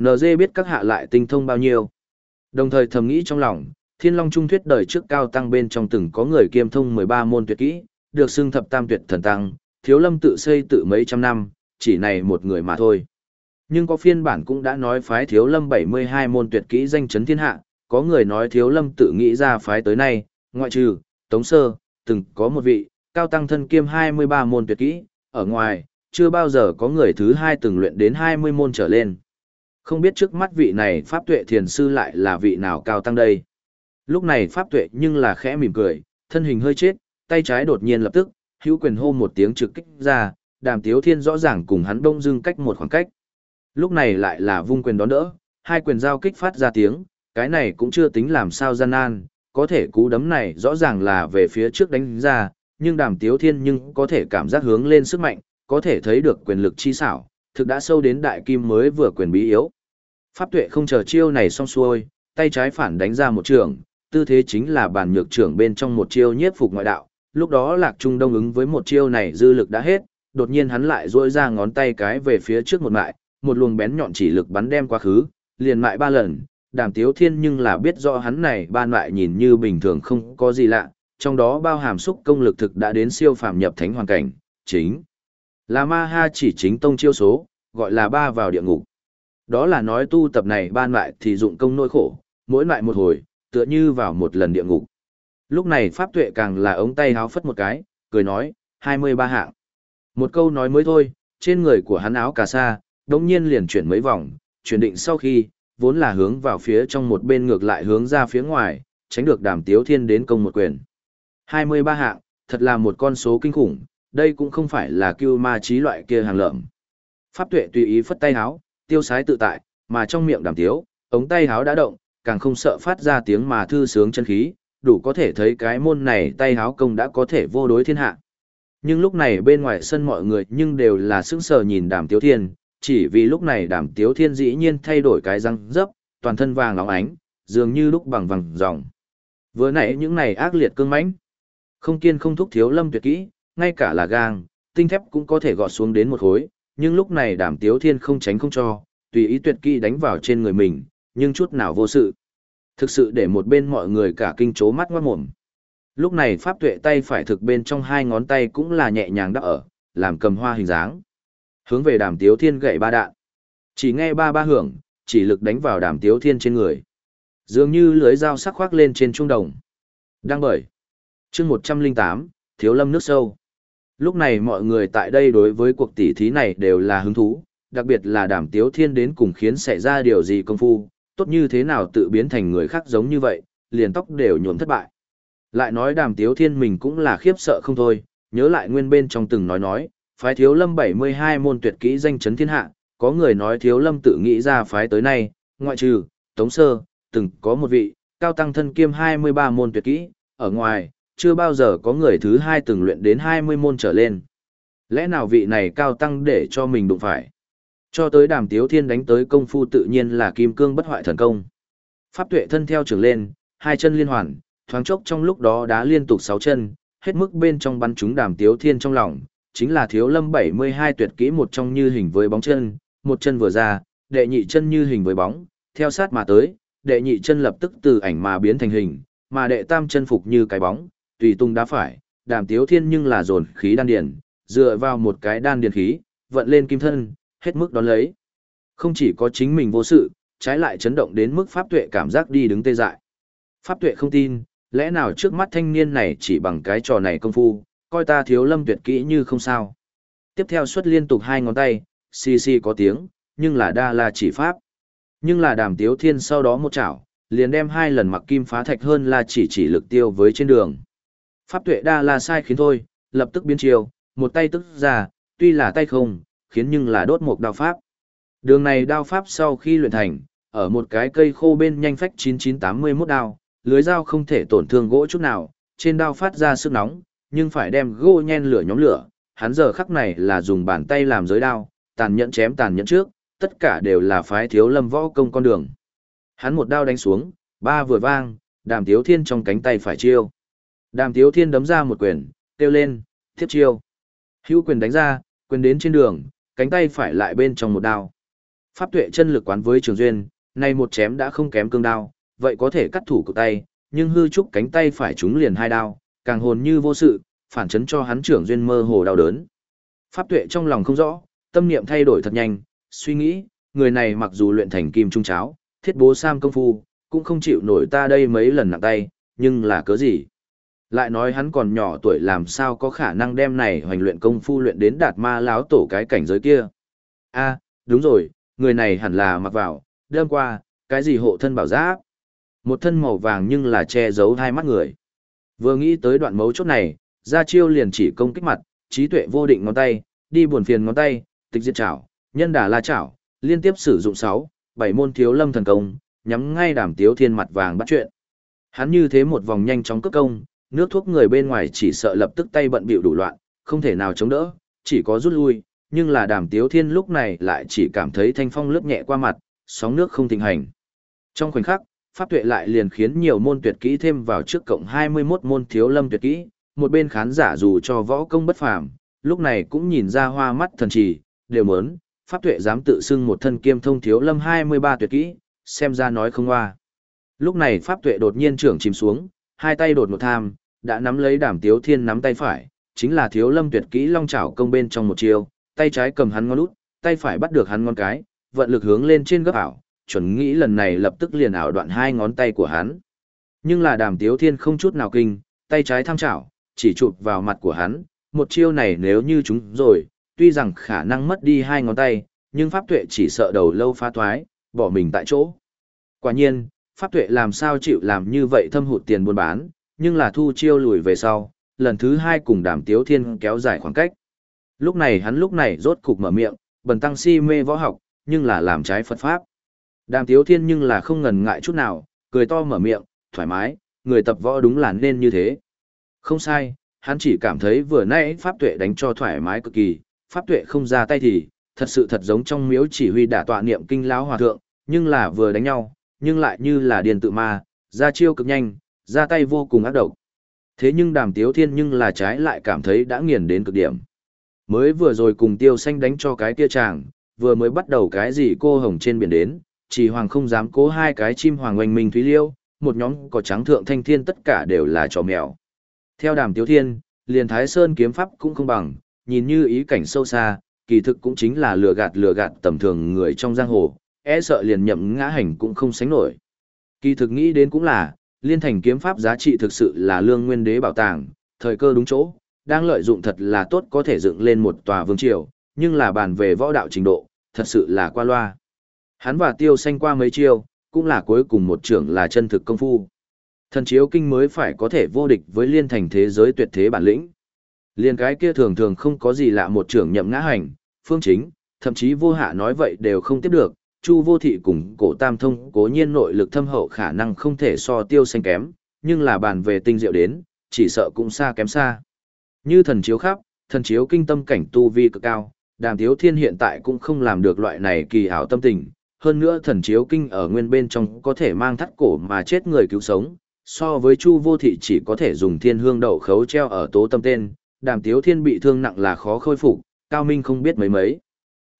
NG biết các hạ lại tinh thông bao nhiêu. Đồng thời thầm nghĩ trong lòng, thiên long trung thuyết đời trước cao tăng bên trong từng có người kiêm thông 13 môn tuyệt kỹ, được xưng thập tam tuyệt thần tăng, thiếu lâm tự xây tự mấy trăm năm, chỉ này một người mà thôi. Nhưng có phiên bản cũng đã nói phái thiếu lâm 72 môn tuyệt kỹ danh chấn thiên hạ, có người nói thiếu lâm tự nghĩ ra phái tới nay, ngoại trừ, tống sơ, từng có một vị, cao tăng thân kiêm 23 môn tuyệt kỹ, ở ngoài, chưa bao giờ có người thứ hai từng luyện đến 20 môn trở lên. Không biết trước mắt vị này Pháp Tuệ Thiền Sư lại là vị nào cao tăng đây. Lúc này Pháp Tuệ nhưng là khẽ mỉm cười, thân hình hơi chết, tay trái đột nhiên lập tức, hữu quyền hô một tiếng trực kích ra, đàm tiếu thiên rõ ràng cùng hắn đông dưng cách một khoảng cách. Lúc này lại là vung quyền đón đỡ, hai quyền giao kích phát ra tiếng, cái này cũng chưa tính làm sao gian nan, có thể cú đấm này rõ ràng là về phía trước đánh ra, nhưng đàm tiếu thiên nhưng có thể cảm giác hướng lên sức mạnh, có thể thấy được quyền lực chi xảo, thực đã sâu đến đại kim mới vừa quyền bí yếu. Pháp tuệ không chờ chiêu này xong xuôi, tay trái phản đánh ra một trường, tư thế chính là bàn nhược trưởng bên trong một chiêu nhiếp phục ngoại đạo, lúc đó lạc trung đông ứng với một chiêu này dư lực đã hết, đột nhiên hắn lại duỗi ra ngón tay cái về phía trước một mại, một luồng bén nhọn chỉ lực bắn đem quá khứ, liền mại ba lần, đàm tiếu thiên nhưng là biết rõ hắn này ban lại nhìn như bình thường không có gì lạ, trong đó bao hàm xúc công lực thực đã đến siêu phàm nhập thánh hoàn cảnh, chính là ma ha chỉ chính tông chiêu số, gọi là ba vào địa ngục. Đó là nói tu tập này ban lại thì dụng công nỗi khổ, mỗi lại một hồi, tựa như vào một lần địa ngục. Lúc này Pháp Tuệ càng là ống tay háo phất một cái, cười nói, 23 hạng. Một câu nói mới thôi, trên người của hắn áo cà sa, đống nhiên liền chuyển mấy vòng, chuyển định sau khi, vốn là hướng vào phía trong một bên ngược lại hướng ra phía ngoài, tránh được đàm tiếu thiên đến công một quyền. 23 hạng, thật là một con số kinh khủng, đây cũng không phải là cưu ma trí loại kia hàng lợm. Pháp tuệ tùy ý phất tay háo, tiêu sái tự tại, mà trong miệng đàm tiếu, ống tay háo đã động, càng không sợ phát ra tiếng mà thư sướng chân khí, đủ có thể thấy cái môn này tay háo công đã có thể vô đối thiên hạ. Nhưng lúc này bên ngoài sân mọi người nhưng đều là sững sờ nhìn đàm tiếu thiên, chỉ vì lúc này đàm tiếu thiên dĩ nhiên thay đổi cái răng dấp, toàn thân vàng óng ánh, dường như lúc bằng vàng dòng. Vừa nãy những này ác liệt cương mãnh, không kiên không thúc thiếu lâm tuyệt kỹ, ngay cả là gang, tinh thép cũng có thể gọt xuống đến một khối, nhưng lúc này đàm tiếu thiên không tránh không cho, tùy ý tuyệt kỹ đánh vào trên người mình, nhưng chút nào vô sự. Thực sự để một bên mọi người cả kinh chố mắt ngoát mồm. Lúc này pháp tuệ tay phải thực bên trong hai ngón tay cũng là nhẹ nhàng đắp ở, làm cầm hoa hình dáng. Hướng về đàm tiếu thiên gậy ba đạn. Chỉ nghe ba ba hưởng, chỉ lực đánh vào đàm tiếu thiên trên người. Dường như lưới dao sắc khoác lên trên trung đồng. Đang bởi. chương một trăm linh tám thiếu lâm nước sâu. Lúc này mọi người tại đây đối với cuộc tỉ thí này đều là hứng thú, đặc biệt là đàm tiếu thiên đến cùng khiến xảy ra điều gì công phu, tốt như thế nào tự biến thành người khác giống như vậy, liền tóc đều nhuộm thất bại. Lại nói đàm tiếu thiên mình cũng là khiếp sợ không thôi, nhớ lại nguyên bên trong từng nói nói, phái thiếu lâm 72 môn tuyệt kỹ danh chấn thiên hạ, có người nói thiếu lâm tự nghĩ ra phái tới nay, ngoại trừ, tống sơ, từng có một vị, cao tăng thân kiêm 23 môn tuyệt kỹ, ở ngoài, chưa bao giờ có người thứ hai từng luyện đến 20 môn trở lên. Lẽ nào vị này cao tăng để cho mình đụng phải? Cho tới đàm tiếu thiên đánh tới công phu tự nhiên là kim cương bất hoại thần công. Pháp tuệ thân theo trường lên, hai chân liên hoàn, thoáng chốc trong lúc đó đá liên tục sáu chân, hết mức bên trong bắn chúng đàm tiếu thiên trong lòng, chính là thiếu lâm 72 tuyệt kỹ một trong như hình với bóng chân, một chân vừa ra, đệ nhị chân như hình với bóng, theo sát mà tới, đệ nhị chân lập tức từ ảnh mà biến thành hình, mà đệ tam chân phục như cái bóng, tùy tung đá phải, đàm tiếu thiên nhưng là dồn khí đan điền, dựa vào một cái đan điền khí, vận lên kim thân, hết mức đón lấy. Không chỉ có chính mình vô sự, trái lại chấn động đến mức pháp tuệ cảm giác đi đứng tê dại. Pháp tuệ không tin, lẽ nào trước mắt thanh niên này chỉ bằng cái trò này công phu, coi ta thiếu lâm tuyệt kỹ như không sao. Tiếp theo xuất liên tục hai ngón tay, xì xì có tiếng, nhưng là đa là chỉ pháp. Nhưng là đàm tiếu thiên sau đó một chảo, liền đem hai lần mặc kim phá thạch hơn là chỉ chỉ lực tiêu với trên đường. Pháp tuệ đa là sai khiến thôi, lập tức biến chiều, một tay tức ra, tuy là tay không, khiến nhưng là đốt một đao pháp. Đường này đao pháp sau khi luyện thành, ở một cái cây khô bên nhanh phách 9981 đao, lưới dao không thể tổn thương gỗ chút nào, trên đao phát ra sức nóng, nhưng phải đem gỗ nhen lửa nhóm lửa, hắn giờ khắc này là dùng bàn tay làm giới đao, tàn nhẫn chém tàn nhẫn trước, tất cả đều là phái thiếu lâm võ công con đường. Hắn một đao đánh xuống, ba vừa vang, đàm tiếu thiên trong cánh tay phải chiêu. Đàm tiếu thiên đấm ra một quyền, kêu lên, tiếp chiêu. Hữu quyền đánh ra, quyền đến trên đường, cánh tay phải lại bên trong một đao. Pháp tuệ chân lực quán với trường duyên, nay một chém đã không kém cương đao, vậy có thể cắt thủ của tay, nhưng hư trúc cánh tay phải trúng liền hai đao, càng hồn như vô sự, phản chấn cho hắn trưởng duyên mơ hồ đau đớn. Pháp tuệ trong lòng không rõ, tâm niệm thay đổi thật nhanh, suy nghĩ, người này mặc dù luyện thành kim trung cháo, thiết bố sam công phu, cũng không chịu nổi ta đây mấy lần nặng tay, nhưng là cớ gì? Lại nói hắn còn nhỏ tuổi làm sao có khả năng đem này hoành luyện công phu luyện đến đạt ma láo tổ cái cảnh giới kia. a đúng rồi, người này hẳn là mặc vào, đêm qua, cái gì hộ thân bảo giáp. Một thân màu vàng nhưng là che giấu hai mắt người. Vừa nghĩ tới đoạn mấu chốt này, ra chiêu liền chỉ công kích mặt, trí tuệ vô định ngón tay, đi buồn phiền ngón tay, tịch diệt chảo, nhân đà la chảo, liên tiếp sử dụng 6, 7 môn thiếu lâm thần công, nhắm ngay đàm tiếu thiên mặt vàng bắt chuyện. Hắn như thế một vòng nhanh chóng cướp công, nước thuốc người bên ngoài chỉ sợ lập tức tay bận bịu đủ loạn, không thể nào chống đỡ, chỉ có rút lui, nhưng là đàm tiếu thiên lúc này lại chỉ cảm thấy thanh phong lướt nhẹ qua mặt, sóng nước không thịnh hành. Trong khoảnh khắc, pháp tuệ lại liền khiến nhiều môn tuyệt kỹ thêm vào trước cộng 21 môn thiếu lâm tuyệt kỹ, một bên khán giả dù cho võ công bất phàm, lúc này cũng nhìn ra hoa mắt thần trì, đều muốn, pháp tuệ dám tự xưng một thân kiêm thông thiếu lâm 23 tuyệt kỹ, xem ra nói không hoa. Lúc này pháp tuệ đột nhiên trưởng chìm xuống, hai tay đột một tham, đã nắm lấy đàm tiếu thiên nắm tay phải, chính là thiếu lâm tuyệt kỹ long chảo công bên trong một chiều. tay trái cầm hắn ngón út, tay phải bắt được hắn ngón cái, vận lực hướng lên trên gấp ảo, chuẩn nghĩ lần này lập tức liền ảo đoạn hai ngón tay của hắn. Nhưng là đàm tiếu thiên không chút nào kinh, tay trái tham chảo, chỉ chụp vào mặt của hắn, một chiêu này nếu như chúng rồi, tuy rằng khả năng mất đi hai ngón tay, nhưng pháp tuệ chỉ sợ đầu lâu phá thoái, bỏ mình tại chỗ. Quả nhiên, pháp tuệ làm sao chịu làm như vậy thâm hụt tiền buôn bán, nhưng là thu chiêu lùi về sau, lần thứ hai cùng đàm tiếu thiên kéo dài khoảng cách. Lúc này hắn lúc này rốt cục mở miệng, bần tăng si mê võ học, nhưng là làm trái Phật Pháp. Đàm tiếu thiên nhưng là không ngần ngại chút nào, cười to mở miệng, thoải mái, người tập võ đúng là nên như thế. Không sai, hắn chỉ cảm thấy vừa nãy pháp tuệ đánh cho thoải mái cực kỳ, pháp tuệ không ra tay thì, thật sự thật giống trong miếu chỉ huy đả tọa niệm kinh lão hòa thượng, nhưng là vừa đánh nhau, nhưng lại như là điền tự ma, ra chiêu cực nhanh, ra tay vô cùng ác độc. Thế nhưng đàm tiếu thiên nhưng là trái lại cảm thấy đã nghiền đến cực điểm. Mới vừa rồi cùng tiêu xanh đánh cho cái kia chàng, vừa mới bắt đầu cái gì cô hồng trên biển đến, chỉ hoàng không dám cố hai cái chim hoàng oanh minh thúy liêu, một nhóm có trắng thượng thanh thiên tất cả đều là trò mèo. Theo đàm tiếu thiên, liền thái sơn kiếm pháp cũng không bằng, nhìn như ý cảnh sâu xa, kỳ thực cũng chính là lừa gạt lừa gạt tầm thường người trong giang hồ, e sợ liền nhậm ngã hành cũng không sánh nổi. Kỳ thực nghĩ đến cũng là, liên thành kiếm pháp giá trị thực sự là lương nguyên đế bảo tàng, thời cơ đúng chỗ, đang lợi dụng thật là tốt có thể dựng lên một tòa vương triều, nhưng là bàn về võ đạo trình độ, thật sự là qua loa. Hắn và tiêu xanh qua mấy chiêu, cũng là cuối cùng một trưởng là chân thực công phu. Thần chiếu kinh mới phải có thể vô địch với liên thành thế giới tuyệt thế bản lĩnh. Liên cái kia thường thường không có gì lạ một trưởng nhậm ngã hành, phương chính, thậm chí vô hạ nói vậy đều không tiếp được, Chu vô thị cùng cổ tam thông cố nhiên nội lực thâm hậu khả năng không thể so tiêu xanh kém, nhưng là bàn về tinh diệu đến, chỉ sợ cũng xa kém xa. Như thần chiếu khắp, thần chiếu kinh tâm cảnh tu vi cực cao, đàm thiếu thiên hiện tại cũng không làm được loại này kỳ ảo tâm tình. Hơn nữa thần chiếu kinh ở nguyên bên trong có thể mang thắt cổ mà chết người cứu sống, so với chu vô thị chỉ có thể dùng thiên hương đậu khấu treo ở tố tâm tên, đàm tiếu thiên bị thương nặng là khó khôi phục, cao minh không biết mấy mấy.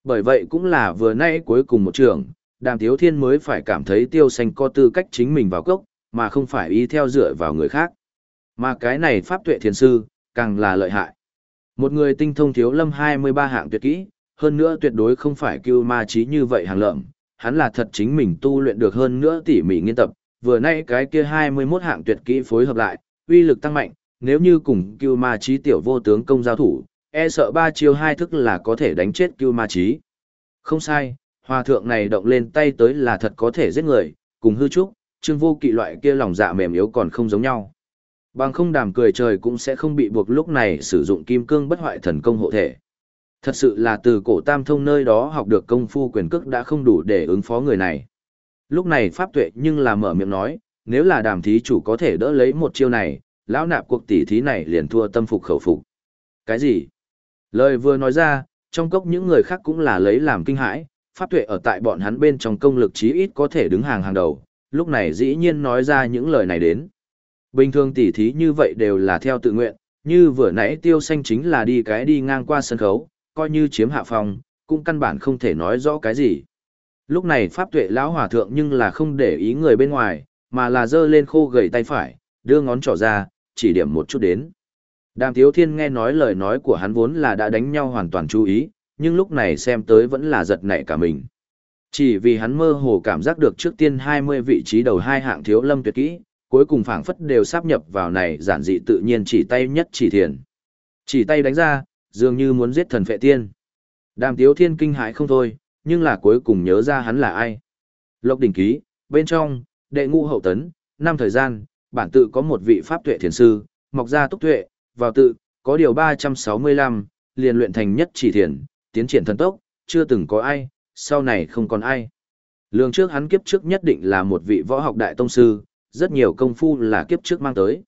Bởi vậy cũng là vừa nãy cuối cùng một trường, đàm tiếu thiên mới phải cảm thấy tiêu xanh có tư cách chính mình vào cốc, mà không phải y theo dựa vào người khác. Mà cái này pháp tuệ thiền sư, càng là lợi hại. Một người tinh thông thiếu lâm 23 hạng tuyệt kỹ, hơn nữa tuyệt đối không phải cưu ma trí như vậy hàng lợm, hắn là thật chính mình tu luyện được hơn nữa tỉ mỉ nghiên tập, vừa nay cái kia 21 hạng tuyệt kỹ phối hợp lại, uy lực tăng mạnh, nếu như cùng cưu ma Chí tiểu vô tướng công giao thủ, e sợ ba chiêu hai thức là có thể đánh chết cưu ma Chí Không sai, hòa thượng này động lên tay tới là thật có thể giết người, cùng hư trúc, trương vô kỵ loại kia lòng dạ mềm yếu còn không giống nhau. Bằng không đàm cười trời cũng sẽ không bị buộc lúc này sử dụng kim cương bất hoại thần công hộ thể. Thật sự là từ cổ tam thông nơi đó học được công phu quyền cước đã không đủ để ứng phó người này. Lúc này pháp tuệ nhưng là mở miệng nói, nếu là đàm thí chủ có thể đỡ lấy một chiêu này, lão nạp cuộc tỷ thí này liền thua tâm phục khẩu phục. Cái gì? Lời vừa nói ra, trong cốc những người khác cũng là lấy làm kinh hãi, pháp tuệ ở tại bọn hắn bên trong công lực chí ít có thể đứng hàng hàng đầu, lúc này dĩ nhiên nói ra những lời này đến. Bình thường tỉ thí như vậy đều là theo tự nguyện, như vừa nãy tiêu xanh chính là đi cái đi ngang qua sân khấu, coi như chiếm hạ phòng, cũng căn bản không thể nói rõ cái gì. Lúc này pháp tuệ lão hòa thượng nhưng là không để ý người bên ngoài, mà là giơ lên khô gầy tay phải, đưa ngón trỏ ra, chỉ điểm một chút đến. Đàm Tiếu Thiên nghe nói lời nói của hắn vốn là đã đánh nhau hoàn toàn chú ý, nhưng lúc này xem tới vẫn là giật nảy cả mình. Chỉ vì hắn mơ hồ cảm giác được trước tiên 20 vị trí đầu hai hạng thiếu lâm tuyệt kỹ, cuối cùng phảng phất đều sáp nhập vào này giản dị tự nhiên chỉ tay nhất chỉ thiền. Chỉ tay đánh ra, dường như muốn giết thần phệ tiên. Đàm Tiếu Thiên kinh hãi không thôi, nhưng là cuối cùng nhớ ra hắn là ai. Lộc đỉnh ký, bên trong, đệ ngũ hậu tấn, năm thời gian, bản tự có một vị pháp tuệ thiền sư, mọc ra túc tuệ, vào tự, có điều 365, liền luyện thành nhất chỉ thiền, tiến triển thần tốc, chưa từng có ai, sau này không còn ai. Lương trước hắn kiếp trước nhất định là một vị võ học đại tông sư, rất nhiều công phu là kiếp trước mang tới.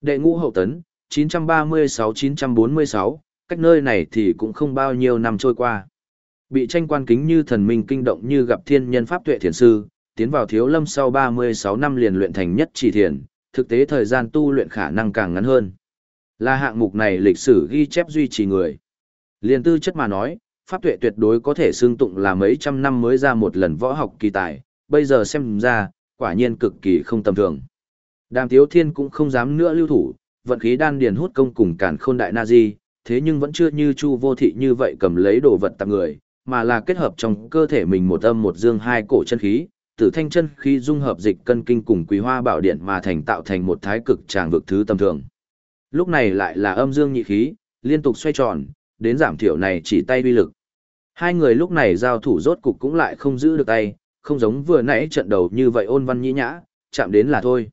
Đệ ngũ hậu tấn, 936-946, cách nơi này thì cũng không bao nhiêu năm trôi qua. Bị tranh quan kính như thần minh kinh động như gặp thiên nhân pháp tuệ thiền sư, tiến vào thiếu lâm sau 36 năm liền luyện thành nhất chỉ thiền, thực tế thời gian tu luyện khả năng càng ngắn hơn. Là hạng mục này lịch sử ghi chép duy trì người. Liên tư chất mà nói, pháp tuệ tuyệt đối có thể xương tụng là mấy trăm năm mới ra một lần võ học kỳ tài, bây giờ xem ra, quả nhiên cực kỳ không tầm thường. Đàm Tiếu Thiên cũng không dám nữa lưu thủ, vận khí đan điền hút công cùng cản khôn đại na di, thế nhưng vẫn chưa như Chu vô thị như vậy cầm lấy đồ vật tặng người, mà là kết hợp trong cơ thể mình một âm một dương hai cổ chân khí, tử thanh chân khí dung hợp dịch cân kinh cùng quý hoa bảo điện mà thành tạo thành một thái cực tràng vực thứ tầm thường. Lúc này lại là âm dương nhị khí, liên tục xoay tròn, đến giảm thiểu này chỉ tay uy lực. Hai người lúc này giao thủ rốt cục cũng lại không giữ được tay, không giống vừa nãy trận đầu như vậy ôn văn nhĩ nhã, chạm đến là thôi.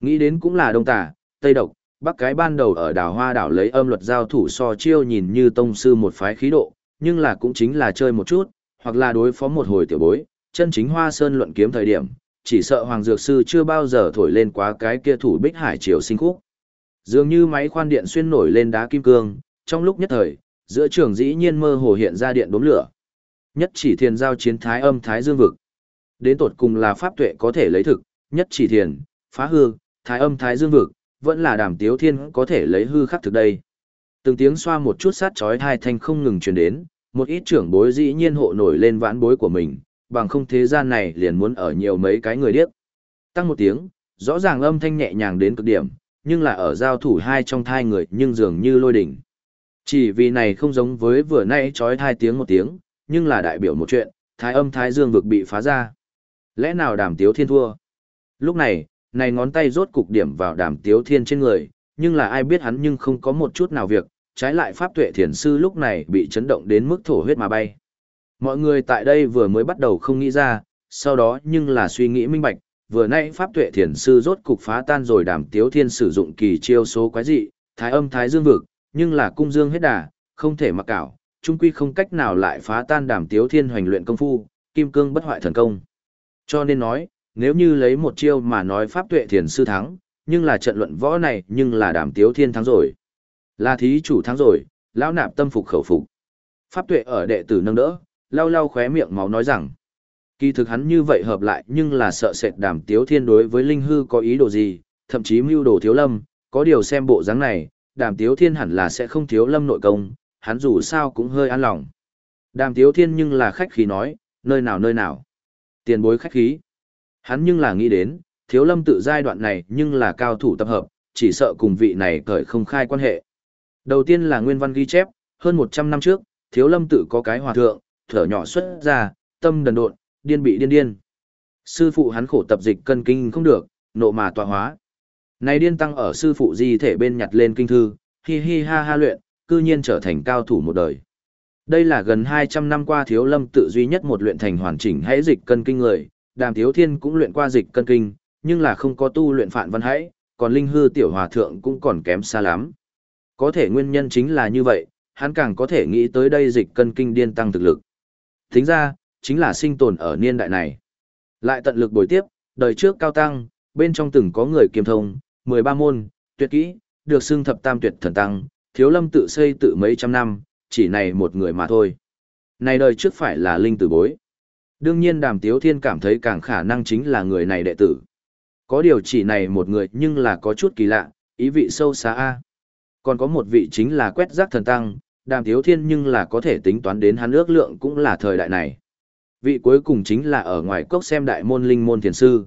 Nghĩ đến cũng là đông tả, tây độc, bắc cái ban đầu ở đảo hoa đảo lấy âm luật giao thủ so chiêu nhìn như tông sư một phái khí độ, nhưng là cũng chính là chơi một chút, hoặc là đối phó một hồi tiểu bối, chân chính hoa sơn luận kiếm thời điểm, chỉ sợ Hoàng Dược Sư chưa bao giờ thổi lên quá cái kia thủ bích hải triều sinh khúc. Dường như máy khoan điện xuyên nổi lên đá kim cương, trong lúc nhất thời, giữa trường dĩ nhiên mơ hồ hiện ra điện đốm lửa. Nhất chỉ thiền giao chiến thái âm thái dương vực. Đến tột cùng là pháp tuệ có thể lấy thực, nhất chỉ thiền, phá hư, thái âm thái dương vực, vẫn là đàm tiếu thiên có thể lấy hư khắc thực đây. Từng tiếng xoa một chút sát chói hai thanh không ngừng truyền đến, một ít trưởng bối dĩ nhiên hộ nổi lên vãn bối của mình, bằng không thế gian này liền muốn ở nhiều mấy cái người điếc. Tăng một tiếng, rõ ràng âm thanh nhẹ nhàng đến cực điểm, nhưng là ở giao thủ hai trong thai người nhưng dường như lôi đỉnh. Chỉ vì này không giống với vừa nãy chói thai tiếng một tiếng, nhưng là đại biểu một chuyện, thái âm thái dương vực bị phá ra. Lẽ nào đàm tiếu thiên thua? Lúc này, này ngón tay rốt cục điểm vào đàm tiếu thiên trên người, nhưng là ai biết hắn nhưng không có một chút nào việc, trái lại pháp tuệ thiền sư lúc này bị chấn động đến mức thổ huyết mà bay. Mọi người tại đây vừa mới bắt đầu không nghĩ ra, sau đó nhưng là suy nghĩ minh bạch, vừa nãy pháp tuệ thiền sư rốt cục phá tan rồi đàm tiếu thiên sử dụng kỳ chiêu số quái dị, thái âm thái dương vực, nhưng là cung dương hết đà, không thể mặc cảo, chung quy không cách nào lại phá tan đàm tiếu thiên hoành luyện công phu, kim cương bất hoại thần công. Cho nên nói, nếu như lấy một chiêu mà nói pháp tuệ thiền sư thắng, nhưng là trận luận võ này nhưng là đàm tiếu thiên thắng rồi. Là thí chủ thắng rồi, lão nạp tâm phục khẩu phục. Pháp tuệ ở đệ tử nâng đỡ, lau lau khóe miệng máu nói rằng, kỳ thực hắn như vậy hợp lại nhưng là sợ sệt đàm tiếu thiên đối với linh hư có ý đồ gì, thậm chí mưu đồ thiếu lâm, có điều xem bộ dáng này, đàm tiếu thiên hẳn là sẽ không thiếu lâm nội công, hắn dù sao cũng hơi an lòng. Đàm tiếu thiên nhưng là khách khí nói, nơi nào nơi nào. Tiền bối khách khí. Hắn nhưng là nghĩ đến, thiếu lâm tự giai đoạn này nhưng là cao thủ tập hợp, chỉ sợ cùng vị này cởi không khai quan hệ. Đầu tiên là nguyên văn ghi chép, hơn 100 năm trước, thiếu lâm tự có cái hòa thượng, thở nhỏ xuất ra, tâm đần độn, điên bị điên điên. Sư phụ hắn khổ tập dịch cân kinh không được, nộ mà tọa hóa. Này điên tăng ở sư phụ di thể bên nhặt lên kinh thư, hi hi ha ha luyện, cư nhiên trở thành cao thủ một đời. Đây là gần 200 năm qua thiếu lâm tự duy nhất một luyện thành hoàn chỉnh hãy dịch cân kinh người, đàm thiếu thiên cũng luyện qua dịch cân kinh, nhưng là không có tu luyện phản văn hãy, còn linh hư tiểu hòa thượng cũng còn kém xa lắm. Có thể nguyên nhân chính là như vậy, hắn càng có thể nghĩ tới đây dịch cân kinh điên tăng thực lực. thính ra, chính là sinh tồn ở niên đại này. Lại tận lực bồi tiếp, đời trước cao tăng, bên trong từng có người kiềm thông, 13 môn, tuyệt kỹ, được xưng thập tam tuyệt thần tăng, thiếu lâm tự xây tự mấy trăm năm, chỉ này một người mà thôi. Này đời trước phải là linh tử bối. Đương nhiên đàm tiếu thiên cảm thấy càng khả năng chính là người này đệ tử. Có điều chỉ này một người nhưng là có chút kỳ lạ, ý vị sâu xa A. Còn có một vị chính là quét rác thần tăng, đàm tiếu thiên nhưng là có thể tính toán đến hắn ước lượng cũng là thời đại này. Vị cuối cùng chính là ở ngoài cốc xem đại môn linh môn thiền sư.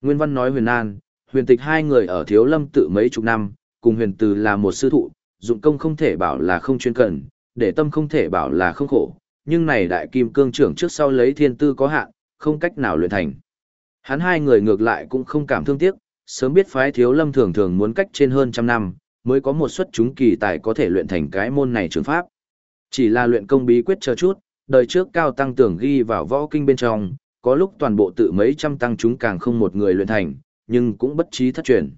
Nguyên văn nói huyền an, huyền tịch hai người ở thiếu lâm tự mấy chục năm, cùng huyền từ là một sư thụ, dụng công không thể bảo là không chuyên cần, để tâm không thể bảo là không khổ, nhưng này đại kim cương trưởng trước sau lấy thiên tư có hạn, không cách nào luyện thành. Hắn hai người ngược lại cũng không cảm thương tiếc, sớm biết phái thiếu lâm thường thường muốn cách trên hơn trăm năm, mới có một suất chúng kỳ tài có thể luyện thành cái môn này trường pháp. Chỉ là luyện công bí quyết chờ chút, đời trước cao tăng tưởng ghi vào võ kinh bên trong, có lúc toàn bộ tự mấy trăm tăng chúng càng không một người luyện thành, nhưng cũng bất trí thất truyền.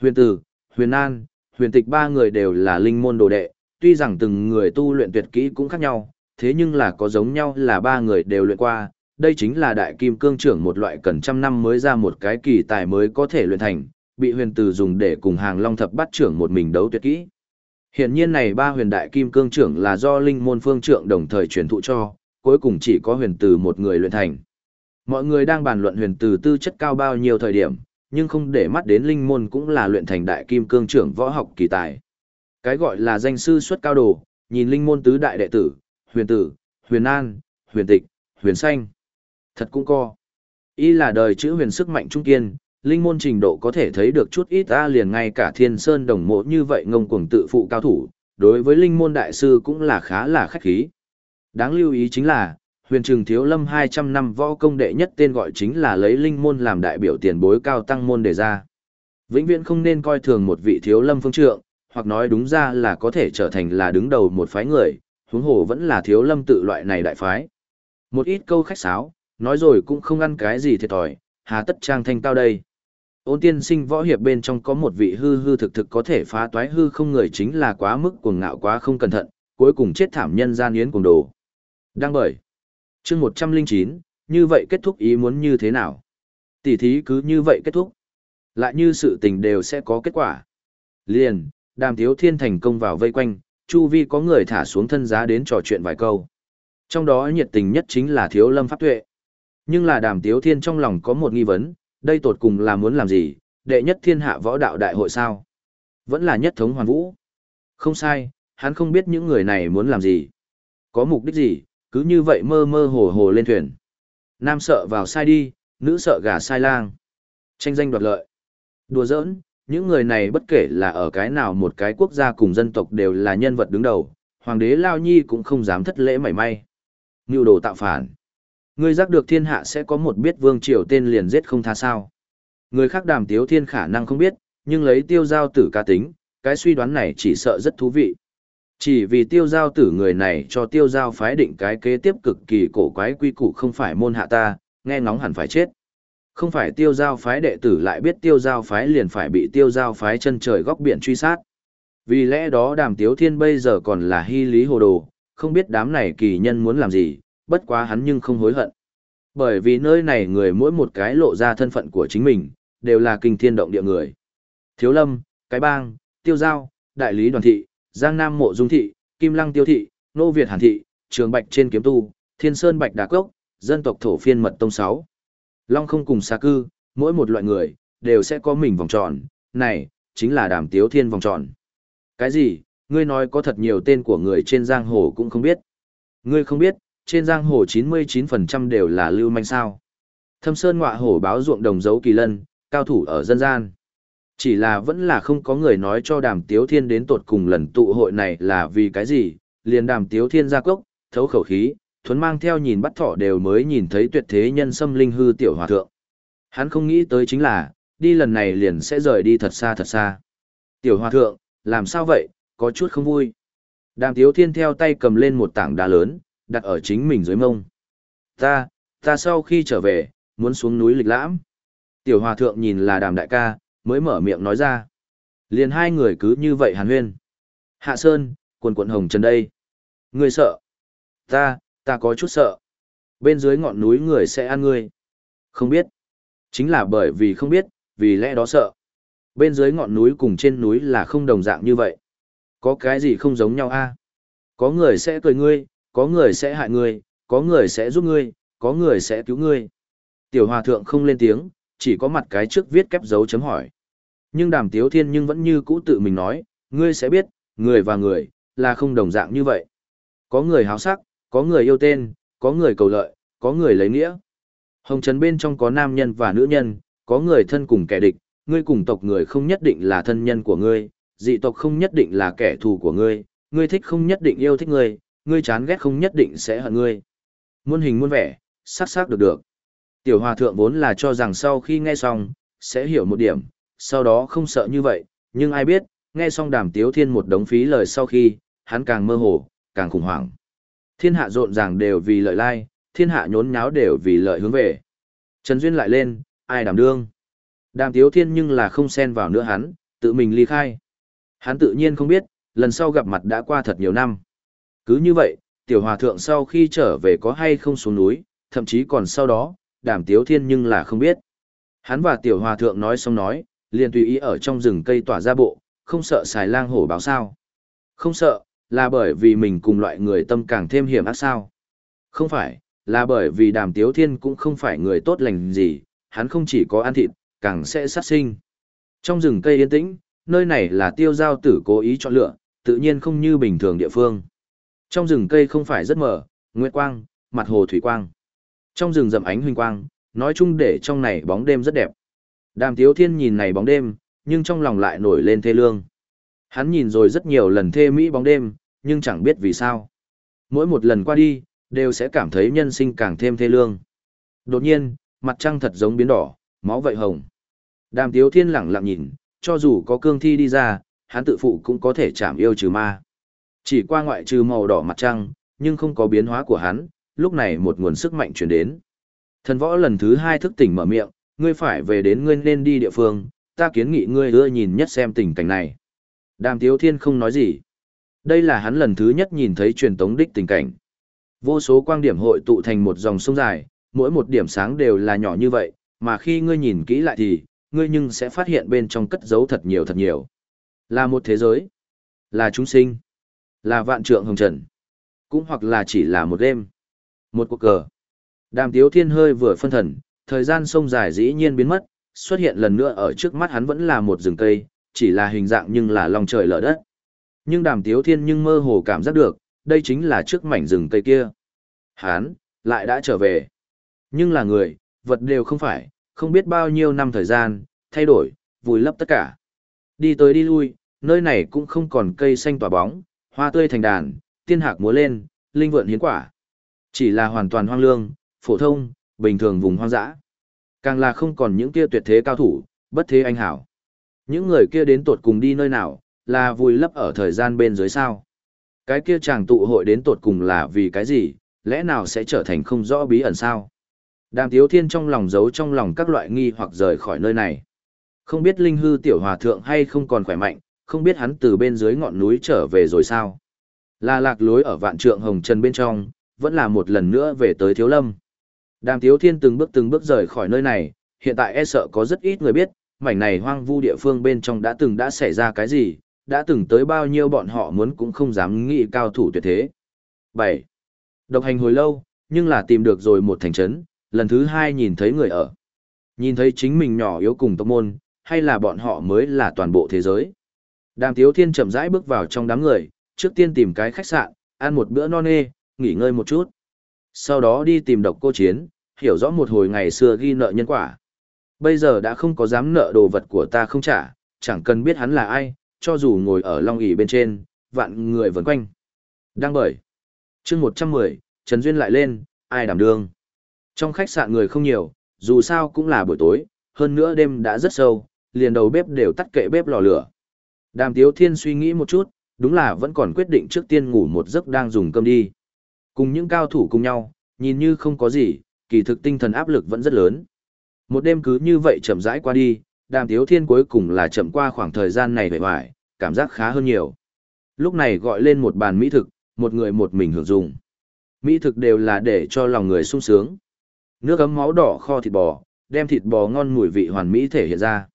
Huyền Tử, Huyền An, Huyền Tịch ba người đều là linh môn đồ đệ, tuy rằng từng người tu luyện tuyệt kỹ cũng khác nhau, thế nhưng là có giống nhau là ba người đều luyện qua, đây chính là đại kim cương trưởng một loại cần trăm năm mới ra một cái kỳ tài mới có thể luyện thành, bị huyền từ dùng để cùng hàng long thập bắt trưởng một mình đấu tuyệt kỹ. Hiện nhiên này ba huyền đại kim cương trưởng là do linh môn phương trưởng đồng thời truyền thụ cho, cuối cùng chỉ có huyền từ một người luyện thành. Mọi người đang bàn luận huyền từ tư chất cao bao nhiêu thời điểm, nhưng không để mắt đến linh môn cũng là luyện thành đại kim cương trưởng võ học kỳ tài. Cái gọi là danh sư xuất cao đồ, nhìn linh môn tứ đại đệ tử, huyền tử, huyền an, huyền tịch, huyền xanh. Thật cũng co. Y là đời chữ huyền sức mạnh trung kiên, linh môn trình độ có thể thấy được chút ít ta liền ngay cả thiên sơn đồng mộ như vậy ngông cuồng tự phụ cao thủ, đối với linh môn đại sư cũng là khá là khách khí. Đáng lưu ý chính là, huyền Trường thiếu lâm 200 năm võ công đệ nhất tên gọi chính là lấy linh môn làm đại biểu tiền bối cao tăng môn đề ra. Vĩnh viễn không nên coi thường một vị thiếu lâm phương trượng, hoặc nói đúng ra là có thể trở thành là đứng đầu một phái người, huống hồ vẫn là thiếu lâm tự loại này đại phái. Một ít câu khách sáo, nói rồi cũng không ăn cái gì thiệt thòi, hà tất trang thanh cao đây. Ôn tiên sinh võ hiệp bên trong có một vị hư hư thực thực có thể phá toái hư không người chính là quá mức cuồng ngạo quá không cẩn thận, cuối cùng chết thảm nhân gian yến cùng đồ. đang bởi. chương 109, như vậy kết thúc ý muốn như thế nào? Tỷ thí cứ như vậy kết thúc. Lại như sự tình đều sẽ có kết quả. Liền, đàm thiếu thiên thành công vào vây quanh, chu vi có người thả xuống thân giá đến trò chuyện vài câu. Trong đó nhiệt tình nhất chính là thiếu lâm pháp tuệ. Nhưng là đàm tiếu thiên trong lòng có một nghi vấn, đây tột cùng là muốn làm gì, đệ nhất thiên hạ võ đạo đại hội sao? Vẫn là nhất thống hoàn vũ. Không sai, hắn không biết những người này muốn làm gì. Có mục đích gì, cứ như vậy mơ mơ hồ hồ lên thuyền. Nam sợ vào sai đi, nữ sợ gà sai lang. Tranh danh đoạt lợi. Đùa giỡn, những người này bất kể là ở cái nào một cái quốc gia cùng dân tộc đều là nhân vật đứng đầu, hoàng đế Lao Nhi cũng không dám thất lễ mảy may. Ngưu đồ tạo phản. Ngươi giác được thiên hạ sẽ có một biết vương triều tên liền giết không tha sao. Người khác đàm tiếu thiên khả năng không biết, nhưng lấy tiêu giao tử ca tính, cái suy đoán này chỉ sợ rất thú vị. Chỉ vì tiêu giao tử người này cho tiêu giao phái định cái kế tiếp cực kỳ cổ quái quy củ không phải môn hạ ta, nghe ngóng hẳn phải chết. Không phải tiêu giao phái đệ tử lại biết tiêu giao phái liền phải bị tiêu giao phái chân trời góc biển truy sát. Vì lẽ đó đàm tiếu thiên bây giờ còn là hy lý hồ đồ, không biết đám này kỳ nhân muốn làm gì, bất quá hắn nhưng không hối hận. Bởi vì nơi này người mỗi một cái lộ ra thân phận của chính mình, đều là kinh thiên động địa người. Thiếu lâm, cái bang, tiêu giao, đại lý đoàn thị, giang nam mộ dung thị, kim lăng tiêu thị, nô Việt hàn thị, trường bạch trên kiếm tu, thiên sơn bạch đà cốc, dân tộc thổ phiên mật tông 6. Long không cùng xa cư, mỗi một loại người, đều sẽ có mình vòng tròn, này, chính là đàm tiếu thiên vòng tròn. Cái gì, ngươi nói có thật nhiều tên của người trên giang hồ cũng không biết. Ngươi không biết, trên giang hồ 99% đều là lưu manh sao. Thâm sơn ngọa hổ báo ruộng đồng dấu kỳ lân, cao thủ ở dân gian. Chỉ là vẫn là không có người nói cho đàm tiếu thiên đến tột cùng lần tụ hội này là vì cái gì, liền đàm tiếu thiên ra cốc, thấu khẩu khí, thuấn mang theo nhìn bắt thỏ đều mới nhìn thấy tuyệt thế nhân xâm linh hư tiểu hòa thượng. Hắn không nghĩ tới chính là, đi lần này liền sẽ rời đi thật xa thật xa. Tiểu hòa thượng, làm sao vậy, có chút không vui. Đàm tiếu thiên theo tay cầm lên một tảng đá lớn, đặt ở chính mình dưới mông. Ta, ta sau khi trở về, muốn xuống núi lịch lãm. Tiểu hòa thượng nhìn là đàm đại ca, mới mở miệng nói ra. Liền hai người cứ như vậy hàn huyên. Hạ Sơn, quần quận hồng trần đây. Ngươi sợ. Ta, ta có chút sợ. Bên dưới ngọn núi người sẽ ăn ngươi. Không biết. Chính là bởi vì không biết, vì lẽ đó sợ. Bên dưới ngọn núi cùng trên núi là không đồng dạng như vậy. Có cái gì không giống nhau a? Có người sẽ cười ngươi, có người sẽ hại ngươi, có người sẽ giúp ngươi, có người sẽ cứu ngươi. Tiểu hòa thượng không lên tiếng, chỉ có mặt cái trước viết kép dấu chấm hỏi. Nhưng đàm tiếu thiên nhưng vẫn như cũ tự mình nói, ngươi sẽ biết, người và người, là không đồng dạng như vậy. Có người háo sắc, có người yêu tên, có người cầu lợi, có người lấy nghĩa. Hồng trấn bên trong có nam nhân và nữ nhân, có người thân cùng kẻ địch, ngươi cùng tộc người không nhất định là thân nhân của ngươi, dị tộc không nhất định là kẻ thù của ngươi, ngươi thích không nhất định yêu thích ngươi, ngươi chán ghét không nhất định sẽ hận ngươi. Muôn hình muôn vẻ, sắc sắc được được. Tiểu hòa thượng vốn là cho rằng sau khi nghe xong, sẽ hiểu một điểm, sau đó không sợ như vậy, nhưng ai biết, nghe xong đàm tiếu thiên một đống phí lời sau khi, hắn càng mơ hồ, càng khủng hoảng. Thiên hạ rộn ràng đều vì lợi lai, thiên hạ nhốn nháo đều vì lợi hướng về. Trần Duyên lại lên, ai đảm đương. Đàm tiếu thiên nhưng là không xen vào nữa hắn, tự mình ly khai. Hắn tự nhiên không biết, lần sau gặp mặt đã qua thật nhiều năm. Cứ như vậy, tiểu hòa thượng sau khi trở về có hay không xuống núi, thậm chí còn sau đó, đàm tiếu thiên nhưng là không biết. Hắn và tiểu hòa thượng nói xong nói, liền tùy ý ở trong rừng cây tỏa ra bộ, không sợ xài lang hổ báo sao. Không sợ, là bởi vì mình cùng loại người tâm càng thêm hiểm ác sao. Không phải, là bởi vì đàm tiếu thiên cũng không phải người tốt lành gì, hắn không chỉ có ăn thịt, càng sẽ sát sinh. Trong rừng cây yên tĩnh, nơi này là tiêu giao tử cố ý chọn lựa, tự nhiên không như bình thường địa phương. Trong rừng cây không phải rất mở, nguyệt quang, mặt hồ thủy quang. Trong rừng rậm ánh huỳnh quang, nói chung để trong này bóng đêm rất đẹp. Đàm Tiếu Thiên nhìn này bóng đêm, nhưng trong lòng lại nổi lên thê lương. Hắn nhìn rồi rất nhiều lần thê mỹ bóng đêm, nhưng chẳng biết vì sao. Mỗi một lần qua đi, đều sẽ cảm thấy nhân sinh càng thêm thê lương. Đột nhiên, mặt trăng thật giống biến đỏ, máu vậy hồng. Đàm Tiếu Thiên lặng lặng nhìn, cho dù có cương thi đi ra, hắn tự phụ cũng có thể chạm yêu trừ ma. Chỉ qua ngoại trừ màu đỏ mặt trăng, nhưng không có biến hóa của hắn, lúc này một nguồn sức mạnh truyền đến. Thần võ lần thứ hai thức tỉnh mở miệng, ngươi phải về đến ngươi nên đi địa phương, ta kiến nghị ngươi ưa nhìn nhất xem tình cảnh này. Đàm Tiếu Thiên không nói gì. Đây là hắn lần thứ nhất nhìn thấy truyền tống đích tình cảnh. Vô số quang điểm hội tụ thành một dòng sông dài, mỗi một điểm sáng đều là nhỏ như vậy, mà khi ngươi nhìn kỹ lại thì, ngươi nhưng sẽ phát hiện bên trong cất giấu thật nhiều thật nhiều. Là một thế giới, là chúng sinh, là vạn trượng hồng trần, cũng hoặc là chỉ là một đêm, một cuộc cờ. Đàm Tiếu Thiên hơi vừa phân thần, thời gian sông dài dĩ nhiên biến mất, xuất hiện lần nữa ở trước mắt hắn vẫn là một rừng cây, chỉ là hình dạng nhưng là lòng trời lở đất. Nhưng Đàm Tiếu Thiên nhưng mơ hồ cảm giác được, đây chính là trước mảnh rừng cây kia. Hắn, lại đã trở về. Nhưng là người, vật đều không phải, không biết bao nhiêu năm thời gian, thay đổi, vùi lấp tất cả. Đi tới đi lui, nơi này cũng không còn cây xanh tỏa bóng, hoa tươi thành đàn, tiên hạc múa lên, linh vượn hiến quả. Chỉ là hoàn toàn hoang lương, phổ thông, bình thường vùng hoang dã. Càng là không còn những kia tuyệt thế cao thủ, bất thế anh hảo. Những người kia đến tột cùng đi nơi nào, là vùi lấp ở thời gian bên dưới sao. Cái kia chàng tụ hội đến tột cùng là vì cái gì, lẽ nào sẽ trở thành không rõ bí ẩn sao? Đàm Tiếu Thiên trong lòng giấu trong lòng các loại nghi hoặc rời khỏi nơi này. Không biết linh hư tiểu hòa thượng hay không còn khỏe mạnh, không biết hắn từ bên dưới ngọn núi trở về rồi sao. Là lạc lối ở vạn trượng hồng trần bên trong, vẫn là một lần nữa về tới thiếu lâm. Đàm Tiếu Thiên từng bước từng bước rời khỏi nơi này, hiện tại e sợ có rất ít người biết, mảnh này hoang vu địa phương bên trong đã từng đã xảy ra cái gì, đã từng tới bao nhiêu bọn họ muốn cũng không dám nghĩ cao thủ tuyệt thế. 7. Độc hành hồi lâu, nhưng là tìm được rồi một thành trấn, lần thứ hai nhìn thấy người ở. Nhìn thấy chính mình nhỏ yếu cùng tộc môn, hay là bọn họ mới là toàn bộ thế giới. Đàm Tiếu Thiên chậm rãi bước vào trong đám người, trước tiên tìm cái khách sạn, ăn một bữa non nê, nghỉ ngơi một chút. Sau đó đi tìm độc cô chiến, hiểu rõ một hồi ngày xưa ghi nợ nhân quả. Bây giờ đã không có dám nợ đồ vật của ta không trả, chẳng cần biết hắn là ai, cho dù ngồi ở long ỷ bên trên, vạn người vần quanh. Đang bởi. chương 110, Trần Duyên lại lên, ai đảm đương. Trong khách sạn người không nhiều, dù sao cũng là buổi tối, hơn nữa đêm đã rất sâu, liền đầu bếp đều tắt kệ bếp lò lửa. Đàm Tiếu Thiên suy nghĩ một chút, đúng là vẫn còn quyết định trước tiên ngủ một giấc đang dùng cơm đi. Cùng những cao thủ cùng nhau, nhìn như không có gì, kỳ thực tinh thần áp lực vẫn rất lớn. Một đêm cứ như vậy chậm rãi qua đi, Đàm Tiếu Thiên cuối cùng là chậm qua khoảng thời gian này vẻ vải, cảm giác khá hơn nhiều. Lúc này gọi lên một bàn mỹ thực, một người một mình hưởng dụng. Mỹ thực đều là để cho lòng người sung sướng. Nước ấm máu đỏ kho thịt bò, đem thịt bò ngon mùi vị hoàn mỹ thể hiện ra.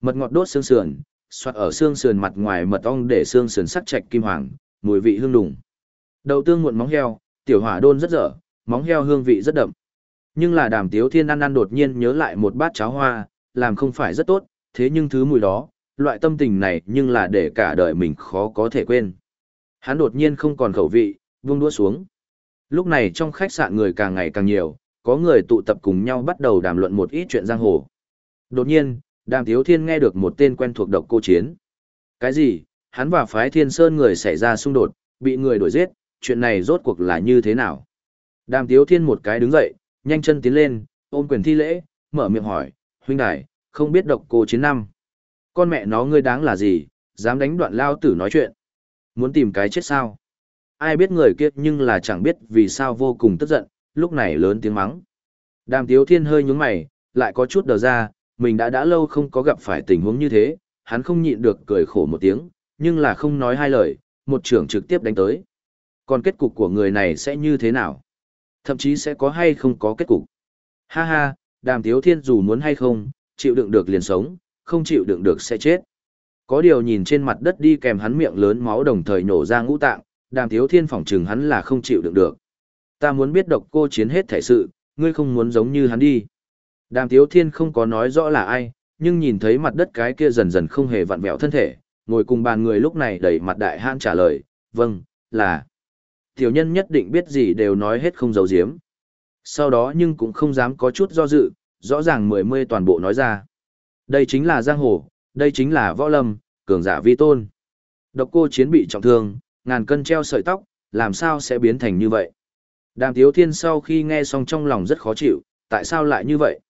Mật ngọt đốt xương sườn, xoát ở xương sườn mặt ngoài mật ong để xương sườn sắc chạch kim hoàng, mùi vị hương đùng. Đậu tương muộn móng heo, tiểu hỏa đôn rất dở, móng heo hương vị rất đậm. Nhưng là đàm tiếu thiên ăn ăn đột nhiên nhớ lại một bát cháo hoa, làm không phải rất tốt, thế nhưng thứ mùi đó, loại tâm tình này nhưng là để cả đời mình khó có thể quên. Hắn đột nhiên không còn khẩu vị, vung đũa xuống. Lúc này trong khách sạn người càng ngày càng nhiều, có người tụ tập cùng nhau bắt đầu đàm luận một ít chuyện giang hồ. Đột nhiên, Đàm Tiếu Thiên nghe được một tên quen thuộc độc cô chiến. Cái gì? Hắn và phái Thiên Sơn người xảy ra xung đột, bị người đuổi giết, chuyện này rốt cuộc là như thế nào? Đàm Tiếu Thiên một cái đứng dậy, nhanh chân tiến lên, ôm quyền thi lễ, mở miệng hỏi, huynh đài, không biết độc cô chiến năm. Con mẹ nó ngươi đáng là gì, dám đánh đoạn lao tử nói chuyện. Muốn tìm cái chết sao? Ai biết người kia nhưng là chẳng biết vì sao vô cùng tức giận, lúc này lớn tiếng mắng. Đàm Tiếu Thiên hơi nhướng mày, lại có chút đờ ra, mình đã đã lâu không có gặp phải tình huống như thế, hắn không nhịn được cười khổ một tiếng, nhưng là không nói hai lời, một trưởng trực tiếp đánh tới. Còn kết cục của người này sẽ như thế nào? Thậm chí sẽ có hay không có kết cục. Ha ha, đàm tiếu thiên dù muốn hay không, chịu đựng được liền sống, không chịu đựng được sẽ chết. Có điều nhìn trên mặt đất đi kèm hắn miệng lớn máu đồng thời nổ ra ngũ tạng, đàm tiếu thiên phỏng chừng hắn là không chịu đựng được. Ta muốn biết độc cô chiến hết thể sự, ngươi không muốn giống như hắn đi. Đàm tiếu thiên không có nói rõ là ai, nhưng nhìn thấy mặt đất cái kia dần dần không hề vặn vẹo thân thể, ngồi cùng bàn người lúc này đẩy mặt đại hãn trả lời, vâng, là. Tiểu nhân nhất định biết gì đều nói hết không giấu giếm. Sau đó nhưng cũng không dám có chút do dự, rõ ràng mười mươi toàn bộ nói ra. Đây chính là giang hồ, đây chính là võ lâm, cường giả vi tôn. Độc cô chiến bị trọng thương, ngàn cân treo sợi tóc, làm sao sẽ biến thành như vậy? Đàm Tiếu Thiên sau khi nghe xong trong lòng rất khó chịu, tại sao lại như vậy?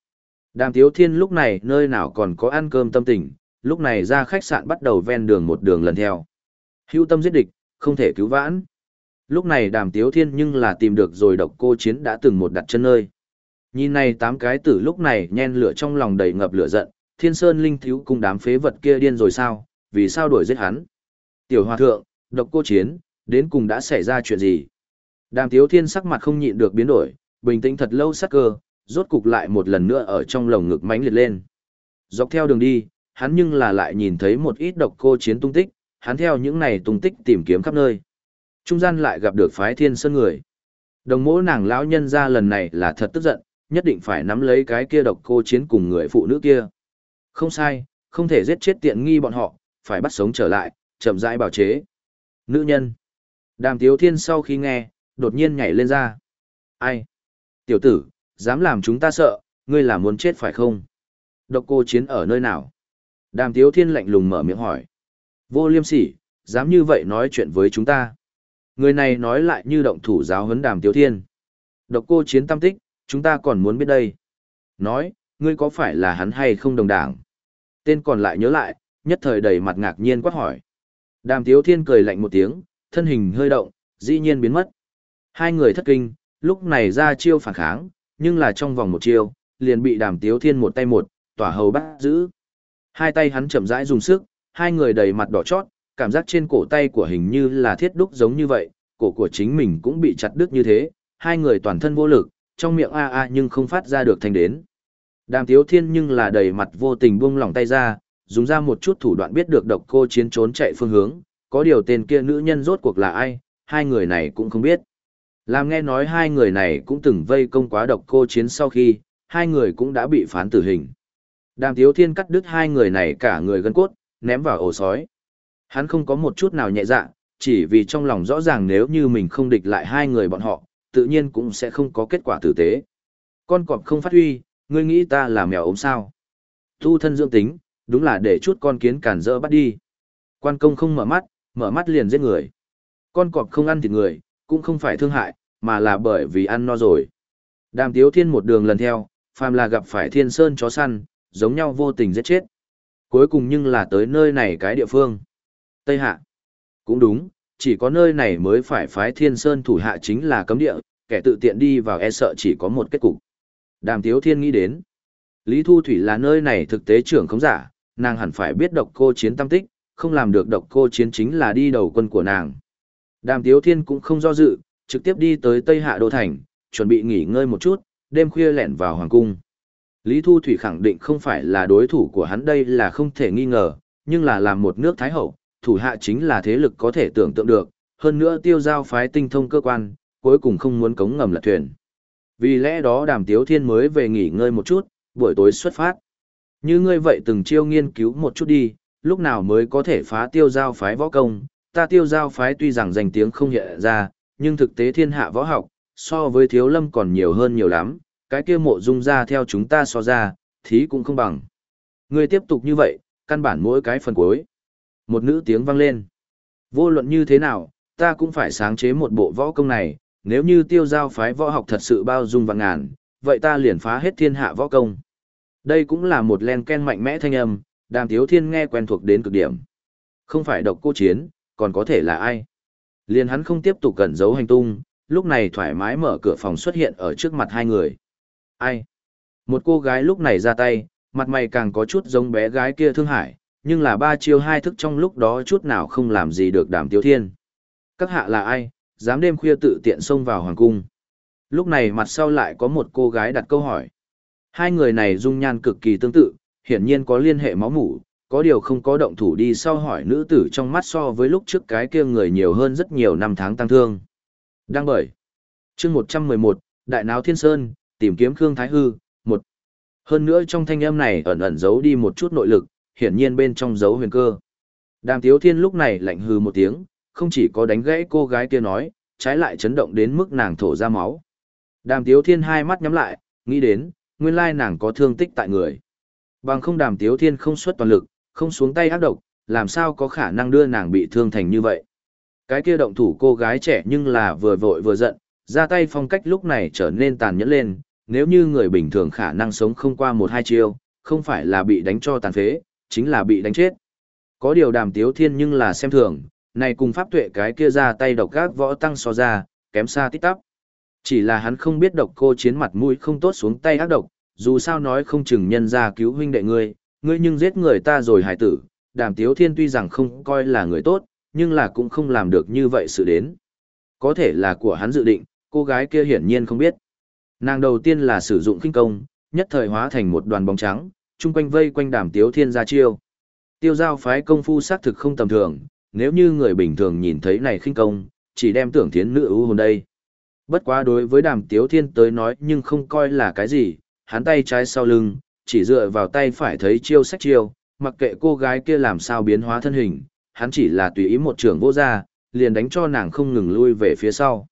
Đàm Tiếu Thiên lúc này nơi nào còn có ăn cơm tâm tình, lúc này ra khách sạn bắt đầu ven đường một đường lần theo. Hưu tâm giết địch, không thể cứu vãn. Lúc này đàm Tiếu Thiên nhưng là tìm được rồi độc cô chiến đã từng một đặt chân nơi. Nhìn này tám cái tử lúc này nhen lửa trong lòng đầy ngập lửa giận, thiên sơn linh thiếu cùng đám phế vật kia điên rồi sao, vì sao đuổi giết hắn. Tiểu hòa thượng, độc cô chiến, đến cùng đã xảy ra chuyện gì? Đàm Tiếu Thiên sắc mặt không nhịn được biến đổi, bình tĩnh thật lâu sắc cơ, rốt cục lại một lần nữa ở trong lồng ngực mãnh liệt lên. Dọc theo đường đi, hắn nhưng là lại nhìn thấy một ít độc cô chiến tung tích, hắn theo những này tung tích tìm kiếm khắp nơi. Trung gian lại gặp được phái thiên sơn người. Đồng mỗ nàng lão nhân ra lần này là thật tức giận, nhất định phải nắm lấy cái kia độc cô chiến cùng người phụ nữ kia. Không sai, không thể giết chết tiện nghi bọn họ, phải bắt sống trở lại, chậm rãi bảo chế. Nữ nhân. Đàm Tiếu Thiên sau khi nghe, đột nhiên nhảy lên ra. Ai? Tiểu tử, dám làm chúng ta sợ, ngươi là muốn chết phải không? Độc cô chiến ở nơi nào? Đàm Tiếu Thiên lạnh lùng mở miệng hỏi. Vô liêm sỉ, dám như vậy nói chuyện với chúng ta. Người này nói lại như động thủ giáo huấn Đàm Tiếu Thiên. Độc cô chiến tam tích, chúng ta còn muốn biết đây. Nói, ngươi có phải là hắn hay không đồng đảng? Tên còn lại nhớ lại, nhất thời đầy mặt ngạc nhiên quát hỏi. Đàm Tiếu Thiên cười lạnh một tiếng, thân hình hơi động, dĩ nhiên biến mất. Hai người thất kinh, lúc này ra chiêu phản kháng, nhưng là trong vòng một chiêu, liền bị Đàm Tiếu Thiên một tay một, tỏa hầu bắt giữ. Hai tay hắn chậm rãi dùng sức, hai người đầy mặt đỏ chót, cảm giác trên cổ tay của hình như là thiết đúc giống như vậy, cổ của chính mình cũng bị chặt đứt như thế, hai người toàn thân vô lực, trong miệng a a nhưng không phát ra được thanh đến. Đàm Tiếu Thiên nhưng là đầy mặt vô tình buông lỏng tay ra, dùng ra một chút thủ đoạn biết được độc cô chiến trốn chạy phương hướng, có điều tên kia nữ nhân rốt cuộc là ai, hai người này cũng không biết. Làm nghe nói hai người này cũng từng vây công quá độc cô chiến sau khi, hai người cũng đã bị phán tử hình. Đàm Tiếu Thiên cắt đứt hai người này cả người gân cốt, ném vào ổ sói. Hắn không có một chút nào nhẹ dạ, chỉ vì trong lòng rõ ràng nếu như mình không địch lại hai người bọn họ, tự nhiên cũng sẽ không có kết quả tử tế. Con cọp không phát huy, ngươi nghĩ ta là mèo ốm sao? Tu thân dưỡng tính, đúng là để chút con kiến cản rỡ bắt đi. Quan công không mở mắt, mở mắt liền giết người. Con cọp không ăn thịt người, cũng không phải thương hại, mà là bởi vì ăn no rồi. Đàm Tiếu Thiên một đường lần theo, phàm là gặp phải thiên sơn chó săn, giống nhau vô tình giết chết. Cuối cùng nhưng là tới nơi này cái địa phương. Tây Hạ. Cũng đúng, chỉ có nơi này mới phải phái thiên sơn thủ hạ chính là cấm địa, kẻ tự tiện đi vào e sợ chỉ có một kết cục. Đàm Tiếu Thiên nghĩ đến. Lý Thu Thủy là nơi này thực tế trưởng không giả, nàng hẳn phải biết độc cô chiến tâm tích, không làm được độc cô chiến chính là đi đầu quân của nàng. Đàm Tiếu Thiên cũng không do dự, trực tiếp đi tới Tây Hạ Đô Thành, chuẩn bị nghỉ ngơi một chút, đêm khuya lẻn vào Hoàng Cung. Lý Thu Thủy khẳng định không phải là đối thủ của hắn đây là không thể nghi ngờ, nhưng là làm một nước Thái Hậu, thủ hạ chính là thế lực có thể tưởng tượng được, hơn nữa tiêu giao phái tinh thông cơ quan, cuối cùng không muốn cống ngầm lật thuyền. Vì lẽ đó đàm tiếu thiên mới về nghỉ ngơi một chút, buổi tối xuất phát. Như ngươi vậy từng chiêu nghiên cứu một chút đi, lúc nào mới có thể phá tiêu giao phái võ công, ta tiêu giao phái tuy rằng danh tiếng không hiện ra, nhưng thực tế thiên hạ võ học, so với thiếu lâm còn nhiều hơn nhiều lắm, cái kia mộ dung ra theo chúng ta so ra, thí cũng không bằng. Ngươi tiếp tục như vậy, căn bản mỗi cái phần cuối. Một nữ tiếng vang lên. Vô luận như thế nào, ta cũng phải sáng chế một bộ võ công này, nếu như tiêu giao phái võ học thật sự bao dung vạn ngàn, vậy ta liền phá hết thiên hạ võ công. Đây cũng là một len ken mạnh mẽ thanh âm, đàm tiếu thiên nghe quen thuộc đến cực điểm. Không phải độc cô chiến, còn có thể là ai. Liền hắn không tiếp tục cẩn giấu hành tung, lúc này thoải mái mở cửa phòng xuất hiện ở trước mặt hai người. Ai? Một cô gái lúc này ra tay, mặt mày càng có chút giống bé gái kia thương hải, nhưng là ba chiêu hai thức trong lúc đó chút nào không làm gì được đàm tiếu thiên. Các hạ là ai, dám đêm khuya tự tiện xông vào hoàng cung. Lúc này mặt sau lại có một cô gái đặt câu hỏi. Hai người này dung nhan cực kỳ tương tự, hiển nhiên có liên hệ máu mủ, có điều không có động thủ đi sau hỏi nữ tử trong mắt so với lúc trước cái kia người nhiều hơn rất nhiều năm tháng tăng thương. Đăng bởi. chương 111, Đại Náo Thiên Sơn, tìm kiếm Khương Thái Hư, một. Hơn nữa trong thanh âm này ẩn ẩn giấu đi một chút nội lực, hiển nhiên bên trong giấu huyền cơ. Đàm Tiếu Thiên lúc này lạnh hừ một tiếng, không chỉ có đánh gãy cô gái kia nói, trái lại chấn động đến mức nàng thổ ra máu. Đàm Tiếu Thiên hai mắt nhắm lại, nghĩ đến, nguyên lai nàng có thương tích tại người. Bằng không Đàm Tiếu Thiên không xuất toàn lực, không xuống tay ác độc, làm sao có khả năng đưa nàng bị thương thành như vậy. Cái kia động thủ cô gái trẻ nhưng là vừa vội vừa giận, ra tay phong cách lúc này trở nên tàn nhẫn lên, nếu như người bình thường khả năng sống không qua một hai chiêu, không phải là bị đánh cho tàn phế, chính là bị đánh chết. Có điều đàm tiếu thiên nhưng là xem thường, này cùng pháp tuệ cái kia ra tay độc gác võ tăng so ra, kém xa tít tắp. Chỉ là hắn không biết độc cô chiến mặt mũi không tốt xuống tay ác độc, dù sao nói không chừng nhân ra cứu huynh đệ ngươi, ngươi nhưng giết người ta rồi hải tử, đàm tiếu thiên tuy rằng không coi là người tốt, nhưng là cũng không làm được như vậy sự đến. Có thể là của hắn dự định, cô gái kia hiển nhiên không biết. Nàng đầu tiên là sử dụng kinh công, nhất thời hóa thành một đoàn bóng trắng, chung quanh vây quanh đàm tiếu thiên ra chiêu. Tiêu giao phái công phu xác thực không tầm thường, nếu như người bình thường nhìn thấy này khinh công, chỉ đem tưởng thiến nữ ưu hồn đây. Bất quá đối với đàm tiếu thiên tới nói nhưng không coi là cái gì, hắn tay trái sau lưng, chỉ dựa vào tay phải thấy chiêu sách chiêu, mặc kệ cô gái kia làm sao biến hóa thân hình, hắn chỉ là tùy ý một trường vô ra, liền đánh cho nàng không ngừng lui về phía sau.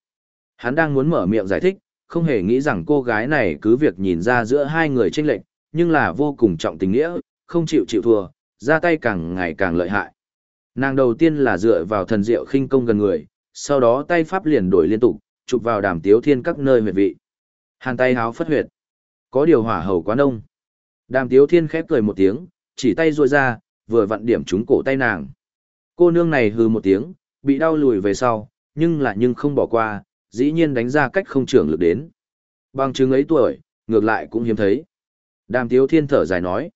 Hắn đang muốn mở miệng giải thích, không hề nghĩ rằng cô gái này cứ việc nhìn ra giữa hai người chênh lệch, nhưng là vô cùng trọng tình nghĩa, không chịu chịu thua, ra tay càng ngày càng lợi hại. Nàng đầu tiên là dựa vào thần diệu khinh công gần người, sau đó tay pháp liền đổi liên tục, chụp vào đàm tiếu thiên các nơi huyệt vị. Hàn tay háo phất huyệt. Có điều hỏa hầu quá nông. Đàm tiếu thiên khép cười một tiếng, chỉ tay ruôi ra, vừa vặn điểm trúng cổ tay nàng. Cô nương này hừ một tiếng, bị đau lùi về sau, nhưng lại nhưng không bỏ qua, dĩ nhiên đánh ra cách không trưởng lực đến. Bằng chứng ấy tuổi, ngược lại cũng hiếm thấy. Đàm tiếu thiên thở dài nói.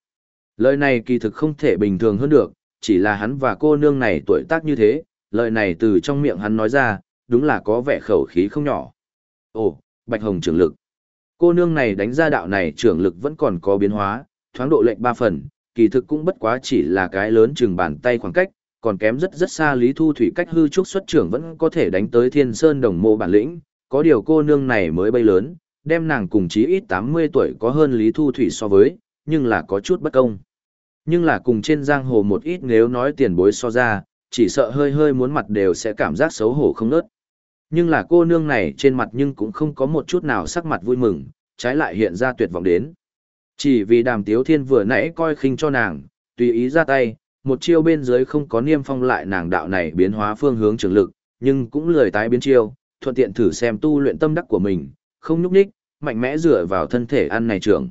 Lời này kỳ thực không thể bình thường hơn được, chỉ là hắn và cô nương này tuổi tác như thế, lời này từ trong miệng hắn nói ra, đúng là có vẻ khẩu khí không nhỏ. Ồ, Bạch Hồng trưởng lực. Cô nương này đánh ra đạo này trưởng lực vẫn còn có biến hóa, thoáng độ lệnh ba phần, kỳ thực cũng bất quá chỉ là cái lớn chừng bàn tay khoảng cách, còn kém rất rất xa Lý Thu Thủy cách hư trúc xuất trưởng vẫn có thể đánh tới Thiên Sơn đồng mộ bản lĩnh, có điều cô nương này mới bay lớn, đem nàng cùng chí ít 80 tuổi có hơn Lý Thu Thủy so với, nhưng là có chút bất công. Nhưng là cùng trên giang hồ một ít nếu nói tiền bối so ra, chỉ sợ hơi hơi muốn mặt đều sẽ cảm giác xấu hổ không nớt. Nhưng là cô nương này trên mặt nhưng cũng không có một chút nào sắc mặt vui mừng, trái lại hiện ra tuyệt vọng đến. Chỉ vì đàm tiếu thiên vừa nãy coi khinh cho nàng, tùy ý ra tay, một chiêu bên dưới không có niêm phong lại nàng đạo này biến hóa phương hướng trường lực, nhưng cũng lười tái biến chiêu, thuận tiện thử xem tu luyện tâm đắc của mình, không nhúc nhích, mạnh mẽ dựa vào thân thể ăn này trưởng.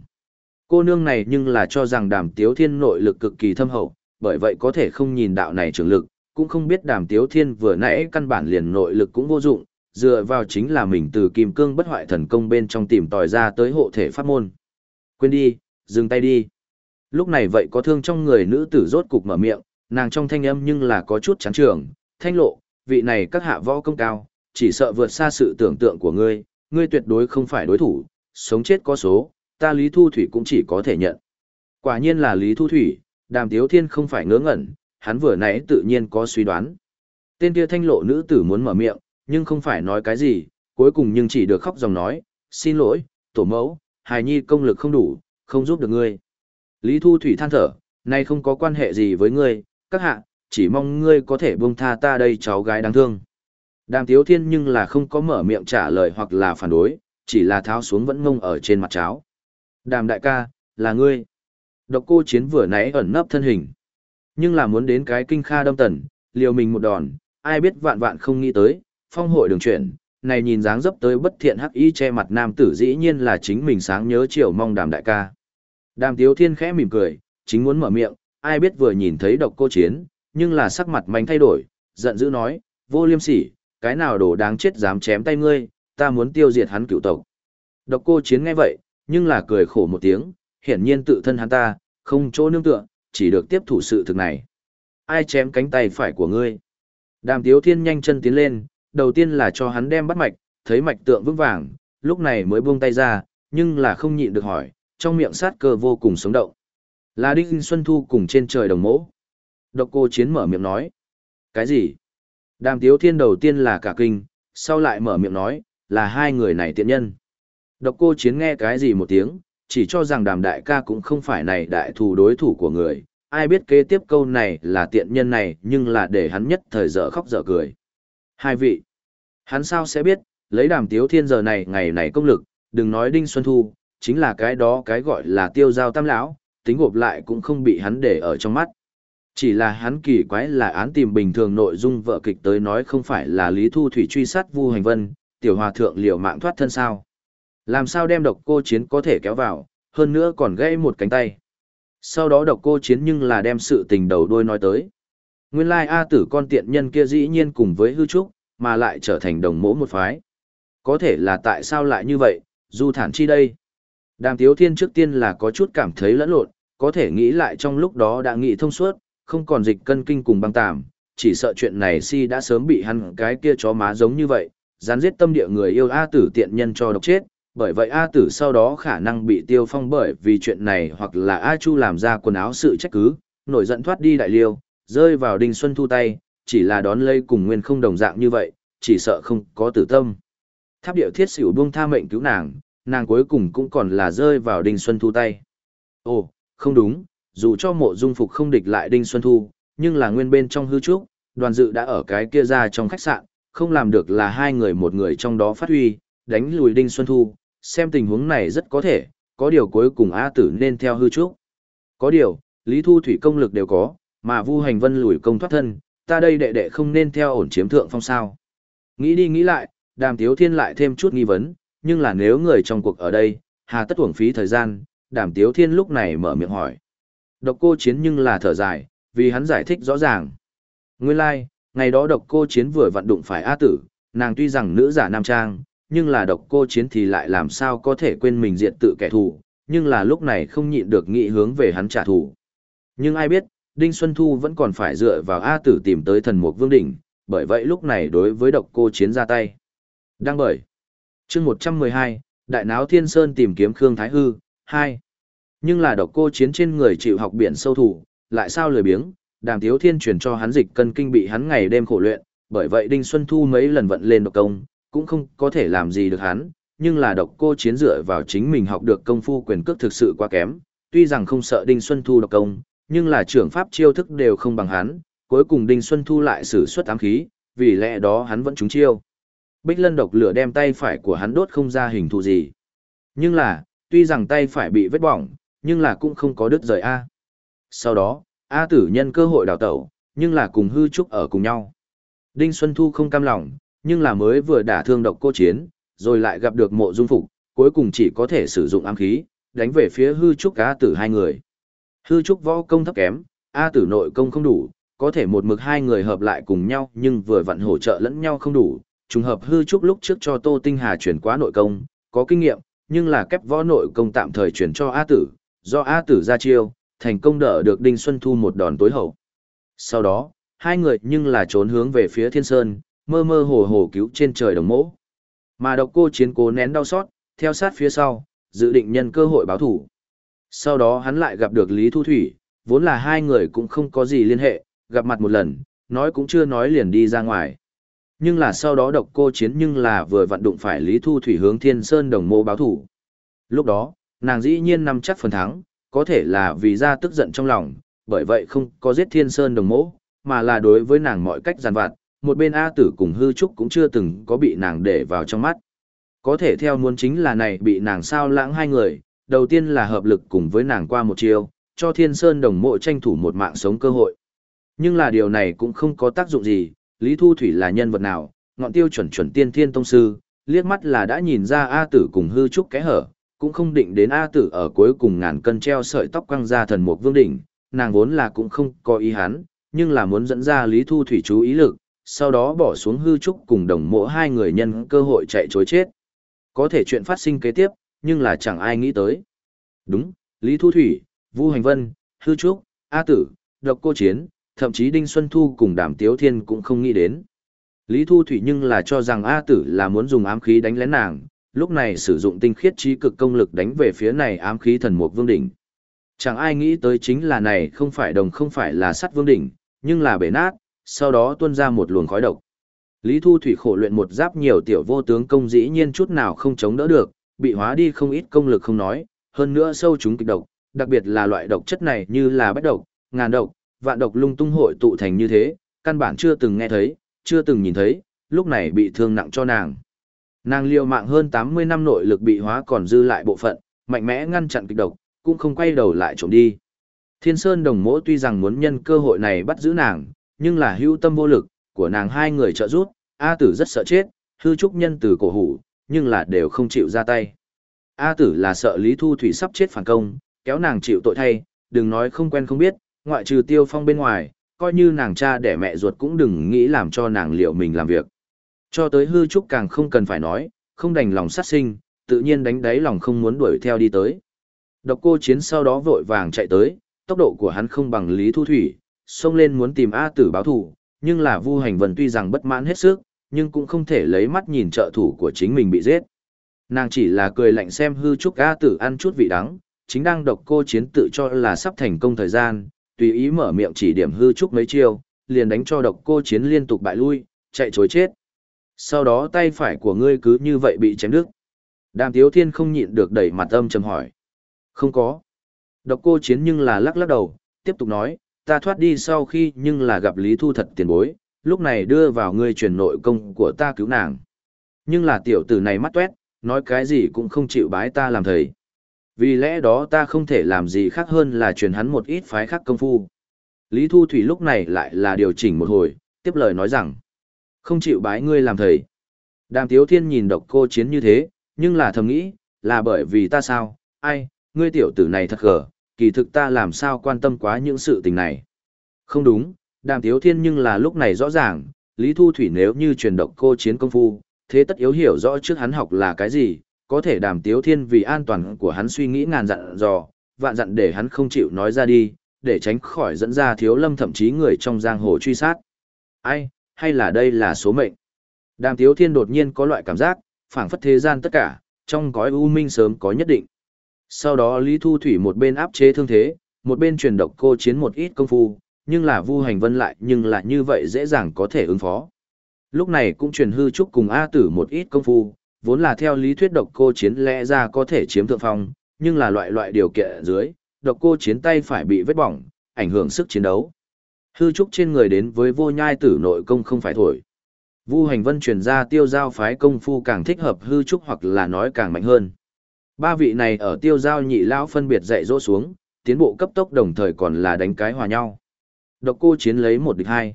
Cô nương này nhưng là cho rằng đàm tiếu thiên nội lực cực kỳ thâm hậu, bởi vậy có thể không nhìn đạo này trưởng lực, cũng không biết đàm tiếu thiên vừa nãy căn bản liền nội lực cũng vô dụng, dựa vào chính là mình từ kim cương bất hoại thần công bên trong tìm tòi ra tới hộ thể pháp môn. Quên đi, dừng tay đi. Lúc này vậy có thương trong người nữ tử rốt cục mở miệng, nàng trong thanh âm nhưng là có chút chán trường, thanh lộ, vị này các hạ võ công cao, chỉ sợ vượt xa sự tưởng tượng của ngươi, ngươi tuyệt đối không phải đối thủ, sống chết có số, ta Lý Thu Thủy cũng chỉ có thể nhận. Quả nhiên là Lý Thu Thủy, đàm tiếu thiên không phải ngớ ngẩn, hắn vừa nãy tự nhiên có suy đoán. Tên kia thanh lộ nữ tử muốn mở miệng, nhưng không phải nói cái gì, cuối cùng nhưng chỉ được khóc dòng nói, xin lỗi, tổ mẫu, hài nhi công lực không đủ, không giúp được ngươi. Lý Thu Thủy than thở, nay không có quan hệ gì với ngươi, các hạ, chỉ mong ngươi có thể buông tha ta đây cháu gái đáng thương. Đàm Tiếu Thiên nhưng là không có mở miệng trả lời hoặc là phản đối, chỉ là tháo xuống vẫn ngông ở trên mặt cháo. Đàm đại ca, là ngươi. Độc cô chiến vừa nãy ẩn nấp thân hình. Nhưng là muốn đến cái kinh kha đâm tần, liều mình một đòn, ai biết vạn vạn không nghĩ tới, phong hội đường chuyển, này nhìn dáng dấp tới bất thiện hắc y che mặt nam tử dĩ nhiên là chính mình sáng nhớ chiều mong đàm đại ca. Đàm tiếu thiên khẽ mỉm cười, chính muốn mở miệng, ai biết vừa nhìn thấy độc cô chiến, nhưng là sắc mặt mạnh thay đổi, giận dữ nói, vô liêm sỉ, cái nào đồ đáng chết dám chém tay ngươi, ta muốn tiêu diệt hắn cựu tộc. Độc cô chiến nghe vậy, nhưng là cười khổ một tiếng, hiển nhiên tự thân hắn ta, không chỗ nương tựa, chỉ được tiếp thủ sự thực này. Ai chém cánh tay phải của ngươi? Đàm tiếu thiên nhanh chân tiến lên, đầu tiên là cho hắn đem bắt mạch, thấy mạch tượng vững vàng, lúc này mới buông tay ra, nhưng là không nhịn được hỏi, trong miệng sát cơ vô cùng sống động. Là Đinh Xuân Thu cùng trên trời đồng mỗ. Độc cô chiến mở miệng nói. Cái gì? Đàm tiếu thiên đầu tiên là cả kinh, sau lại mở miệng nói, là hai người này tiện nhân. Độc cô chiến nghe cái gì một tiếng, chỉ cho rằng đàm đại ca cũng không phải này đại thù đối thủ của người. Ai biết kế tiếp câu này là tiện nhân này nhưng là để hắn nhất thời dở khóc dở cười. Hai vị. Hắn sao sẽ biết, lấy đàm tiếu thiên giờ này ngày này công lực, đừng nói Đinh Xuân Thu, chính là cái đó cái gọi là tiêu giao tam lão, tính gộp lại cũng không bị hắn để ở trong mắt. Chỉ là hắn kỳ quái là án tìm bình thường nội dung vợ kịch tới nói không phải là Lý Thu Thủy truy sát Vu Hành Vân, tiểu hòa thượng liều mạng thoát thân sao. Làm sao đem độc cô chiến có thể kéo vào, hơn nữa còn gãy một cánh tay. Sau đó độc cô chiến nhưng là đem sự tình đầu đuôi nói tới. Nguyên lai A tử con tiện nhân kia dĩ nhiên cùng với hư trúc, mà lại trở thành đồng mỗ một phái. Có thể là tại sao lại như vậy, du thản chi đây. Đàm Tiếu Thiên trước tiên là có chút cảm thấy lẫn lộn, có thể nghĩ lại trong lúc đó đã nghĩ thông suốt, không còn dịch cân kinh cùng băng tàm, chỉ sợ chuyện này si đã sớm bị hắn cái kia chó má giống như vậy, gián giết tâm địa người yêu A tử tiện nhân cho độc chết, bởi vậy A Tử sau đó khả năng bị Tiêu Phong bởi vì chuyện này hoặc là A Chu làm ra quần áo sự trách cứ, nổi giận thoát đi đại liêu, rơi vào Đinh Xuân Thu tay, chỉ là đón lây cùng nguyên không đồng dạng như vậy, chỉ sợ không có tử tâm. Tháp điệu thiết xỉu buông tha mệnh cứu nàng, nàng cuối cùng cũng còn là rơi vào Đinh Xuân Thu tay. Ồ, không đúng, dù cho mộ dung phục không địch lại Đinh Xuân Thu, nhưng là nguyên bên trong hư trúc, đoàn dự đã ở cái kia ra trong khách sạn, không làm được là hai người một người trong đó phát huy, đánh lùi Đinh Xuân Thu, xem tình huống này rất có thể, có điều cuối cùng A tử nên theo hư trúc. Có điều, Lý Thu Thủy công lực đều có, mà Vu Hành Vân lùi công thoát thân, ta đây đệ đệ không nên theo ổn chiếm thượng phong sao. Nghĩ đi nghĩ lại, đàm tiếu thiên lại thêm chút nghi vấn, nhưng là nếu người trong cuộc ở đây, hà tất uổng phí thời gian, đàm tiếu thiên lúc này mở miệng hỏi. Độc cô chiến nhưng là thở dài, vì hắn giải thích rõ ràng. Nguyên lai, like, ngày đó độc cô chiến vừa vận đụng phải A tử, nàng tuy rằng nữ giả nam trang, nhưng là độc cô chiến thì lại làm sao có thể quên mình diện tự kẻ thù, nhưng là lúc này không nhịn được nghĩ hướng về hắn trả thù. Nhưng ai biết, Đinh Xuân Thu vẫn còn phải dựa vào A tử tìm tới thần mục vương đỉnh, bởi vậy lúc này đối với độc cô chiến ra tay. Đăng bởi. chương 112, Đại náo Thiên Sơn tìm kiếm Khương Thái Hư, 2. Nhưng là độc cô chiến trên người chịu học biển sâu thủ, lại sao lười biếng, đàm tiếu thiên truyền cho hắn dịch cân kinh bị hắn ngày đêm khổ luyện, bởi vậy Đinh Xuân Thu mấy lần vận lên độc công, cũng không có thể làm gì được hắn, nhưng là độc cô chiến dựa vào chính mình học được công phu quyền cước thực sự quá kém, tuy rằng không sợ Đinh Xuân Thu độc công, nhưng là trưởng pháp chiêu thức đều không bằng hắn, cuối cùng Đinh Xuân Thu lại sử xuất ám khí, vì lẽ đó hắn vẫn trúng chiêu. Bích lân độc lửa đem tay phải của hắn đốt không ra hình thù gì. Nhưng là, tuy rằng tay phải bị vết bỏng, nhưng là cũng không có đứt rời A. Sau đó, A tử nhân cơ hội đào tẩu, nhưng là cùng hư trúc ở cùng nhau. Đinh Xuân Thu không cam lòng, nhưng là mới vừa đả thương độc cô chiến, rồi lại gặp được mộ dung phục, cuối cùng chỉ có thể sử dụng ám khí, đánh về phía hư trúc A tử hai người. Hư trúc võ công thấp kém, A tử nội công không đủ, có thể một mực hai người hợp lại cùng nhau nhưng vừa vặn hỗ trợ lẫn nhau không đủ. Trùng hợp hư trúc lúc trước cho Tô Tinh Hà chuyển qua nội công, có kinh nghiệm, nhưng là kép võ nội công tạm thời chuyển cho A tử, do A tử ra chiêu, thành công đỡ được Đinh Xuân Thu một đòn tối hậu. Sau đó, hai người nhưng là trốn hướng về phía thiên sơn, mơ mơ hồ hồ cứu trên trời đồng mỗ. Mà độc cô chiến cố nén đau xót, theo sát phía sau, dự định nhân cơ hội báo thủ. Sau đó hắn lại gặp được Lý Thu Thủy, vốn là hai người cũng không có gì liên hệ, gặp mặt một lần, nói cũng chưa nói liền đi ra ngoài. Nhưng là sau đó độc cô chiến nhưng là vừa vận đụng phải Lý Thu Thủy hướng Thiên Sơn đồng mô báo thủ. Lúc đó, nàng dĩ nhiên nằm chắc phần thắng, có thể là vì ra tức giận trong lòng, bởi vậy không có giết Thiên Sơn đồng mỗ, mà là đối với nàng mọi cách giàn vặt, một bên A tử cùng hư trúc cũng chưa từng có bị nàng để vào trong mắt. Có thể theo muốn chính là này bị nàng sao lãng hai người, đầu tiên là hợp lực cùng với nàng qua một chiều, cho Thiên Sơn đồng mộ tranh thủ một mạng sống cơ hội. Nhưng là điều này cũng không có tác dụng gì, Lý Thu Thủy là nhân vật nào, ngọn tiêu chuẩn chuẩn tiên thiên tông sư, liếc mắt là đã nhìn ra A tử cùng hư trúc kẽ hở, cũng không định đến A tử ở cuối cùng ngàn cân treo sợi tóc quăng ra thần mục vương đỉnh, nàng vốn là cũng không có ý hắn, nhưng là muốn dẫn ra Lý Thu Thủy chú ý lực, sau đó bỏ xuống hư trúc cùng đồng mộ hai người nhân cơ hội chạy chối chết. Có thể chuyện phát sinh kế tiếp, nhưng là chẳng ai nghĩ tới. Đúng, Lý Thu Thủy, Vu Hành Vân, Hư Trúc, A Tử, Độc Cô Chiến, thậm chí Đinh Xuân Thu cùng Đàm Tiếu Thiên cũng không nghĩ đến. Lý Thu Thủy nhưng là cho rằng A Tử là muốn dùng ám khí đánh lén nàng, lúc này sử dụng tinh khiết trí cực công lực đánh về phía này ám khí thần mục vương đỉnh. Chẳng ai nghĩ tới chính là này không phải đồng không phải là sắt vương đỉnh, nhưng là bể nát, sau đó tuôn ra một luồng khói độc. Lý Thu Thủy khổ luyện một giáp nhiều tiểu vô tướng công dĩ nhiên chút nào không chống đỡ được, bị hóa đi không ít công lực không nói, hơn nữa sâu chúng kịch độc, đặc biệt là loại độc chất này như là bách độc, ngàn độc, vạn độc lung tung hội tụ thành như thế, căn bản chưa từng nghe thấy, chưa từng nhìn thấy, lúc này bị thương nặng cho nàng. Nàng liều mạng hơn 80 năm nội lực bị hóa còn dư lại bộ phận, mạnh mẽ ngăn chặn kịch độc, cũng không quay đầu lại trộm đi. Thiên Sơn đồng mỗ tuy rằng muốn nhân cơ hội này bắt giữ nàng, nhưng là hữu tâm vô lực, của nàng hai người trợ giúp, A tử rất sợ chết, hư trúc nhân từ cổ hủ, nhưng là đều không chịu ra tay. A tử là sợ Lý Thu Thủy sắp chết phản công, kéo nàng chịu tội thay, đừng nói không quen không biết, ngoại trừ tiêu phong bên ngoài, coi như nàng cha đẻ mẹ ruột cũng đừng nghĩ làm cho nàng liệu mình làm việc. Cho tới hư trúc càng không cần phải nói, không đành lòng sát sinh, tự nhiên đánh đáy lòng không muốn đuổi theo đi tới. Độc cô chiến sau đó vội vàng chạy tới, tốc độ của hắn không bằng Lý Thu Thủy, xông lên muốn tìm A tử báo thủ, nhưng là Vu Hành Vân tuy rằng bất mãn hết sức, nhưng cũng không thể lấy mắt nhìn trợ thủ của chính mình bị giết. Nàng chỉ là cười lạnh xem hư trúc A tử ăn chút vị đắng, chính đang độc cô chiến tự cho là sắp thành công thời gian, tùy ý mở miệng chỉ điểm hư trúc mấy chiêu, liền đánh cho độc cô chiến liên tục bại lui, chạy chối chết. Sau đó tay phải của ngươi cứ như vậy bị chém đứt. Đàm Tiếu Thiên không nhịn được đẩy mặt âm trầm hỏi. Không có. Độc cô chiến nhưng là lắc lắc đầu, tiếp tục nói, ta thoát đi sau khi nhưng là gặp Lý Thu thật tiền bối, lúc này đưa vào ngươi truyền nội công của ta cứu nàng. Nhưng là tiểu tử này mắt tuét, nói cái gì cũng không chịu bái ta làm thầy. Vì lẽ đó ta không thể làm gì khác hơn là truyền hắn một ít phái khác công phu. Lý Thu Thủy lúc này lại là điều chỉnh một hồi, tiếp lời nói rằng, không chịu bái ngươi làm thầy. Đàm Tiếu Thiên nhìn độc cô chiến như thế, nhưng là thầm nghĩ, là bởi vì ta sao, ai, ngươi tiểu tử này thật gở, kỳ thực ta làm sao quan tâm quá những sự tình này. Không đúng, đàm tiếu thiên nhưng là lúc này rõ ràng, Lý Thu Thủy nếu như truyền độc cô chiến công phu, thế tất yếu hiểu rõ trước hắn học là cái gì, có thể đàm tiếu thiên vì an toàn của hắn suy nghĩ ngàn dặn dò, vạn dặn để hắn không chịu nói ra đi, để tránh khỏi dẫn ra thiếu lâm thậm chí người trong giang hồ truy sát. Ai, hay là đây là số mệnh? Đàm tiếu thiên đột nhiên có loại cảm giác, phảng phất thế gian tất cả, trong gói u minh sớm có nhất định. Sau đó Lý Thu Thủy một bên áp chế thương thế, một bên truyền độc cô chiến một ít công phu, nhưng là Vu Hành Vân lại nhưng lại như vậy dễ dàng có thể ứng phó. Lúc này cũng truyền hư trúc cùng A Tử một ít công phu, vốn là theo lý thuyết độc cô chiến lẽ ra có thể chiếm thượng phong, nhưng là loại loại điều kiện dưới, độc cô chiến tay phải bị vết bỏng, ảnh hưởng sức chiến đấu. Hư trúc trên người đến với vô nhai tử nội công không phải thổi. Vu hành vân truyền ra tiêu giao phái công phu càng thích hợp hư trúc hoặc là nói càng mạnh hơn. Ba vị này ở tiêu giao nhị lão phân biệt dạy dỗ xuống, tiến bộ cấp tốc đồng thời còn là đánh cái hòa nhau. Độc cô chiến lấy một địch hai.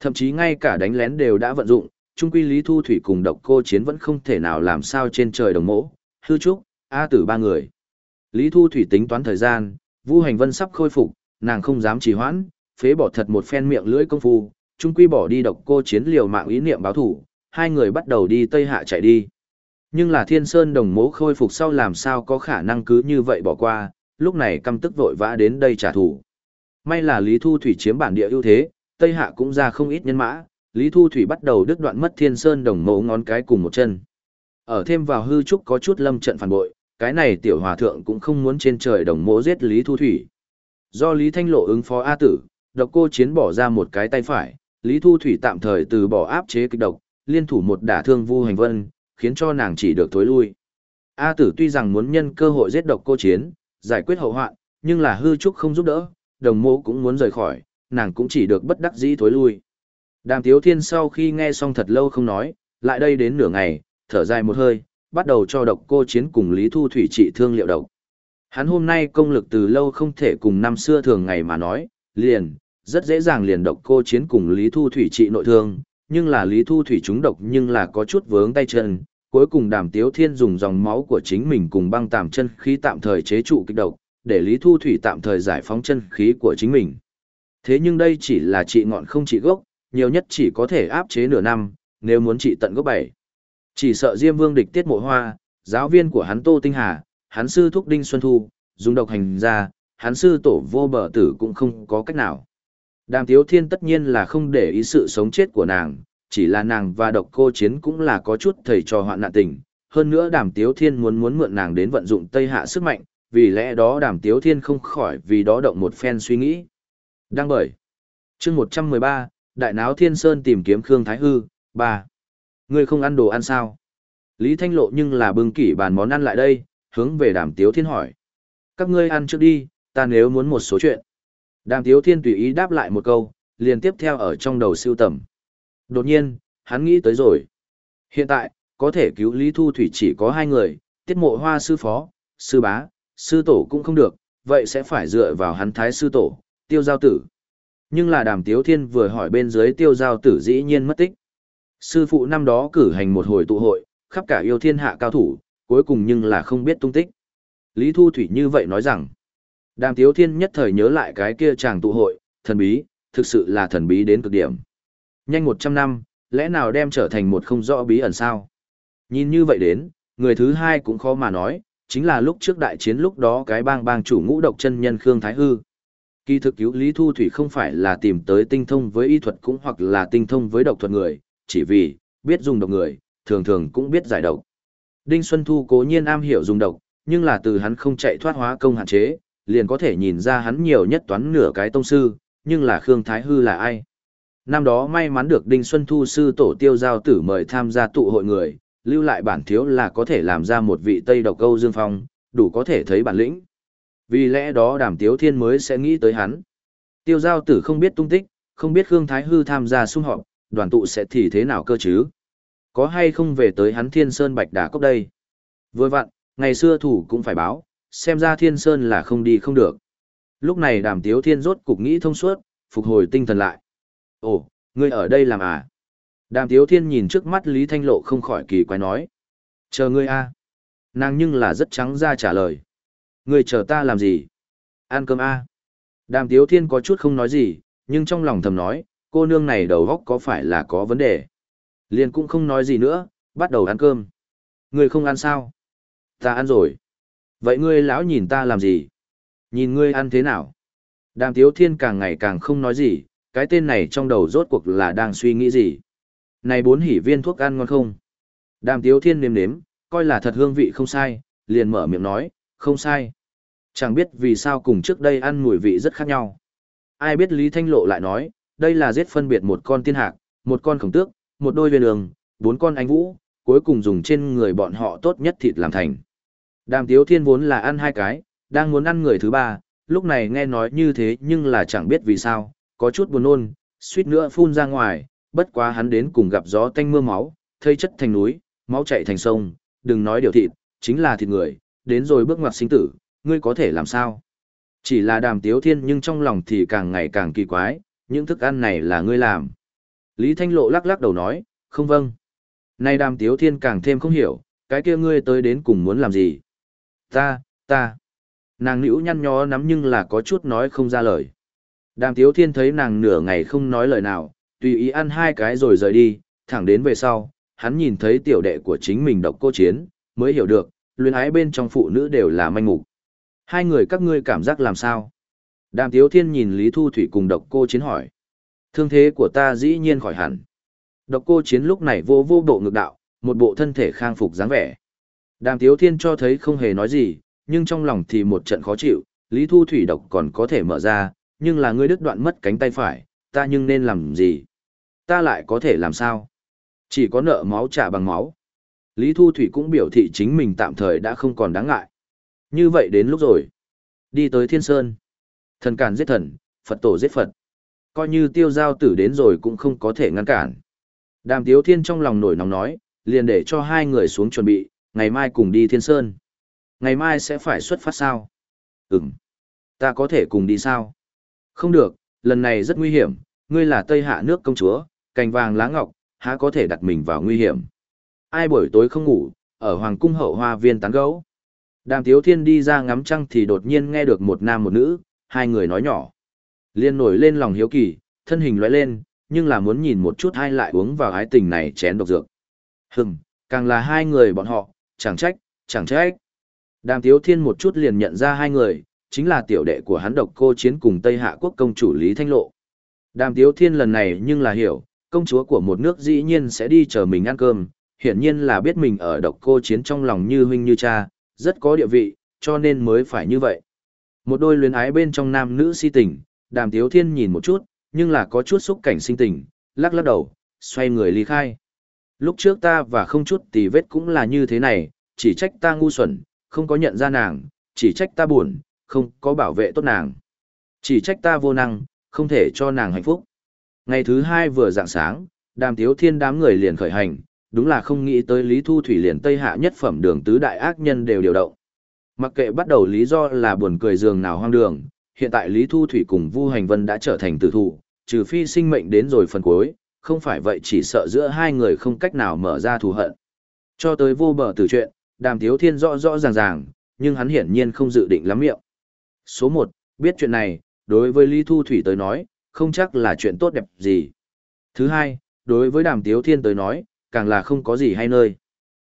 Thậm chí ngay cả đánh lén đều đã vận dụng, trung quy lý thu thủy cùng độc cô chiến vẫn không thể nào làm sao trên trời đồng mỗ, hư trúc, A tử ba người. Lý thu thủy tính toán thời gian, Vu hành vân sắp khôi phục, nàng không dám trì hoãn, phế bỏ thật một phen miệng lưỡi công phu, trung quy bỏ đi độc cô chiến liều mạng ý niệm báo thủ, hai người bắt đầu đi Tây Hạ chạy đi. Nhưng là Thiên Sơn đồng mố khôi phục sau làm sao có khả năng cứ như vậy bỏ qua, lúc này căm tức vội vã đến đây trả thù. May là Lý Thu Thủy chiếm bản địa ưu thế, Tây Hạ cũng ra không ít nhân mã, Lý Thu Thủy bắt đầu đứt đoạn mất Thiên Sơn đồng mố ngón cái cùng một chân. Ở thêm vào hư trúc có chút lâm trận phản bội, cái này tiểu hòa thượng cũng không muốn trên trời đồng mố giết Lý Thu Thủy. Do Lý Thanh Lộ ứng phó A tử, độc cô chiến bỏ ra một cái tay phải, Lý Thu Thủy tạm thời từ bỏ áp chế kịch độc, liên thủ một đả thương Vu Hành Vân, khiến cho nàng chỉ được thối lui. A Tử tuy rằng muốn nhân cơ hội giết độc cô chiến, giải quyết hậu hoạn, nhưng là hư trúc không giúp đỡ, đồng mô cũng muốn rời khỏi, nàng cũng chỉ được bất đắc dĩ thối lui. Đàm Tiếu Thiên sau khi nghe xong thật lâu không nói, lại đây đến nửa ngày, thở dài một hơi, bắt đầu cho độc cô chiến cùng Lý Thu Thủy trị thương liệu độc. Hắn hôm nay công lực từ lâu không thể cùng năm xưa thường ngày mà nói, liền, rất dễ dàng liền độc cô chiến cùng Lý Thu Thủy trị nội thương, nhưng là Lý Thu Thủy trúng độc nhưng là có chút vướng tay chân, cuối cùng Đàm Tiếu Thiên dùng dòng máu của chính mình cùng băng tạm chân khí tạm thời chế trụ kích độc, để Lý Thu Thủy tạm thời giải phóng chân khí của chính mình. Thế nhưng đây chỉ là trị ngọn không trị gốc, nhiều nhất chỉ có thể áp chế nửa năm, nếu muốn trị tận gốc bảy. Chỉ sợ Diêm Vương địch tiết mộ hoa, giáo viên của hắn Tô Tinh Hà, hắn sư thúc Đinh Xuân Thu, dùng độc hành ra, hắn sư tổ vô bờ tử cũng không có cách nào. Đàm Tiếu Thiên tất nhiên là không để ý sự sống chết của nàng, chỉ là nàng và độc cô chiến cũng là có chút thầy trò hoạn nạn tình. Hơn nữa Đàm Tiếu Thiên muốn muốn mượn nàng đến vận dụng Tây Hạ sức mạnh, vì lẽ đó Đàm Tiếu Thiên không khỏi vì đó động một phen suy nghĩ. Đăng bởi. chương 113, Đại Náo Thiên Sơn tìm kiếm Khương Thái Hư, 3. Ngươi không ăn đồ ăn sao? Lý Thanh Lộ nhưng là bưng kỷ bàn món ăn lại đây, hướng về Đàm Tiếu Thiên hỏi. Các ngươi ăn trước đi, ta nếu muốn một số chuyện. Đàm Tiếu Thiên tùy ý đáp lại một câu, liền tiếp theo ở trong đầu siêu tầm. Đột nhiên, hắn nghĩ tới rồi. Hiện tại, có thể cứu Lý Thu Thủy chỉ có hai người, tiết mộ hoa sư phó, sư bá, sư tổ cũng không được, vậy sẽ phải dựa vào hắn thái sư tổ, tiêu giao tử. Nhưng là đàm tiếu thiên vừa hỏi bên dưới tiêu giao tử dĩ nhiên mất tích. Sư phụ năm đó cử hành một hồi tụ hội, khắp cả yêu thiên hạ cao thủ, cuối cùng nhưng là không biết tung tích. Lý Thu Thủy như vậy nói rằng, Đàm Tiếu Thiên nhất thời nhớ lại cái kia chàng tụ hội, thần bí, thực sự là thần bí đến cực điểm. Nhanh 100 năm, lẽ nào đem trở thành một không rõ bí ẩn sao? Nhìn như vậy đến, người thứ hai cũng khó mà nói, chính là lúc trước đại chiến lúc đó cái bang bang chủ ngũ độc chân nhân Khương Thái Hư. Kỳ thực cứu Lý Thu Thủy không phải là tìm tới tinh thông với y thuật cũng hoặc là tinh thông với độc thuật người, chỉ vì, biết dùng độc người, thường thường cũng biết giải độc. Đinh Xuân Thu cố nhiên am hiểu dùng độc, nhưng là từ hắn không chạy thoát hóa công hạn chế, liền có thể nhìn ra hắn nhiều nhất toán nửa cái tông sư, nhưng là Khương Thái Hư là ai. Năm đó may mắn được Đinh Xuân Thu sư tổ tiêu giao tử mời tham gia tụ hội người, lưu lại bản thiếu là có thể làm ra một vị Tây độc câu dương phong, đủ có thể thấy bản lĩnh. Vì lẽ đó đàm tiếu thiên mới sẽ nghĩ tới hắn. Tiêu giao tử không biết tung tích, không biết Khương Thái Hư tham gia xung họp, đoàn tụ sẽ thì thế nào cơ chứ? Có hay không về tới hắn Thiên Sơn Bạch đá Cốc đây? Vừa vặn, ngày xưa thủ cũng phải báo, xem ra Thiên Sơn là không đi không được. Lúc này đàm tiếu thiên rốt cục nghĩ thông suốt, phục hồi tinh thần lại. Ồ, ngươi ở đây làm à? Đàm tiếu thiên nhìn trước mắt Lý Thanh Lộ không khỏi kỳ quái nói. Chờ ngươi a Nàng nhưng là rất trắng ra trả lời. Ngươi chờ ta làm gì? Ăn cơm a Đàm tiếu thiên có chút không nói gì, nhưng trong lòng thầm nói, cô nương này đầu góc có phải là có vấn đề? Liền cũng không nói gì nữa, bắt đầu ăn cơm. Ngươi không ăn sao? Ta ăn rồi. Vậy ngươi lão nhìn ta làm gì? Nhìn ngươi ăn thế nào? Đàm tiếu thiên càng ngày càng không nói gì, cái tên này trong đầu rốt cuộc là đang suy nghĩ gì? Này bốn hỉ viên thuốc ăn ngon không? Đàm tiếu thiên nếm nếm, coi là thật hương vị không sai, liền mở miệng nói, không sai. Chẳng biết vì sao cùng trước đây ăn mùi vị rất khác nhau. Ai biết Lý Thanh Lộ lại nói, đây là giết phân biệt một con tiên hạc, một con khổng tước, một đôi viên đường, bốn con anh vũ, cuối cùng dùng trên người bọn họ tốt nhất thịt làm thành. Đàm tiếu thiên vốn là ăn hai cái, đang muốn ăn người thứ ba, lúc này nghe nói như thế nhưng là chẳng biết vì sao, có chút buồn nôn, suýt nữa phun ra ngoài, bất quá hắn đến cùng gặp gió tanh mưa máu, thây chất thành núi, máu chảy thành sông, đừng nói điều thịt, chính là thịt người, đến rồi bước ngoặt sinh tử, ngươi có thể làm sao? Chỉ là đàm tiếu thiên nhưng trong lòng thì càng ngày càng kỳ quái, những thức ăn này là ngươi làm. Lý Thanh Lộ lắc lắc đầu nói, không vâng. Nay đàm tiếu thiên càng thêm không hiểu, cái kia ngươi tới đến cùng muốn làm gì? Ta, ta. Nàng nữ nhăn nhó nắm nhưng là có chút nói không ra lời. Đàm tiếu thiên thấy nàng nửa ngày không nói lời nào, tùy ý ăn hai cái rồi rời đi, thẳng đến về sau, hắn nhìn thấy tiểu đệ của chính mình độc cô chiến, mới hiểu được, luyến ái bên trong phụ nữ đều là manh mục. Hai người các ngươi cảm giác làm sao? Đàm tiếu thiên nhìn Lý Thu Thủy cùng độc cô chiến hỏi. Thương thế của ta dĩ nhiên khỏi hẳn. Độc cô chiến lúc này vô vô bộ ngược đạo, một bộ thân thể khang phục dáng vẻ. Đàm tiếu thiên cho thấy không hề nói gì, nhưng trong lòng thì một trận khó chịu, Lý Thu Thủy độc còn có thể mở ra, nhưng là ngươi đứt đoạn mất cánh tay phải, ta nhưng nên làm gì? Ta lại có thể làm sao? Chỉ có nợ máu trả bằng máu. Lý Thu Thủy cũng biểu thị chính mình tạm thời đã không còn đáng ngại. Như vậy đến lúc rồi. Đi tới Thiên Sơn. Thần cản giết thần, Phật tổ giết Phật. Coi như tiêu giao tử đến rồi cũng không có thể ngăn cản. Đàm Tiếu Thiên trong lòng nổi nóng nói, liền để cho hai người xuống chuẩn bị, ngày mai cùng đi Thiên Sơn. Ngày mai sẽ phải xuất phát sao? Ừm. Ta có thể cùng đi sao? Không được, lần này rất nguy hiểm, ngươi là Tây Hạ nước công chúa, cành vàng lá ngọc, há có thể đặt mình vào nguy hiểm. Ai buổi tối không ngủ, ở Hoàng cung hậu hoa viên tán gấu. Đàm Tiếu Thiên đi ra ngắm trăng thì đột nhiên nghe được một nam một nữ, hai người nói nhỏ. Liên nổi lên lòng hiếu kỳ, thân hình lóe lên, nhưng là muốn nhìn một chút hai lại uống vào ái tình này chén độc dược. Hừm, càng là hai người bọn họ, chẳng trách, chẳng trách. Đàm Tiếu Thiên một chút liền nhận ra hai người, chính là tiểu đệ của hắn độc cô chiến cùng Tây Hạ quốc công chủ Lý Thanh Lộ. Đàm Tiếu Thiên lần này nhưng là hiểu, công chúa của một nước dĩ nhiên sẽ đi chờ mình ăn cơm, hiển nhiên là biết mình ở độc cô chiến trong lòng như huynh như cha, rất có địa vị, cho nên mới phải như vậy. Một đôi luyến ái bên trong nam nữ si tình, Đàm Tiếu Thiên nhìn một chút, nhưng là có chút xúc cảnh sinh tình, lắc lắc đầu, xoay người ly khai. Lúc trước ta và không chút tì vết cũng là như thế này, chỉ trách ta ngu xuẩn, không có nhận ra nàng, chỉ trách ta buồn, không có bảo vệ tốt nàng. Chỉ trách ta vô năng, không thể cho nàng hạnh phúc. Ngày thứ hai vừa dạng sáng, đàm tiếu thiên đám người liền khởi hành, đúng là không nghĩ tới Lý Thu Thủy liền Tây Hạ nhất phẩm đường tứ đại ác nhân đều điều động. Mặc kệ bắt đầu lý do là buồn cười giường nào hoang đường, hiện tại Lý Thu Thủy cùng Vu Hành Vân đã trở thành tử thủ, trừ phi sinh mệnh đến rồi phần cuối, không phải vậy chỉ sợ giữa hai người không cách nào mở ra thù hận. Cho tới vô bờ tử chuyện, đàm tiếu thiên rõ rõ ràng ràng, nhưng hắn hiển nhiên không dự định lắm miệng. Số 1, biết chuyện này, đối với Lý Thu Thủy tới nói, không chắc là chuyện tốt đẹp gì. Thứ hai, đối với đàm tiếu thiên tới nói, càng là không có gì hay nơi.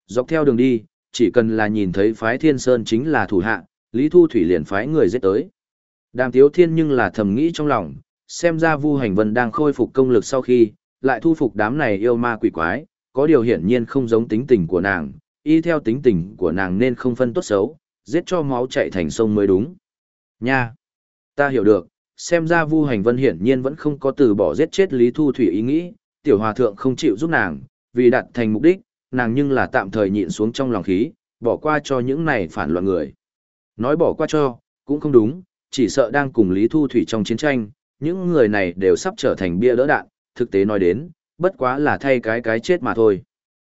Dọc theo đường đi, chỉ cần là nhìn thấy phái thiên sơn chính là thủ hạ, Lý Thu Thủy liền phái người giết tới. Đàm tiếu thiên nhưng là thầm nghĩ trong lòng, xem ra Vu Hành Vân đang khôi phục công lực sau khi, lại thu phục đám này yêu ma quỷ quái, có điều hiển nhiên không giống tính tình của nàng, y theo tính tình của nàng nên không phân tốt xấu, giết cho máu chạy thành sông mới đúng. Nha! Ta hiểu được, xem ra Vu Hành Vân hiển nhiên vẫn không có từ bỏ giết chết Lý Thu Thủy ý nghĩ, tiểu hòa thượng không chịu giúp nàng, vì đạt thành mục đích, nàng nhưng là tạm thời nhịn xuống trong lòng khí, bỏ qua cho những này phản loạn người. Nói bỏ qua cho, cũng không đúng, chỉ sợ đang cùng Lý Thu Thủy trong chiến tranh, những người này đều sắp trở thành bia đỡ đạn, thực tế nói đến, bất quá là thay cái cái chết mà thôi.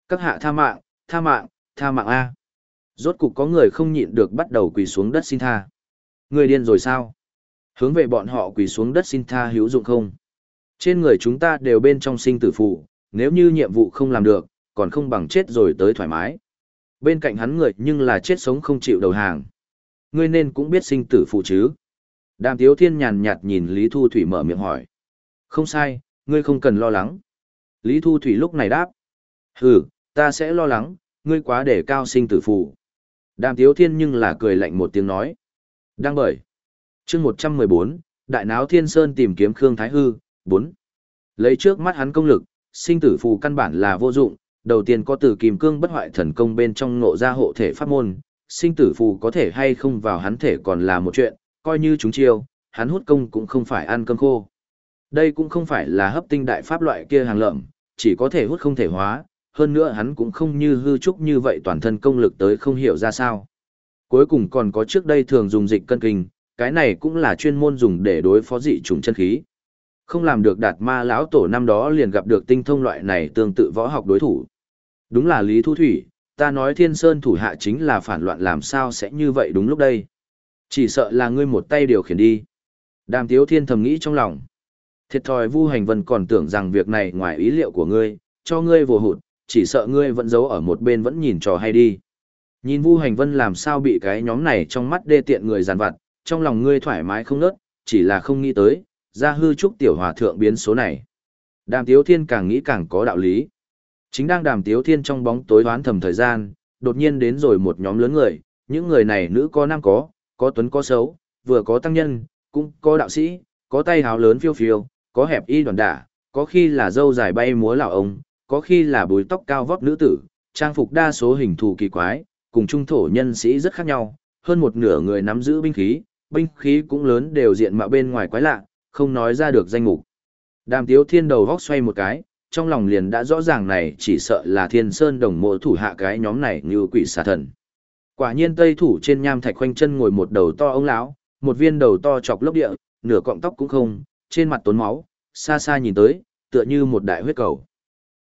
Các hạ tha mạng, tha mạng, tha mạng A. Rốt cục có người không nhịn được bắt đầu quỳ xuống đất xin tha. Người điên rồi sao? Hướng về bọn họ quỳ xuống đất xin tha hữu dụng không? Trên người chúng ta đều bên trong sinh tử phụ, nếu như nhiệm vụ không làm được, còn không bằng chết rồi tới thoải mái. Bên cạnh hắn người nhưng là chết sống không chịu đầu hàng. Ngươi nên cũng biết sinh tử phụ chứ. Đàm Tiếu Thiên nhàn nhạt nhìn Lý Thu Thủy mở miệng hỏi. Không sai, ngươi không cần lo lắng. Lý Thu Thủy lúc này đáp. Hừ, ta sẽ lo lắng, ngươi quá để cao sinh tử phụ. Đàm Tiếu Thiên nhưng là cười lạnh một tiếng nói. Đang bởi. chương 114, Đại Náo Thiên Sơn tìm kiếm Khương Thái Hư, 4. Lấy trước mắt hắn công lực, sinh tử phù căn bản là vô dụng, đầu tiên có từ kim cương bất hoại thần công bên trong ngộ ra hộ thể pháp môn, sinh tử phù có thể hay không vào hắn thể còn là một chuyện, coi như chúng chiêu, hắn hút công cũng không phải ăn cơm khô. Đây cũng không phải là hấp tinh đại pháp loại kia hàng lợm, chỉ có thể hút không thể hóa, hơn nữa hắn cũng không như hư trúc như vậy toàn thân công lực tới không hiểu ra sao. Cuối cùng còn có trước đây thường dùng dịch cân kinh, cái này cũng là chuyên môn dùng để đối phó dị trùng chân khí. Không làm được đạt ma lão tổ năm đó liền gặp được tinh thông loại này tương tự võ học đối thủ. Đúng là Lý Thu Thủy, ta nói Thiên Sơn thủ hạ chính là phản loạn làm sao sẽ như vậy đúng lúc đây. Chỉ sợ là ngươi một tay điều khiển đi. Đàm Tiếu Thiên thầm nghĩ trong lòng. Thiệt thòi Vu Hành Vân còn tưởng rằng việc này ngoài ý liệu của ngươi, cho ngươi vô hụt, chỉ sợ ngươi vẫn giấu ở một bên vẫn nhìn trò hay đi. Nhìn Vu Hành Vân làm sao bị cái nhóm này trong mắt đê tiện người giàn vặt, trong lòng ngươi thoải mái không nớt, chỉ là không nghĩ tới, ra hư trúc tiểu hòa thượng biến số này. Đàm Tiếu Thiên càng nghĩ càng có đạo lý. Chính đang đàm Tiếu Thiên trong bóng tối đoán thầm thời gian, đột nhiên đến rồi một nhóm lớn người, những người này nữ có nam có, có tuấn có xấu, vừa có tăng nhân, cũng có đạo sĩ, có tay háo lớn phiêu phiêu, có hẹp y đoàn đả, có khi là dâu dài bay múa lão ông, có khi là búi tóc cao vóc nữ tử, trang phục đa số hình thù kỳ quái, cùng trung thổ nhân sĩ rất khác nhau, hơn một nửa người nắm giữ binh khí, binh khí cũng lớn đều diện mạo bên ngoài quái lạ, không nói ra được danh mục. Đàm Tiếu Thiên đầu góc xoay một cái, trong lòng liền đã rõ ràng này chỉ sợ là Thiên Sơn đồng mộ thủ hạ cái nhóm này như quỷ xà thần. Quả nhiên Tây thủ trên nham thạch khoanh chân ngồi một đầu to ông lão, một viên đầu to chọc lốc địa, nửa cọng tóc cũng không, trên mặt tốn máu, xa xa nhìn tới, tựa như một đại huyết cầu.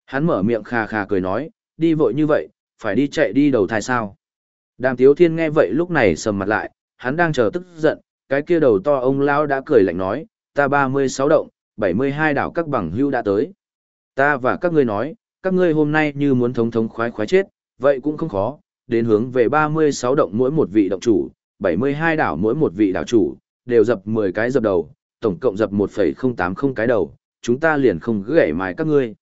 Hắn mở miệng khà khà cười nói, đi vội như vậy, phải đi chạy đi đầu thai sao. Đàm Tiếu Thiên nghe vậy lúc này sầm mặt lại, hắn đang chờ tức giận, cái kia đầu to ông lão đã cười lạnh nói, ta 36 động, 72 đảo các bằng hưu đã tới. Ta và các ngươi nói, các ngươi hôm nay như muốn thống thống khoái khoái chết, vậy cũng không khó, đến hướng về 36 động mỗi một vị động chủ, 72 đảo mỗi một vị đảo chủ, đều dập 10 cái dập đầu, tổng cộng dập 1,080 cái đầu, chúng ta liền không gãy mái các ngươi.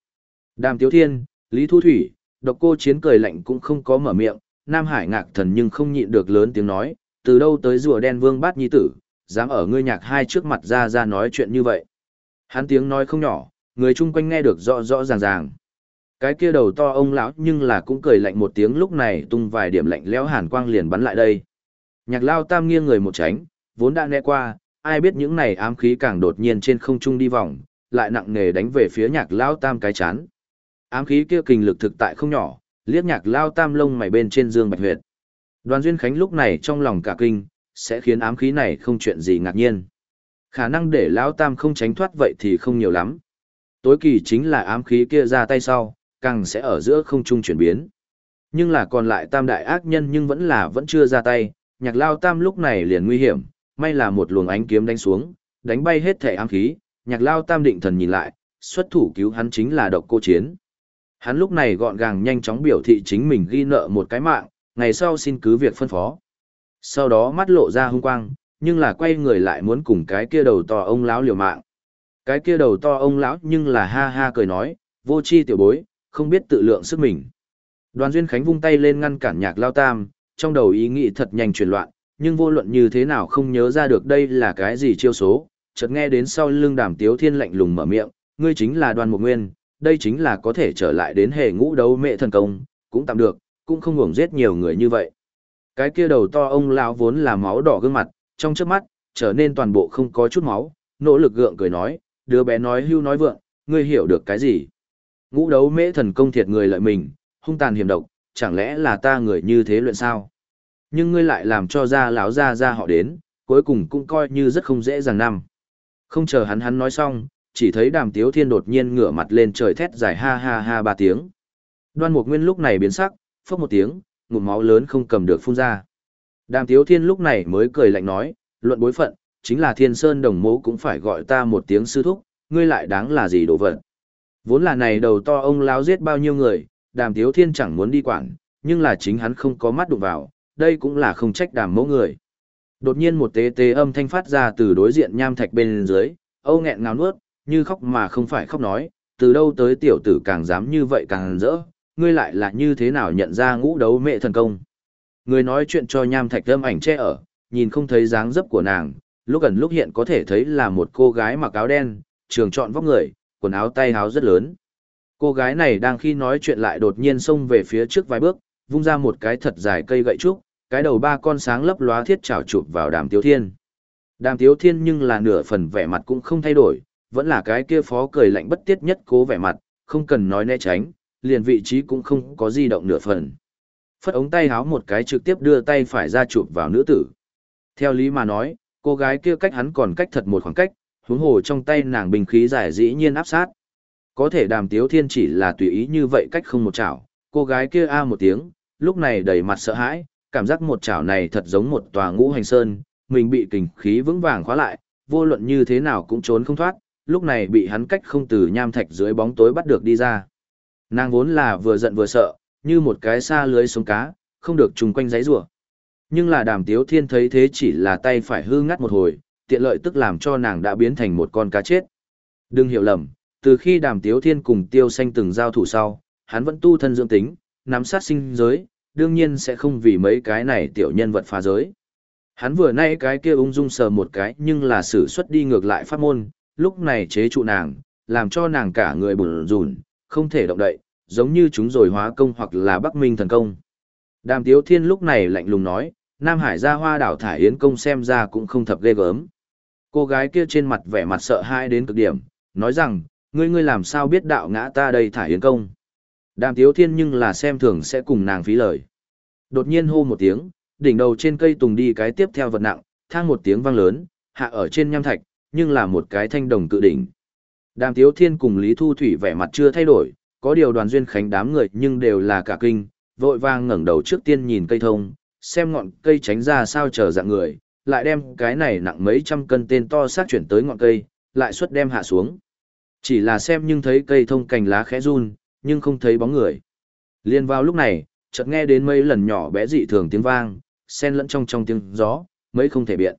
Đàm Tiếu Thiên, Lý Thu Thủy, độc cô chiến cười lạnh cũng không có mở miệng, Nam Hải ngạc thần nhưng không nhịn được lớn tiếng nói, từ đâu tới rùa đen vương bát nhi tử, dám ở ngươi nhạc hai trước mặt ra ra nói chuyện như vậy. Hắn tiếng nói không nhỏ, người chung quanh nghe được rõ rõ ràng ràng. Cái kia đầu to ông lão nhưng là cũng cười lạnh một tiếng lúc này tung vài điểm lạnh lẽo hàn quang liền bắn lại đây. Nhạc lao tam nghiêng người một tránh, vốn đã né qua, ai biết những này ám khí càng đột nhiên trên không trung đi vòng, lại nặng nề đánh về phía nhạc lao tam cái chán. Ám khí kia kinh lực thực tại không nhỏ, liếc nhạc lao tam lông mày bên trên dương bạch huyệt. Đoàn Duyên Khánh lúc này trong lòng cả kinh, sẽ khiến ám khí này không chuyện gì ngạc nhiên. Khả năng để lão tam không tránh thoát vậy thì không nhiều lắm. Tối kỳ chính là ám khí kia ra tay sau, càng sẽ ở giữa không trung chuyển biến. Nhưng là còn lại tam đại ác nhân nhưng vẫn là vẫn chưa ra tay, nhạc lao tam lúc này liền nguy hiểm, may là một luồng ánh kiếm đánh xuống, đánh bay hết thể ám khí, nhạc lao tam định thần nhìn lại, xuất thủ cứu hắn chính là độc cô chiến. Hắn lúc này gọn gàng nhanh chóng biểu thị chính mình ghi nợ một cái mạng, ngày sau xin cứ việc phân phó. Sau đó mắt lộ ra hung quang, nhưng là quay người lại muốn cùng cái kia đầu to ông lão liều mạng. Cái kia đầu to ông lão nhưng là ha ha cười nói, vô chi tiểu bối, không biết tự lượng sức mình. Đoàn Duyên Khánh vung tay lên ngăn cản nhạc lao tam, trong đầu ý nghĩ thật nhanh chuyển loạn, nhưng vô luận như thế nào không nhớ ra được đây là cái gì chiêu số, chợt nghe đến sau lưng đàm tiếu thiên lạnh lùng mở miệng, ngươi chính là đoàn một nguyên, đây chính là có thể trở lại đến hệ ngũ đấu mẹ thần công, cũng tạm được, cũng không ngủng giết nhiều người như vậy. Cái kia đầu to ông lão vốn là máu đỏ gương mặt, trong chớp mắt, trở nên toàn bộ không có chút máu, nỗ lực gượng cười nói, đứa bé nói hưu nói vượng, ngươi hiểu được cái gì? Ngũ đấu mễ thần công thiệt người lợi mình, hung tàn hiểm độc, chẳng lẽ là ta người như thế luyện sao? Nhưng ngươi lại làm cho ra lão ra ra họ đến, cuối cùng cũng coi như rất không dễ dàng năm. Không chờ hắn hắn nói xong, chỉ thấy đàm tiếu thiên đột nhiên ngửa mặt lên trời thét dài ha ha ha ba tiếng. Đoan mục nguyên lúc này biến sắc, phốc một tiếng, ngụm máu lớn không cầm được phun ra. Đàm tiếu thiên lúc này mới cười lạnh nói, luận bối phận, chính là thiên sơn đồng mố cũng phải gọi ta một tiếng sư thúc, ngươi lại đáng là gì đồ vật. Vốn là này đầu to ông láo giết bao nhiêu người, đàm tiếu thiên chẳng muốn đi quản, nhưng là chính hắn không có mắt đụng vào, đây cũng là không trách đàm mẫu người. Đột nhiên một tế tế âm thanh phát ra từ đối diện nham thạch bên dưới, âu nghẹn ngào nuốt, như khóc mà không phải khóc nói, từ đâu tới tiểu tử càng dám như vậy càng rỡ, ngươi lại là như thế nào nhận ra ngũ đấu mẹ thần công. Người nói chuyện cho nham thạch âm ảnh che ở, nhìn không thấy dáng dấp của nàng, lúc gần lúc hiện có thể thấy là một cô gái mặc áo đen, trường trọn vóc người, quần áo tay áo rất lớn. Cô gái này đang khi nói chuyện lại đột nhiên xông về phía trước vài bước, vung ra một cái thật dài cây gậy trúc, cái đầu ba con sáng lấp lóa thiết trào chụp vào đàm tiếu thiên. Đàm tiếu thiên nhưng là nửa phần vẻ mặt cũng không thay đổi, vẫn là cái kia phó cười lạnh bất tiết nhất cố vẻ mặt, không cần nói né tránh, liền vị trí cũng không có di động nửa phần. Phất ống tay háo một cái trực tiếp đưa tay phải ra chụp vào nữ tử. Theo lý mà nói, cô gái kia cách hắn còn cách thật một khoảng cách, huống hồ trong tay nàng bình khí giải dĩ nhiên áp sát. Có thể đàm tiếu thiên chỉ là tùy ý như vậy cách không một chảo, cô gái kia a một tiếng, lúc này đầy mặt sợ hãi, cảm giác một chảo này thật giống một tòa ngũ hành sơn, mình bị kình khí vững vàng khóa lại, vô luận như thế nào cũng trốn không thoát, lúc này bị hắn cách không từ nham thạch dưới bóng tối bắt được đi ra. Nàng vốn là vừa giận vừa sợ, như một cái xa lưới sống cá, không được trùng quanh giấy rủa. Nhưng là đàm tiếu thiên thấy thế chỉ là tay phải hư ngắt một hồi, tiện lợi tức làm cho nàng đã biến thành một con cá chết. Đừng hiểu lầm, từ khi đàm tiếu thiên cùng tiêu xanh từng giao thủ sau, hắn vẫn tu thân dưỡng tính, nắm sát sinh giới, đương nhiên sẽ không vì mấy cái này tiểu nhân vật phá giới. Hắn vừa nay cái kia ung dung sờ một cái nhưng là sử xuất đi ngược lại pháp môn, lúc này chế trụ nàng, làm cho nàng cả người bùn rùn, không thể động đậy, giống như chúng rồi hóa công hoặc là bắc minh thần công. Đàm Tiếu Thiên lúc này lạnh lùng nói, Nam Hải ra hoa đảo thải yến công xem ra cũng không thập ghê gớm. Cô gái kia trên mặt vẻ mặt sợ hãi đến cực điểm, nói rằng, ngươi ngươi làm sao biết đạo ngã ta đây thải yến công. Đàm Tiếu Thiên nhưng là xem thường sẽ cùng nàng phí lời. Đột nhiên hô một tiếng, đỉnh đầu trên cây tùng đi cái tiếp theo vật nặng, thang một tiếng vang lớn, hạ ở trên nham thạch, nhưng là một cái thanh đồng cự đỉnh. Đàm Tiếu Thiên cùng Lý Thu Thủy vẻ mặt chưa thay đổi, có điều đoàn duyên khánh đám người nhưng đều là cả kinh, vội vang ngẩng đầu trước tiên nhìn cây thông, xem ngọn cây tránh ra sao chờ dạng người, lại đem cái này nặng mấy trăm cân tên to sát chuyển tới ngọn cây, lại xuất đem hạ xuống. Chỉ là xem nhưng thấy cây thông cành lá khẽ run, nhưng không thấy bóng người. Liên vào lúc này, chợt nghe đến mấy lần nhỏ bé dị thường tiếng vang, xen lẫn trong trong tiếng gió, mấy không thể biện.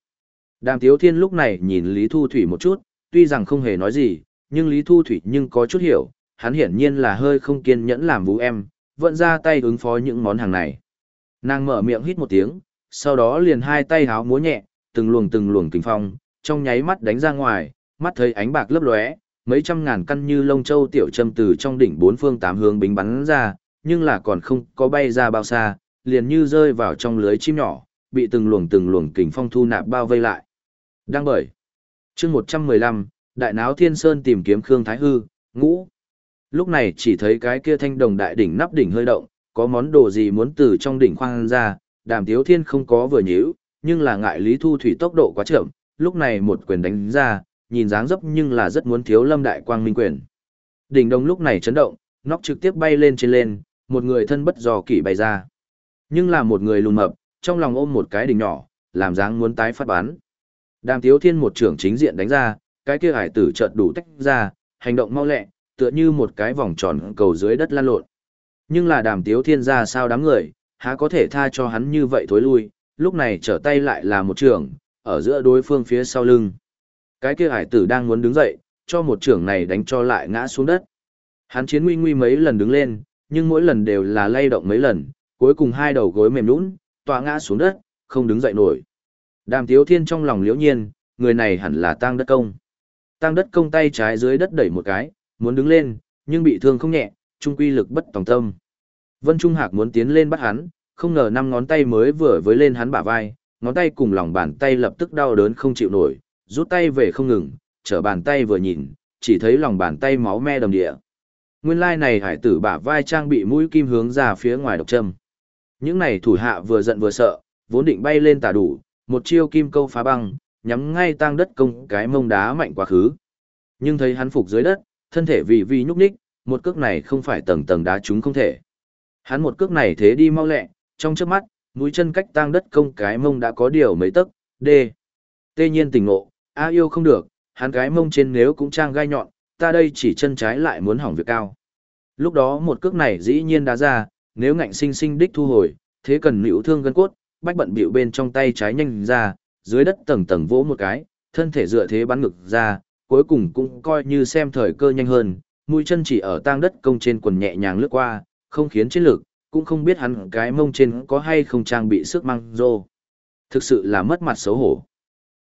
Đàm Tiếu Thiên lúc này nhìn Lý Thu Thủy một chút, tuy rằng không hề nói gì, nhưng Lý Thu Thủy nhưng có chút hiểu, hắn hiển nhiên là hơi không kiên nhẫn làm vũ em, vẫn ra tay ứng phó những món hàng này. Nàng mở miệng hít một tiếng, sau đó liền hai tay háo múa nhẹ, từng luồng từng luồng kinh phong, trong nháy mắt đánh ra ngoài, mắt thấy ánh bạc lấp lóe, mấy trăm ngàn căn như lông châu tiểu châm từ trong đỉnh bốn phương tám hướng bính bắn ra, nhưng là còn không có bay ra bao xa, liền như rơi vào trong lưới chim nhỏ, bị từng luồng từng luồng kình phong thu nạp bao vây lại. Đang bởi. chương 115, Đại Náo Thiên Sơn tìm kiếm Khương Thái Hư, ngũ. Lúc này chỉ thấy cái kia thanh đồng đại đỉnh nắp đỉnh hơi động, có món đồ gì muốn từ trong đỉnh khoang ra, đàm tiếu thiên không có vừa nhíu, nhưng là ngại Lý Thu Thủy tốc độ quá chậm, lúc này một quyền đánh ra, nhìn dáng dấp nhưng là rất muốn thiếu lâm đại quang minh quyền. Đỉnh đồng lúc này chấn động, nóc trực tiếp bay lên trên lên, một người thân bất do kỷ bay ra. Nhưng là một người lùn mập, trong lòng ôm một cái đỉnh nhỏ, làm dáng muốn tái phát bán. Đàm tiếu thiên một trưởng chính diện đánh ra, cái kia hải tử chợt đủ tách ra, hành động mau lẹ, tựa như một cái vòng tròn cầu dưới đất lan lộn. Nhưng là đàm tiếu thiên ra sao đám người, há có thể tha cho hắn như vậy thối lui, lúc này trở tay lại là một trưởng, ở giữa đối phương phía sau lưng. Cái kia hải tử đang muốn đứng dậy, cho một trưởng này đánh cho lại ngã xuống đất. Hắn chiến nguy nguy mấy lần đứng lên, nhưng mỗi lần đều là lay động mấy lần, cuối cùng hai đầu gối mềm nũng, tọa ngã xuống đất, không đứng dậy nổi. Đàm tiếu thiên trong lòng liễu nhiên, người này hẳn là tang đất công. Tang đất công tay trái dưới đất đẩy một cái, muốn đứng lên, nhưng bị thương không nhẹ, trung quy lực bất tòng tâm. Vân Trung Hạc muốn tiến lên bắt hắn, không ngờ năm ngón tay mới vừa với lên hắn bả vai, ngón tay cùng lòng bàn tay lập tức đau đớn không chịu nổi, rút tay về không ngừng, trở bàn tay vừa nhìn, chỉ thấy lòng bàn tay máu me đầm địa. Nguyên lai này hải tử bả vai trang bị mũi kim hướng ra phía ngoài độc châm. Những này thủ hạ vừa giận vừa sợ, vốn định bay lên tà đủ, một chiêu kim câu phá băng, nhắm ngay tang đất công cái mông đá mạnh quá khứ. Nhưng thấy hắn phục dưới đất, thân thể vì vì nhúc nhích, một cước này không phải tầng tầng đá chúng không thể. Hắn một cước này thế đi mau lẹ, trong trước mắt, mũi chân cách tang đất công cái mông đã có điều mấy tấc, đê. Tê nhiên tỉnh ngộ, a yêu không được, hắn cái mông trên nếu cũng trang gai nhọn, ta đây chỉ chân trái lại muốn hỏng việc cao. Lúc đó một cước này dĩ nhiên đá ra, nếu ngạnh sinh sinh đích thu hồi, thế cần nữ thương gân cốt, bách bận bịu bên trong tay trái nhanh ra, dưới đất tầng tầng vỗ một cái, thân thể dựa thế bắn ngực ra, cuối cùng cũng coi như xem thời cơ nhanh hơn, mũi chân chỉ ở tang đất công trên quần nhẹ nhàng lướt qua, không khiến chiến lực, cũng không biết hắn cái mông trên có hay không trang bị sức mang rô. Thực sự là mất mặt xấu hổ.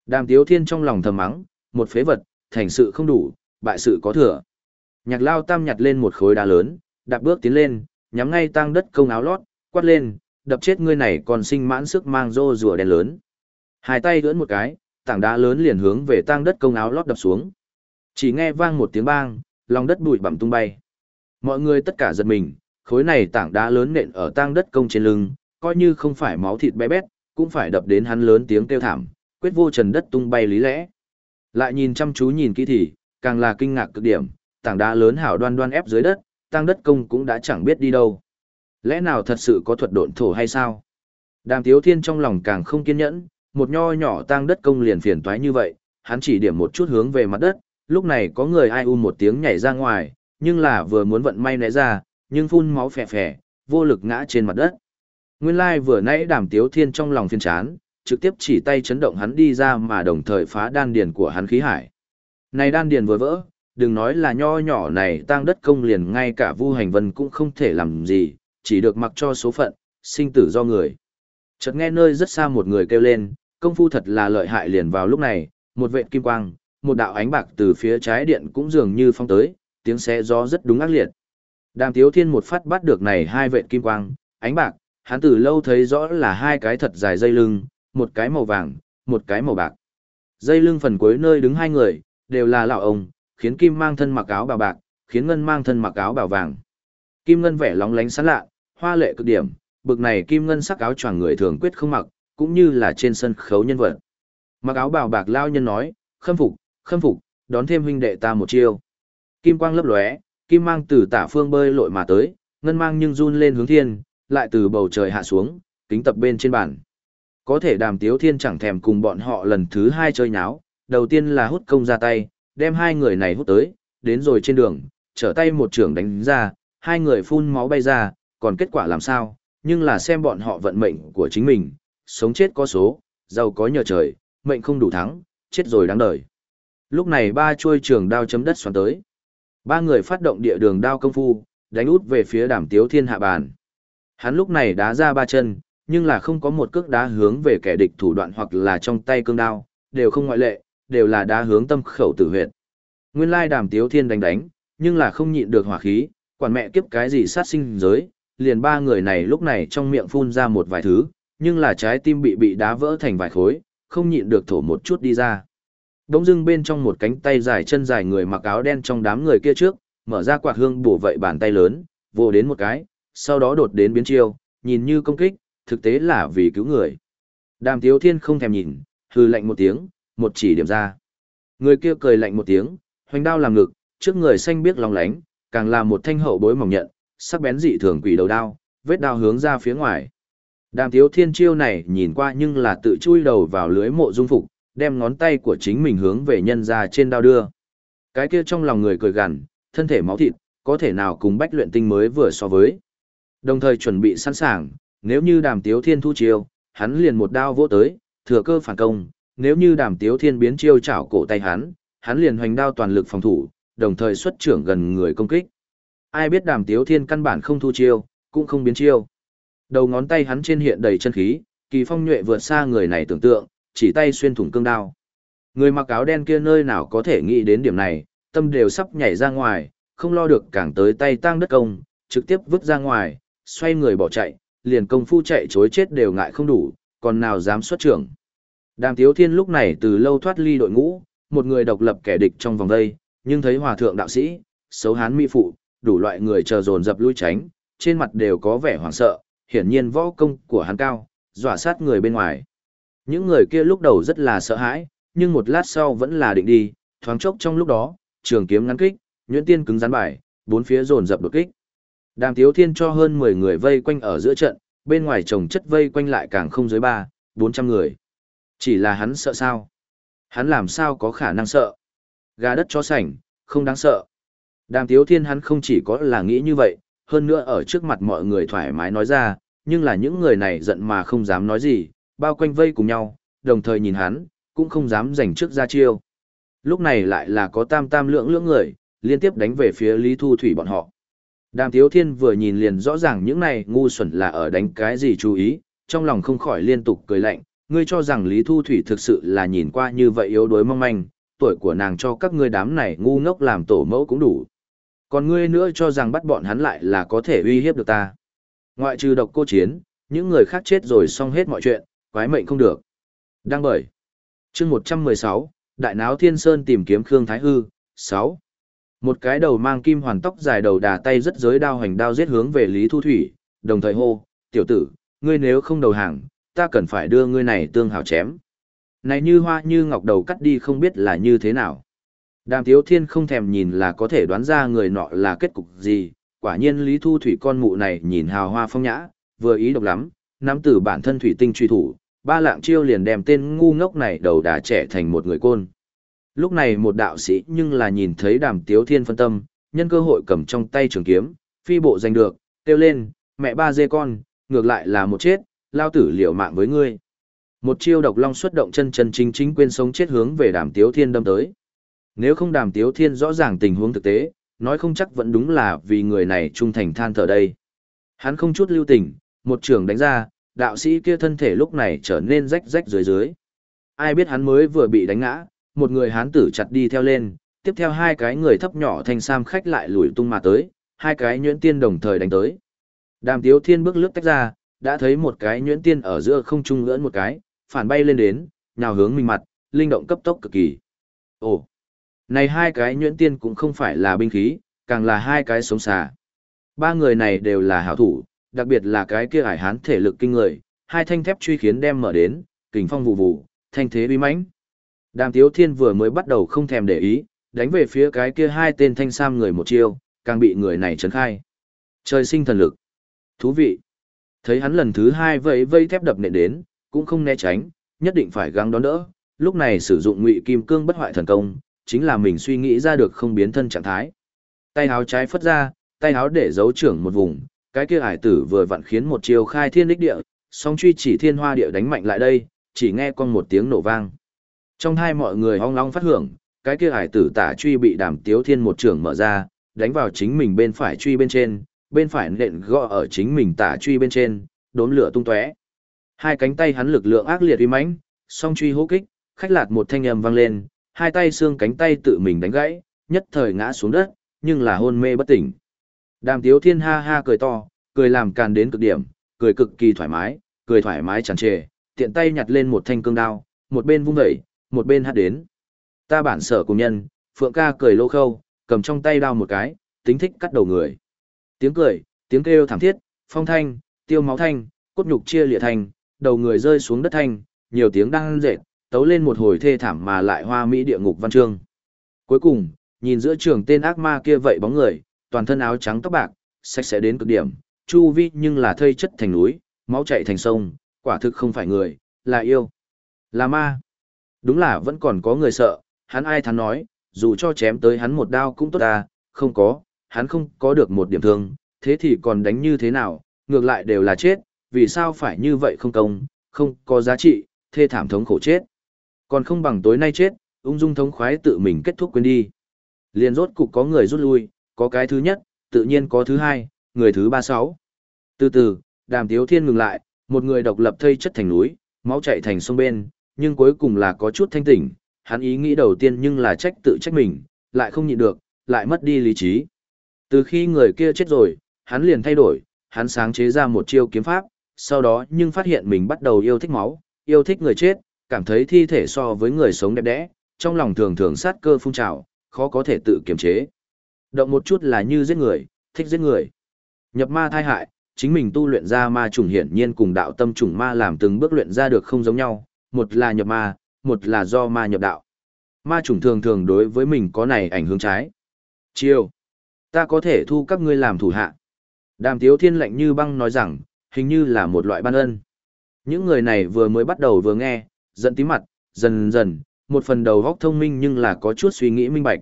Đàm Tiếu Thiên trong lòng thầm mắng, một phế vật, thành sự không đủ, bại sự có thừa. Nhạc lao tam nhặt lên một khối đá lớn, đạp bước tiến lên, nhắm ngay tang đất công áo lót, quát lên, đập chết ngươi này còn sinh mãn sức mang rô rùa đen lớn. Hai tay ưỡn một cái, tảng đá lớn liền hướng về tang đất công áo lót đập xuống. Chỉ nghe vang một tiếng bang, lòng đất bụi bặm tung bay. Mọi người tất cả giật mình, khối này tảng đá lớn nện ở tang đất công trên lưng, coi như không phải máu thịt bé bét, cũng phải đập đến hắn lớn tiếng kêu thảm, quyết vô trần đất tung bay lý lẽ. Lại nhìn chăm chú nhìn kỹ thì, càng là kinh ngạc cực điểm, tảng đá lớn hảo đoan đoan ép dưới đất, tăng đất công cũng đã chẳng biết đi đâu. Lẽ nào thật sự có thuật độn thổ hay sao? Đàm Tiếu Thiên trong lòng càng không kiên nhẫn, một nho nhỏ tăng đất công liền phiền toái như vậy, hắn chỉ điểm một chút hướng về mặt đất, lúc này có người ai u một tiếng nhảy ra ngoài, nhưng là vừa muốn vận may né ra, nhưng phun máu phè phè, vô lực ngã trên mặt đất. Nguyên lai vừa nãy Đàm Tiếu Thiên trong lòng phiền chán, trực tiếp chỉ tay chấn động hắn đi ra mà đồng thời phá đan điền của hắn khí hải. Này đan điền vừa vỡ, đừng nói là nho nhỏ này tang đất công liền ngay cả Vu Hành Vân cũng không thể làm gì, chỉ được mặc cho số phận, sinh tử do người. Chợt nghe nơi rất xa một người kêu lên, công phu thật là lợi hại liền vào lúc này, một vệ kim quang, một đạo ánh bạc từ phía trái điện cũng dường như phong tới, tiếng xé gió rất đúng ác liệt. Đàm Tiếu Thiên một phát bắt được này hai vệ kim quang, ánh bạc, hắn từ lâu thấy rõ là hai cái thật dài dây lưng, một cái màu vàng, một cái màu bạc. Dây lưng phần cuối nơi đứng hai người, đều là lão ông, khiến Kim mang thân mặc áo bào bạc, khiến Ngân mang thân mặc áo bào vàng. Kim Ngân vẻ lóng lánh sáng lạ, hoa lệ cực điểm, bực này Kim Ngân sắc áo choàng người thường quyết không mặc, cũng như là trên sân khấu nhân vật. Mặc áo bào bạc lao nhân nói, khâm phục, khâm phục, đón thêm huynh đệ ta một chiêu. Kim quang lấp lóe, kim mang từ tả phương bơi lội mà tới, ngân mang nhưng run lên hướng thiên, lại từ bầu trời hạ xuống, kính tập bên trên bàn. Có thể đàm tiếu thiên chẳng thèm cùng bọn họ lần thứ hai chơi nháo, đầu tiên là hút công ra tay, đem hai người này hút tới, đến rồi trên đường, trở tay một trưởng đánh ra, hai người phun máu bay ra, còn kết quả làm sao, nhưng là xem bọn họ vận mệnh của chính mình, sống chết có số, giàu có nhờ trời, mệnh không đủ thắng, chết rồi đáng đời. Lúc này ba chuôi trường đao chấm đất xoắn tới. Ba người phát động địa đường đao công phu, đánh út về phía đàm tiếu thiên hạ bàn. Hắn lúc này đá ra ba chân, nhưng là không có một cước đá hướng về kẻ địch thủ đoạn hoặc là trong tay cương đao, đều không ngoại lệ, đều là đá hướng tâm khẩu tử huyệt. Nguyên lai đàm tiếu thiên đánh đánh, nhưng là không nhịn được hỏa khí, quản mẹ kiếp cái gì sát sinh giới, liền ba người này lúc này trong miệng phun ra một vài thứ, nhưng là trái tim bị bị đá vỡ thành vài khối, không nhịn được thổ một chút đi ra. Đống dưng bên trong một cánh tay dài chân dài người mặc áo đen trong đám người kia trước, mở ra quạt hương bổ vậy bàn tay lớn, vồ đến một cái, sau đó đột đến biến chiêu, nhìn như công kích, thực tế là vì cứu người. Đàm Tiếu Thiên không thèm nhìn, hư lạnh một tiếng, một chỉ điểm ra. Người kia cười lạnh một tiếng, hoành đao làm ngực, trước người xanh biết lòng lánh, càng là một thanh hậu bối mỏng nhận, sắc bén dị thường quỷ đầu đao, vết đao hướng ra phía ngoài. Đàm Tiếu Thiên chiêu này nhìn qua nhưng là tự chui đầu vào lưới mộ dung phục, đem ngón tay của chính mình hướng về nhân ra trên đao đưa. Cái kia trong lòng người cười gằn, thân thể máu thịt, có thể nào cùng bách luyện tinh mới vừa so với. Đồng thời chuẩn bị sẵn sàng, nếu như đàm tiếu thiên thu chiêu, hắn liền một đao vỗ tới, thừa cơ phản công, nếu như đàm tiếu thiên biến chiêu chảo cổ tay hắn, hắn liền hoành đao toàn lực phòng thủ, đồng thời xuất trưởng gần người công kích. Ai biết đàm tiếu thiên căn bản không thu chiêu, cũng không biến chiêu. Đầu ngón tay hắn trên hiện đầy chân khí, kỳ phong nhuệ vượt xa người này tưởng tượng, chỉ tay xuyên thủng cương đao. Người mặc áo đen kia nơi nào có thể nghĩ đến điểm này, tâm đều sắp nhảy ra ngoài, không lo được càng tới tay tang đất công, trực tiếp vứt ra ngoài, xoay người bỏ chạy, liền công phu chạy chối chết đều ngại không đủ, còn nào dám xuất trưởng. Đàm Tiếu Thiên lúc này từ lâu thoát ly đội ngũ, một người độc lập kẻ địch trong vòng đây, nhưng thấy hòa thượng đạo sĩ, xấu hán mỹ phụ, đủ loại người chờ dồn dập lui tránh, trên mặt đều có vẻ hoảng sợ, hiển nhiên võ công của hắn cao, dọa sát người bên ngoài. Những người kia lúc đầu rất là sợ hãi, nhưng một lát sau vẫn là định đi, thoáng chốc trong lúc đó, trường kiếm ngắn kích, nhuyễn tiên cứng rắn bài, bốn phía dồn dập đột kích. Đàm Tiếu Thiên cho hơn 10 người vây quanh ở giữa trận, bên ngoài chồng chất vây quanh lại càng không dưới 3, 400 người. Chỉ là hắn sợ sao? Hắn làm sao có khả năng sợ? Gà đất chó sảnh, không đáng sợ. Đàm Tiếu Thiên hắn không chỉ có là nghĩ như vậy, hơn nữa ở trước mặt mọi người thoải mái nói ra, nhưng là những người này giận mà không dám nói gì, bao quanh vây cùng nhau, đồng thời nhìn hắn, cũng không dám giành trước ra chiêu. Lúc này lại là có tam tam lượng lượng người, liên tiếp đánh về phía Lý Thu Thủy bọn họ. Đàm Tiếu Thiên vừa nhìn liền rõ ràng những này ngu xuẩn là ở đánh cái gì chú ý, trong lòng không khỏi liên tục cười lạnh, ngươi cho rằng Lý Thu Thủy thực sự là nhìn qua như vậy yếu đuối mong manh, tuổi của nàng cho các ngươi đám này ngu ngốc làm tổ mẫu cũng đủ. Còn ngươi nữa cho rằng bắt bọn hắn lại là có thể uy hiếp được ta. Ngoại trừ độc cô chiến, những người khác chết rồi xong hết mọi chuyện, quái mệnh không được. Đăng bởi. chương 116, Đại Náo Thiên Sơn tìm kiếm Khương Thái Hư, 6. Một cái đầu mang kim hoàn tóc dài đầu đà tay rất giới đao hành đao giết hướng về Lý Thu Thủy, đồng thời hô, tiểu tử, ngươi nếu không đầu hàng, ta cần phải đưa ngươi này tương hào chém. Này như hoa như ngọc đầu cắt đi không biết là như thế nào. Đàm Tiếu Thiên không thèm nhìn là có thể đoán ra người nọ là kết cục gì, quả nhiên Lý Thu Thủy con mụ này nhìn hào hoa phong nhã, vừa ý độc lắm, nắm từ bản thân thủy tinh truy thủ, ba lạng chiêu liền đem tên ngu ngốc này đầu đà trẻ thành một người côn. Lúc này một đạo sĩ nhưng là nhìn thấy đàm tiếu thiên phân tâm, nhân cơ hội cầm trong tay trường kiếm, phi bộ giành được, kêu lên, mẹ ba dê con, ngược lại là một chết, lao tử liều mạng với ngươi. Một chiêu độc long xuất động chân chân chính chính quên sống chết hướng về đàm tiếu thiên đâm tới. Nếu không đàm tiếu thiên rõ ràng tình huống thực tế, nói không chắc vẫn đúng là vì người này trung thành than thở đây. Hắn không chút lưu tình, một trường đánh ra, đạo sĩ kia thân thể lúc này trở nên rách rách dưới dưới. Ai biết hắn mới vừa bị đánh ngã, một người hán tử chặt đi theo lên, tiếp theo hai cái người thấp nhỏ thanh sam khách lại lùi tung mà tới, hai cái nhuyễn tiên đồng thời đánh tới. Đàm Tiếu Thiên bước lướt tách ra, đã thấy một cái nhuyễn tiên ở giữa không trung ngưỡn một cái, phản bay lên đến, nhào hướng mình mặt, linh động cấp tốc cực kỳ. Ồ, này hai cái nhuyễn tiên cũng không phải là binh khí, càng là hai cái sống xà. Ba người này đều là hảo thủ, đặc biệt là cái kia hải hán thể lực kinh người, hai thanh thép truy khiến đem mở đến, kình phong vụ vụ, thanh thế bí mãnh. Đàm Tiếu Thiên vừa mới bắt đầu không thèm để ý, đánh về phía cái kia hai tên thanh sam người một chiêu, càng bị người này trấn khai. Trời sinh thần lực. Thú vị. Thấy hắn lần thứ hai vẫy vây thép đập nện đến, cũng không né tránh, nhất định phải gắng đón đỡ. Lúc này sử dụng ngụy kim cương bất hoại thần công, chính là mình suy nghĩ ra được không biến thân trạng thái. Tay háo trái phất ra, tay háo để giấu trưởng một vùng, cái kia hải tử vừa vặn khiến một chiêu khai thiên đích địa, song truy chỉ thiên hoa địa đánh mạnh lại đây, chỉ nghe con một tiếng nổ vang. Trong hai mọi người hong long phát hưởng, cái kia hải tử tả truy bị đàm tiếu thiên một trường mở ra, đánh vào chính mình bên phải truy bên trên, bên phải nện gõ ở chính mình tả truy bên trên, đốm lửa tung tóe. Hai cánh tay hắn lực lượng ác liệt uy mãnh, song truy hô kích, khách lạt một thanh âm vang lên, hai tay xương cánh tay tự mình đánh gãy, nhất thời ngã xuống đất, nhưng là hôn mê bất tỉnh. Đàm Tiếu Thiên ha ha cười to, cười làm càn đến cực điểm, cười cực kỳ thoải mái, cười thoải mái tràn trề, tiện tay nhặt lên một thanh cương đao, một bên vung dậy, một bên hát đến. Ta bản sở cùng nhân, Phượng ca cười lô khâu, cầm trong tay đao một cái, tính thích cắt đầu người. Tiếng cười, tiếng kêu thảm thiết, phong thanh, tiêu máu thanh, cốt nhục chia lịa thanh, đầu người rơi xuống đất thanh, nhiều tiếng đang rệt, tấu lên một hồi thê thảm mà lại hoa mỹ địa ngục văn chương. Cuối cùng, nhìn giữa trường tên ác ma kia vậy bóng người, toàn thân áo trắng tóc bạc, sạch sẽ đến cực điểm, chu vi nhưng là thây chất thành núi, máu chảy thành sông, quả thực không phải người, là yêu, là ma. Đúng là vẫn còn có người sợ, hắn ai thắn nói, dù cho chém tới hắn một đao cũng tốt à, không có, hắn không có được một điểm thương, thế thì còn đánh như thế nào, ngược lại đều là chết, vì sao phải như vậy không công, không có giá trị, thê thảm thống khổ chết. Còn không bằng tối nay chết, ung dung thống khoái tự mình kết thúc quên đi. Liền rốt cục có người rút lui, có cái thứ nhất, tự nhiên có thứ hai, người thứ ba sáu. Từ từ, đàm tiếu thiên ngừng lại, một người độc lập thây chất thành núi, máu chạy thành sông bên, nhưng cuối cùng là có chút thanh tỉnh, hắn ý nghĩ đầu tiên nhưng là trách tự trách mình, lại không nhịn được, lại mất đi lý trí. Từ khi người kia chết rồi, hắn liền thay đổi, hắn sáng chế ra một chiêu kiếm pháp, sau đó nhưng phát hiện mình bắt đầu yêu thích máu, yêu thích người chết, cảm thấy thi thể so với người sống đẹp đẽ, trong lòng thường thường sát cơ phun trào, khó có thể tự kiềm chế. Động một chút là như giết người, thích giết người. Nhập ma thai hại, chính mình tu luyện ra ma trùng hiển nhiên cùng đạo tâm trùng ma làm từng bước luyện ra được không giống nhau, một là nhập ma, một là do ma nhập đạo. Ma trùng thường thường đối với mình có này ảnh hưởng trái. Chiêu, ta có thể thu các ngươi làm thủ hạ. Đàm Tiếu Thiên lạnh như băng nói rằng, hình như là một loại ban ân. Những người này vừa mới bắt đầu vừa nghe, giận tí mặt, dần dần, một phần đầu góc thông minh nhưng là có chút suy nghĩ minh bạch.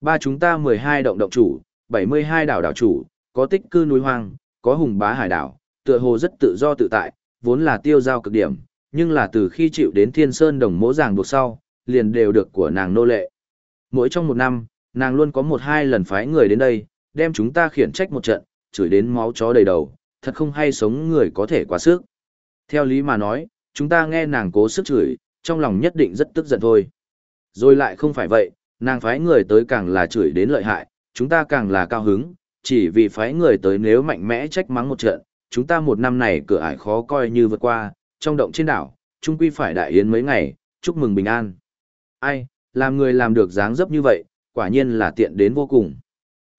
Ba chúng ta 12 động động chủ, 72 đảo đảo chủ, có tích cư núi hoang, có hùng bá hải đảo, tựa hồ rất tự do tự tại, vốn là tiêu giao cực điểm, nhưng là từ khi chịu đến thiên sơn đồng mỗ ràng buộc sau, liền đều được của nàng nô lệ. Mỗi trong một năm, nàng luôn có một hai lần phái người đến đây, đem chúng ta khiển trách một trận, chửi đến máu chó đầy đầu, thật không hay sống người có thể quá sức. Theo lý mà nói, chúng ta nghe nàng cố sức chửi, trong lòng nhất định rất tức giận thôi. Rồi lại không phải vậy, nàng phái người tới càng là chửi đến lợi hại, chúng ta càng là cao hứng, chỉ vì phái người tới nếu mạnh mẽ trách mắng một trận, chúng ta một năm này cửa ải khó coi như vượt qua, trong động trên đảo, chung quy phải đại yến mấy ngày, chúc mừng bình an. Ai, làm người làm được dáng dấp như vậy, quả nhiên là tiện đến vô cùng.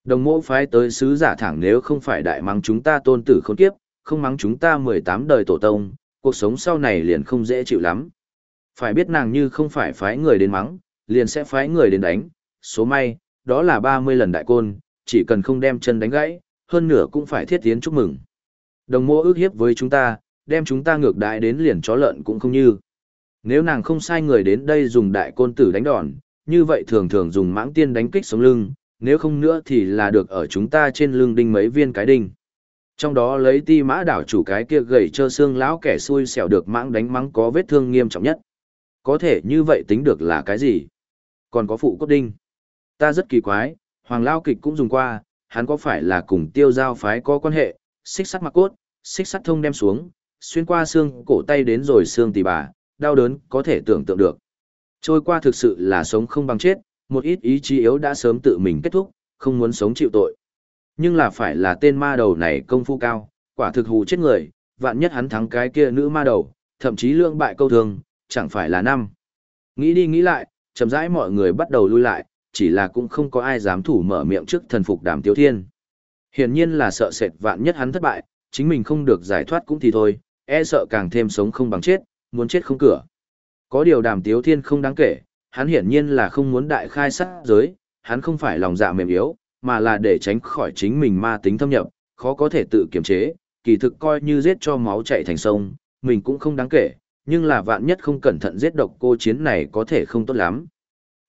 Đồng mộ phái tới sứ giả thẳng nếu không phải đại mắng chúng ta tôn tử khốn kiếp, không mắng chúng ta 18 đời tổ tông, cuộc sống sau này liền không dễ chịu lắm. Phải biết nàng như không phải phái người đến mắng, liền sẽ phái người đến đánh, số may, đó là 30 lần đại côn, chỉ cần không đem chân đánh gãy, hơn nửa cũng phải thiết tiến chúc mừng. Đồng mộ ước hiếp với chúng ta, đem chúng ta ngược đại đến liền chó lợn cũng không như. Nếu nàng không sai người đến đây dùng đại côn tử đánh đòn, như vậy thường thường dùng mãng tiên đánh kích sống lưng, nếu không nữa thì là được ở chúng ta trên lưng đinh mấy viên cái đinh. Trong đó lấy ti mã đảo chủ cái kia gầy trơ xương lão kẻ xui xẻo được mãng đánh mắng có vết thương nghiêm trọng nhất. Có thể như vậy tính được là cái gì? Còn có phụ cốt đinh. Ta rất kỳ quái, Hoàng Lao Kịch cũng dùng qua, hắn có phải là cùng tiêu giao phái có quan hệ, xích sắt mặc cốt, xích sắt thông đem xuống, xuyên qua xương cổ tay đến rồi xương tỳ bà, đau đớn có thể tưởng tượng được. Trôi qua thực sự là sống không bằng chết, một ít ý chí yếu đã sớm tự mình kết thúc, không muốn sống chịu tội. Nhưng là phải là tên ma đầu này công phu cao, quả thực hù chết người, vạn nhất hắn thắng cái kia nữ ma đầu, thậm chí lương bại câu thường, chẳng phải là năm. Nghĩ đi nghĩ lại, chậm rãi mọi người bắt đầu lui lại, chỉ là cũng không có ai dám thủ mở miệng trước thần phục đàm tiếu thiên. Hiển nhiên là sợ sệt vạn nhất hắn thất bại, chính mình không được giải thoát cũng thì thôi, e sợ càng thêm sống không bằng chết, muốn chết không cửa. Có điều đàm tiếu thiên không đáng kể, hắn hiển nhiên là không muốn đại khai sát giới, hắn không phải lòng dạ mềm yếu, mà là để tránh khỏi chính mình ma tính thâm nhập, khó có thể tự kiềm chế, kỳ thực coi như giết cho máu chạy thành sông, mình cũng không đáng kể, nhưng là vạn nhất không cẩn thận giết độc cô chiến này có thể không tốt lắm.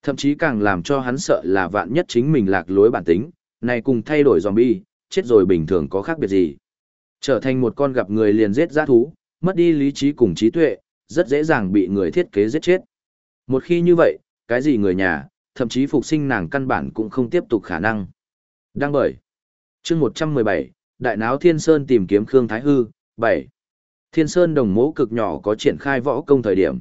Thậm chí càng làm cho hắn sợ là vạn nhất chính mình lạc lối bản tính, này cùng thay đổi zombie, chết rồi bình thường có khác biệt gì. Trở thành một con gặp người liền giết giã thú, mất đi lý trí cùng trí tuệ, rất dễ dàng bị người thiết kế giết chết. Một khi như vậy, cái gì người nhà, thậm chí phục sinh nàng căn bản cũng không tiếp tục khả năng. Đăng bởi. chương 117, Đại náo Thiên Sơn tìm kiếm Khương Thái Hư, 7. Thiên Sơn đồng mẫu cực nhỏ có triển khai võ công thời điểm.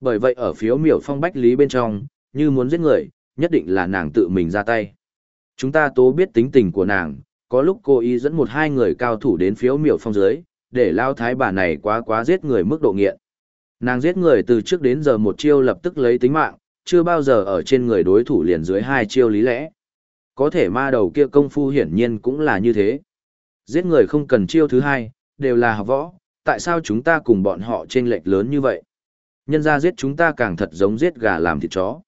Bởi vậy ở phiếu miểu phong bách lý bên trong, như muốn giết người, nhất định là nàng tự mình ra tay. Chúng ta tố biết tính tình của nàng, có lúc cô ý dẫn một hai người cao thủ đến phiếu miểu phong dưới, để lao thái bà này quá quá giết người mức độ nghiện. Nàng giết người từ trước đến giờ một chiêu lập tức lấy tính mạng, chưa bao giờ ở trên người đối thủ liền dưới hai chiêu lý lẽ. Có thể ma đầu kia công phu hiển nhiên cũng là như thế. Giết người không cần chiêu thứ hai, đều là học võ, tại sao chúng ta cùng bọn họ trên lệch lớn như vậy? Nhân ra giết chúng ta càng thật giống giết gà làm thịt chó.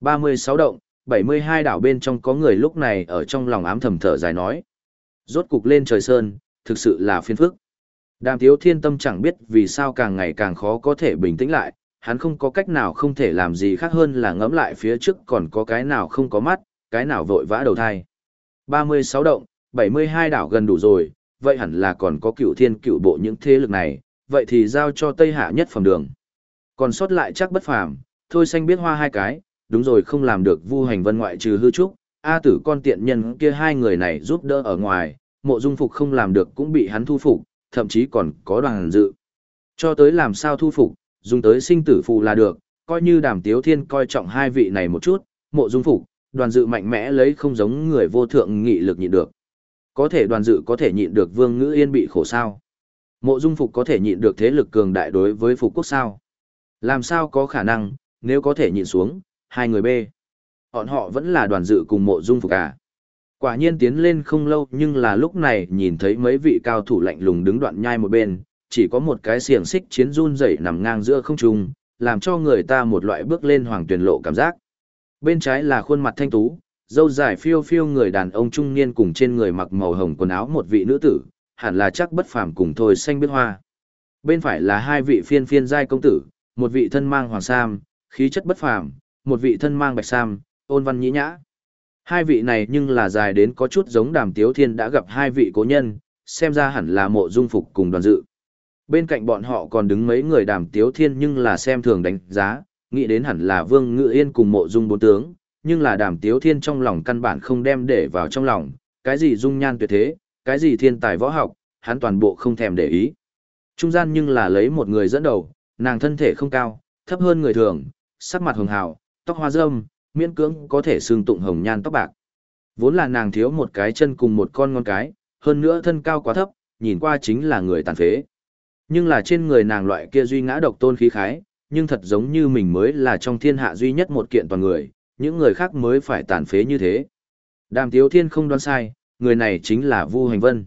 36 động, 72 đảo bên trong có người lúc này ở trong lòng ám thầm thở dài nói. Rốt cục lên trời sơn, thực sự là phiên phức. Đàm tiếu thiên tâm chẳng biết vì sao càng ngày càng khó có thể bình tĩnh lại, hắn không có cách nào không thể làm gì khác hơn là ngẫm lại phía trước còn có cái nào không có mắt, cái nào vội vã đầu thai. 36 động, 72 đảo gần đủ rồi, vậy hẳn là còn có cựu thiên cựu bộ những thế lực này, vậy thì giao cho Tây Hạ nhất phẩm đường. Còn sót lại chắc bất phàm, thôi xanh biết hoa hai cái, đúng rồi không làm được vu hành vân ngoại trừ hư trúc, A tử con tiện nhân kia hai người này giúp đỡ ở ngoài, mộ dung phục không làm được cũng bị hắn thu phục, thậm chí còn có đoàn dự. Cho tới làm sao thu phục, dùng tới sinh tử phù là được, coi như đàm tiếu thiên coi trọng hai vị này một chút, mộ dung phục, đoàn dự mạnh mẽ lấy không giống người vô thượng nghị lực nhịn được. Có thể đoàn dự có thể nhịn được Vương Ngữ Yên bị khổ sao? Mộ Dung Phục có thể nhịn được thế lực cường đại đối với Phục quốc sao? Làm sao có khả năng, nếu có thể nhịn xuống, hai người B. Bọn họ vẫn là đoàn dự cùng Mộ Dung Phục à? Quả nhiên tiến lên không lâu nhưng là lúc này nhìn thấy mấy vị cao thủ lạnh lùng đứng đoạn nhai một bên, chỉ có một cái xiềng xích chiến run rẩy nằm ngang giữa không trung, làm cho người ta một loại bước lên hoàng tuyển lộ cảm giác. Bên trái là khuôn mặt thanh tú, dâu dài phiêu phiêu người đàn ông trung niên cùng trên người mặc màu hồng quần áo một vị nữ tử, hẳn là chắc bất phàm cùng thôi xanh biết hoa. Bên phải là hai vị phiên phiên giai công tử, một vị thân mang hoàng sam, khí chất bất phàm, một vị thân mang bạch sam, ôn văn nhĩ nhã. Hai vị này nhưng là dài đến có chút giống đàm tiếu thiên đã gặp hai vị cố nhân, xem ra hẳn là mộ dung phục cùng đoàn dự. Bên cạnh bọn họ còn đứng mấy người đàm tiếu thiên nhưng là xem thường đánh giá, nghĩ đến hẳn là vương ngự yên cùng mộ dung bốn tướng, nhưng là đàm tiếu thiên trong lòng căn bản không đem để vào trong lòng, cái gì dung nhan tuyệt thế, cái gì thiên tài võ học, hắn toàn bộ không thèm để ý. Trung gian nhưng là lấy một người dẫn đầu, nàng thân thể không cao, thấp hơn người thường, sắc mặt hường hào, tóc hoa râm, miễn cưỡng có thể xương tụng hồng nhan tóc bạc. Vốn là nàng thiếu một cái chân cùng một con ngón cái, hơn nữa thân cao quá thấp, nhìn qua chính là người tàn phế. Nhưng là trên người nàng loại kia duy ngã độc tôn khí khái, nhưng thật giống như mình mới là trong thiên hạ duy nhất một kiện toàn người, những người khác mới phải tàn phế như thế. Đàm Tiếu Thiên không đoán sai, người này chính là Vu Hành Vân.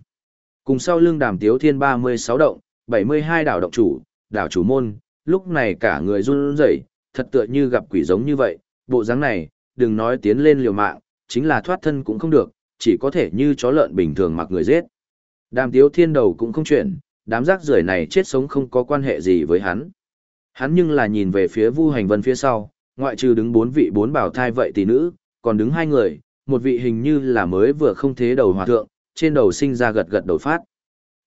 Cùng sau lưng Đàm Tiếu Thiên 36 động, 72 đảo động chủ, đảo chủ môn, lúc này cả người run rẩy, thật tựa như gặp quỷ giống như vậy, bộ dáng này, đừng nói tiến lên liều mạng, chính là thoát thân cũng không được, chỉ có thể như chó lợn bình thường mặc người giết. Đàm Tiếu Thiên đầu cũng không chuyển, đám rác rưởi này chết sống không có quan hệ gì với hắn. Hắn nhưng là nhìn về phía Vu Hành Vân phía sau, ngoại trừ đứng bốn vị bốn bảo thai vậy tỷ nữ, còn đứng hai người, một vị hình như là mới vừa không thế đầu hòa thượng, trên đầu sinh ra gật gật đầu phát.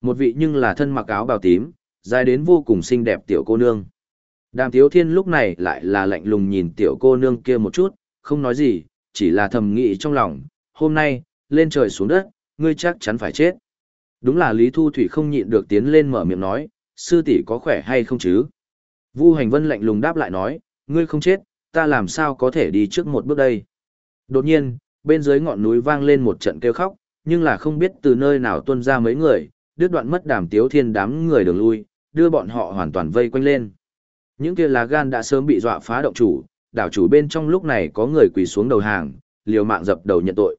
Một vị nhưng là thân mặc áo bào tím, dài đến vô cùng xinh đẹp tiểu cô nương. Đàm Tiếu Thiên lúc này lại là lạnh lùng nhìn tiểu cô nương kia một chút, không nói gì, chỉ là thầm nghĩ trong lòng, hôm nay, lên trời xuống đất, ngươi chắc chắn phải chết. Đúng là Lý Thu Thủy không nhịn được tiến lên mở miệng nói, sư tỷ có khỏe hay không chứ? Vu Hành Vân lạnh lùng đáp lại nói, ngươi không chết, ta làm sao có thể đi trước một bước đây? Đột nhiên, bên dưới ngọn núi vang lên một trận kêu khóc, nhưng là không biết từ nơi nào tuôn ra mấy người, đứt đoạn mất đàm tiếu thiên đám người đường lui, đưa bọn họ hoàn toàn vây quanh lên. Những kia lá gan đã sớm bị dọa phá động chủ, đảo chủ bên trong lúc này có người quỳ xuống đầu hàng, liều mạng dập đầu nhận tội.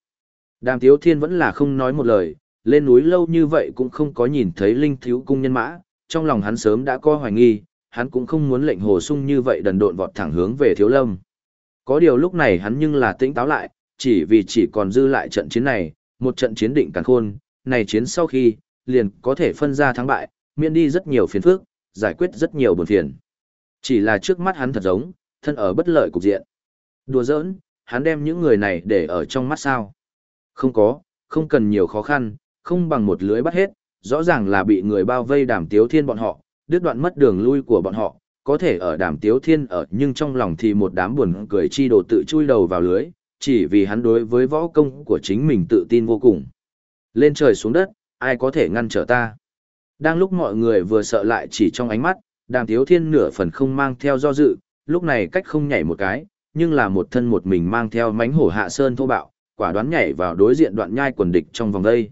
Đàm tiếu thiên vẫn là không nói một lời, lên núi lâu như vậy cũng không có nhìn thấy linh thiếu cung nhân mã, trong lòng hắn sớm đã có hoài nghi, hắn cũng không muốn lệnh hồ sung như vậy đần độn vọt thẳng hướng về thiếu lâm. Có điều lúc này hắn nhưng là tĩnh táo lại, chỉ vì chỉ còn dư lại trận chiến này, một trận chiến định càng khôn, này chiến sau khi, liền có thể phân ra thắng bại, miễn đi rất nhiều phiền phức, giải quyết rất nhiều buồn phiền. Chỉ là trước mắt hắn thật giống, thân ở bất lợi cục diện. Đùa giỡn, hắn đem những người này để ở trong mắt sao. Không có, không cần nhiều khó khăn, không bằng một lưới bắt hết, rõ ràng là bị người bao vây đàm tiếu thiên bọn họ, đứt đoạn mất đường lui của bọn họ, có thể ở đàm tiếu thiên ở nhưng trong lòng thì một đám buồn cười chi đồ tự chui đầu vào lưới, chỉ vì hắn đối với võ công của chính mình tự tin vô cùng. Lên trời xuống đất, ai có thể ngăn trở ta? Đang lúc mọi người vừa sợ lại chỉ trong ánh mắt, đàm tiếu thiên nửa phần không mang theo do dự, lúc này cách không nhảy một cái, nhưng là một thân một mình mang theo mánh hổ hạ sơn thô bạo, quả đoán nhảy vào đối diện đoạn nhai quần địch trong vòng đây.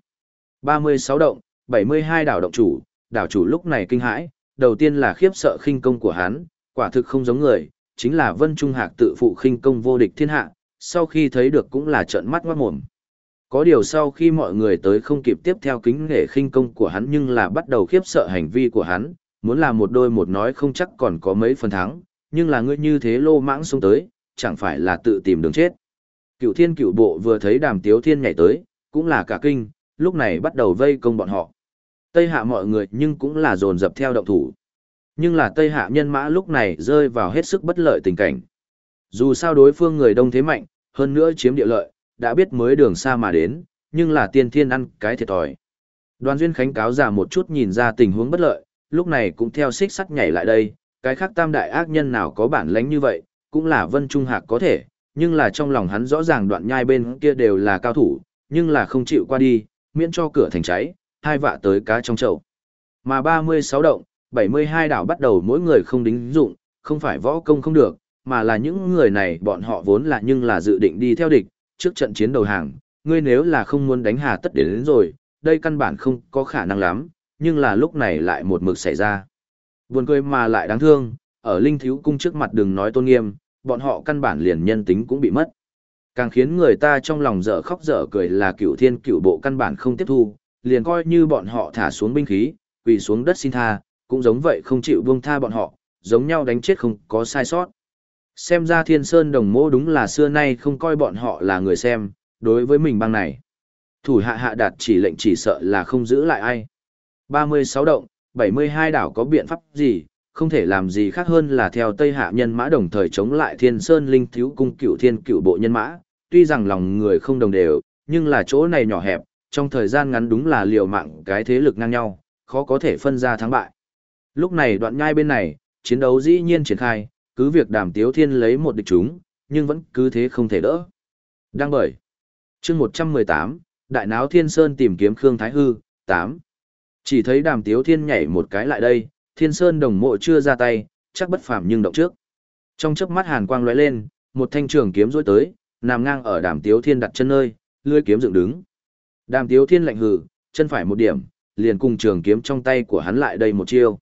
36 động, 72 đảo động chủ, đảo chủ lúc này kinh hãi, đầu tiên là khiếp sợ khinh công của hắn, quả thực không giống người, chính là Vân Trung Hạc tự phụ khinh công vô địch thiên hạ, sau khi thấy được cũng là trợn mắt ngoát mồm. Có điều sau khi mọi người tới không kịp tiếp theo kính nghệ khinh công của hắn nhưng là bắt đầu khiếp sợ hành vi của hắn, muốn là một đôi một nói không chắc còn có mấy phần thắng, nhưng là ngươi như thế lô mãng xuống tới, chẳng phải là tự tìm đường chết. Cựu thiên cựu bộ vừa thấy đàm tiếu thiên nhảy tới, cũng là cả kinh, lúc này bắt đầu vây công bọn họ. Tây hạ mọi người nhưng cũng là dồn dập theo động thủ. Nhưng là Tây hạ nhân mã lúc này rơi vào hết sức bất lợi tình cảnh. Dù sao đối phương người đông thế mạnh, hơn nữa chiếm địa lợi, đã biết mới đường xa mà đến, nhưng là tiên thiên ăn cái thiệt thòi. Đoàn Duyên Khánh cáo giả một chút nhìn ra tình huống bất lợi, lúc này cũng theo xích sắt nhảy lại đây, cái khác tam đại ác nhân nào có bản lãnh như vậy, cũng là Vân Trung Hạc có thể, nhưng là trong lòng hắn rõ ràng đoạn nhai bên kia đều là cao thủ, nhưng là không chịu qua đi, miễn cho cửa thành cháy, hai vạ tới cá trong chậu. Mà 36 động, 72 đảo bắt đầu mỗi người không đính dụng, không phải võ công không được, mà là những người này bọn họ vốn là nhưng là dự định đi theo địch, trước trận chiến đầu hàng, ngươi nếu là không muốn đánh hà tất đến, đến rồi, đây căn bản không có khả năng lắm, nhưng là lúc này lại một mực xảy ra. Buồn cười mà lại đáng thương, ở linh thiếu cung trước mặt đừng nói tôn nghiêm, bọn họ căn bản liền nhân tính cũng bị mất. Càng khiến người ta trong lòng dở khóc dở cười là cựu thiên cựu bộ căn bản không tiếp thu, liền coi như bọn họ thả xuống binh khí, quỳ xuống đất xin tha, cũng giống vậy không chịu buông tha bọn họ, giống nhau đánh chết không có sai sót. Xem ra thiên sơn đồng mô đúng là xưa nay không coi bọn họ là người xem, đối với mình băng này. Thủ hạ hạ đạt chỉ lệnh chỉ sợ là không giữ lại ai. 36 động, 72 đảo có biện pháp gì, không thể làm gì khác hơn là theo Tây Hạ nhân mã đồng thời chống lại Thiên Sơn Linh Thiếu Cung cựu thiên cựu bộ nhân mã, tuy rằng lòng người không đồng đều, nhưng là chỗ này nhỏ hẹp, trong thời gian ngắn đúng là liều mạng cái thế lực ngang nhau, khó có thể phân ra thắng bại. Lúc này đoạn nhai bên này, chiến đấu dĩ nhiên triển khai, cứ việc đàm tiếu thiên lấy một địch chúng, nhưng vẫn cứ thế không thể đỡ. Đăng bởi. chương 118, Đại náo Thiên Sơn tìm kiếm Khương Thái Hư, 8. Chỉ thấy đàm tiếu thiên nhảy một cái lại đây, Thiên Sơn đồng mộ chưa ra tay, chắc bất phàm nhưng động trước. Trong chớp mắt hàn quang lóe lên, một thanh trường kiếm rối tới, nằm ngang ở đàm tiếu thiên đặt chân nơi, lưỡi kiếm dựng đứng. Đàm tiếu thiên lạnh hừ, chân phải một điểm, liền cùng trường kiếm trong tay của hắn lại đây một chiêu.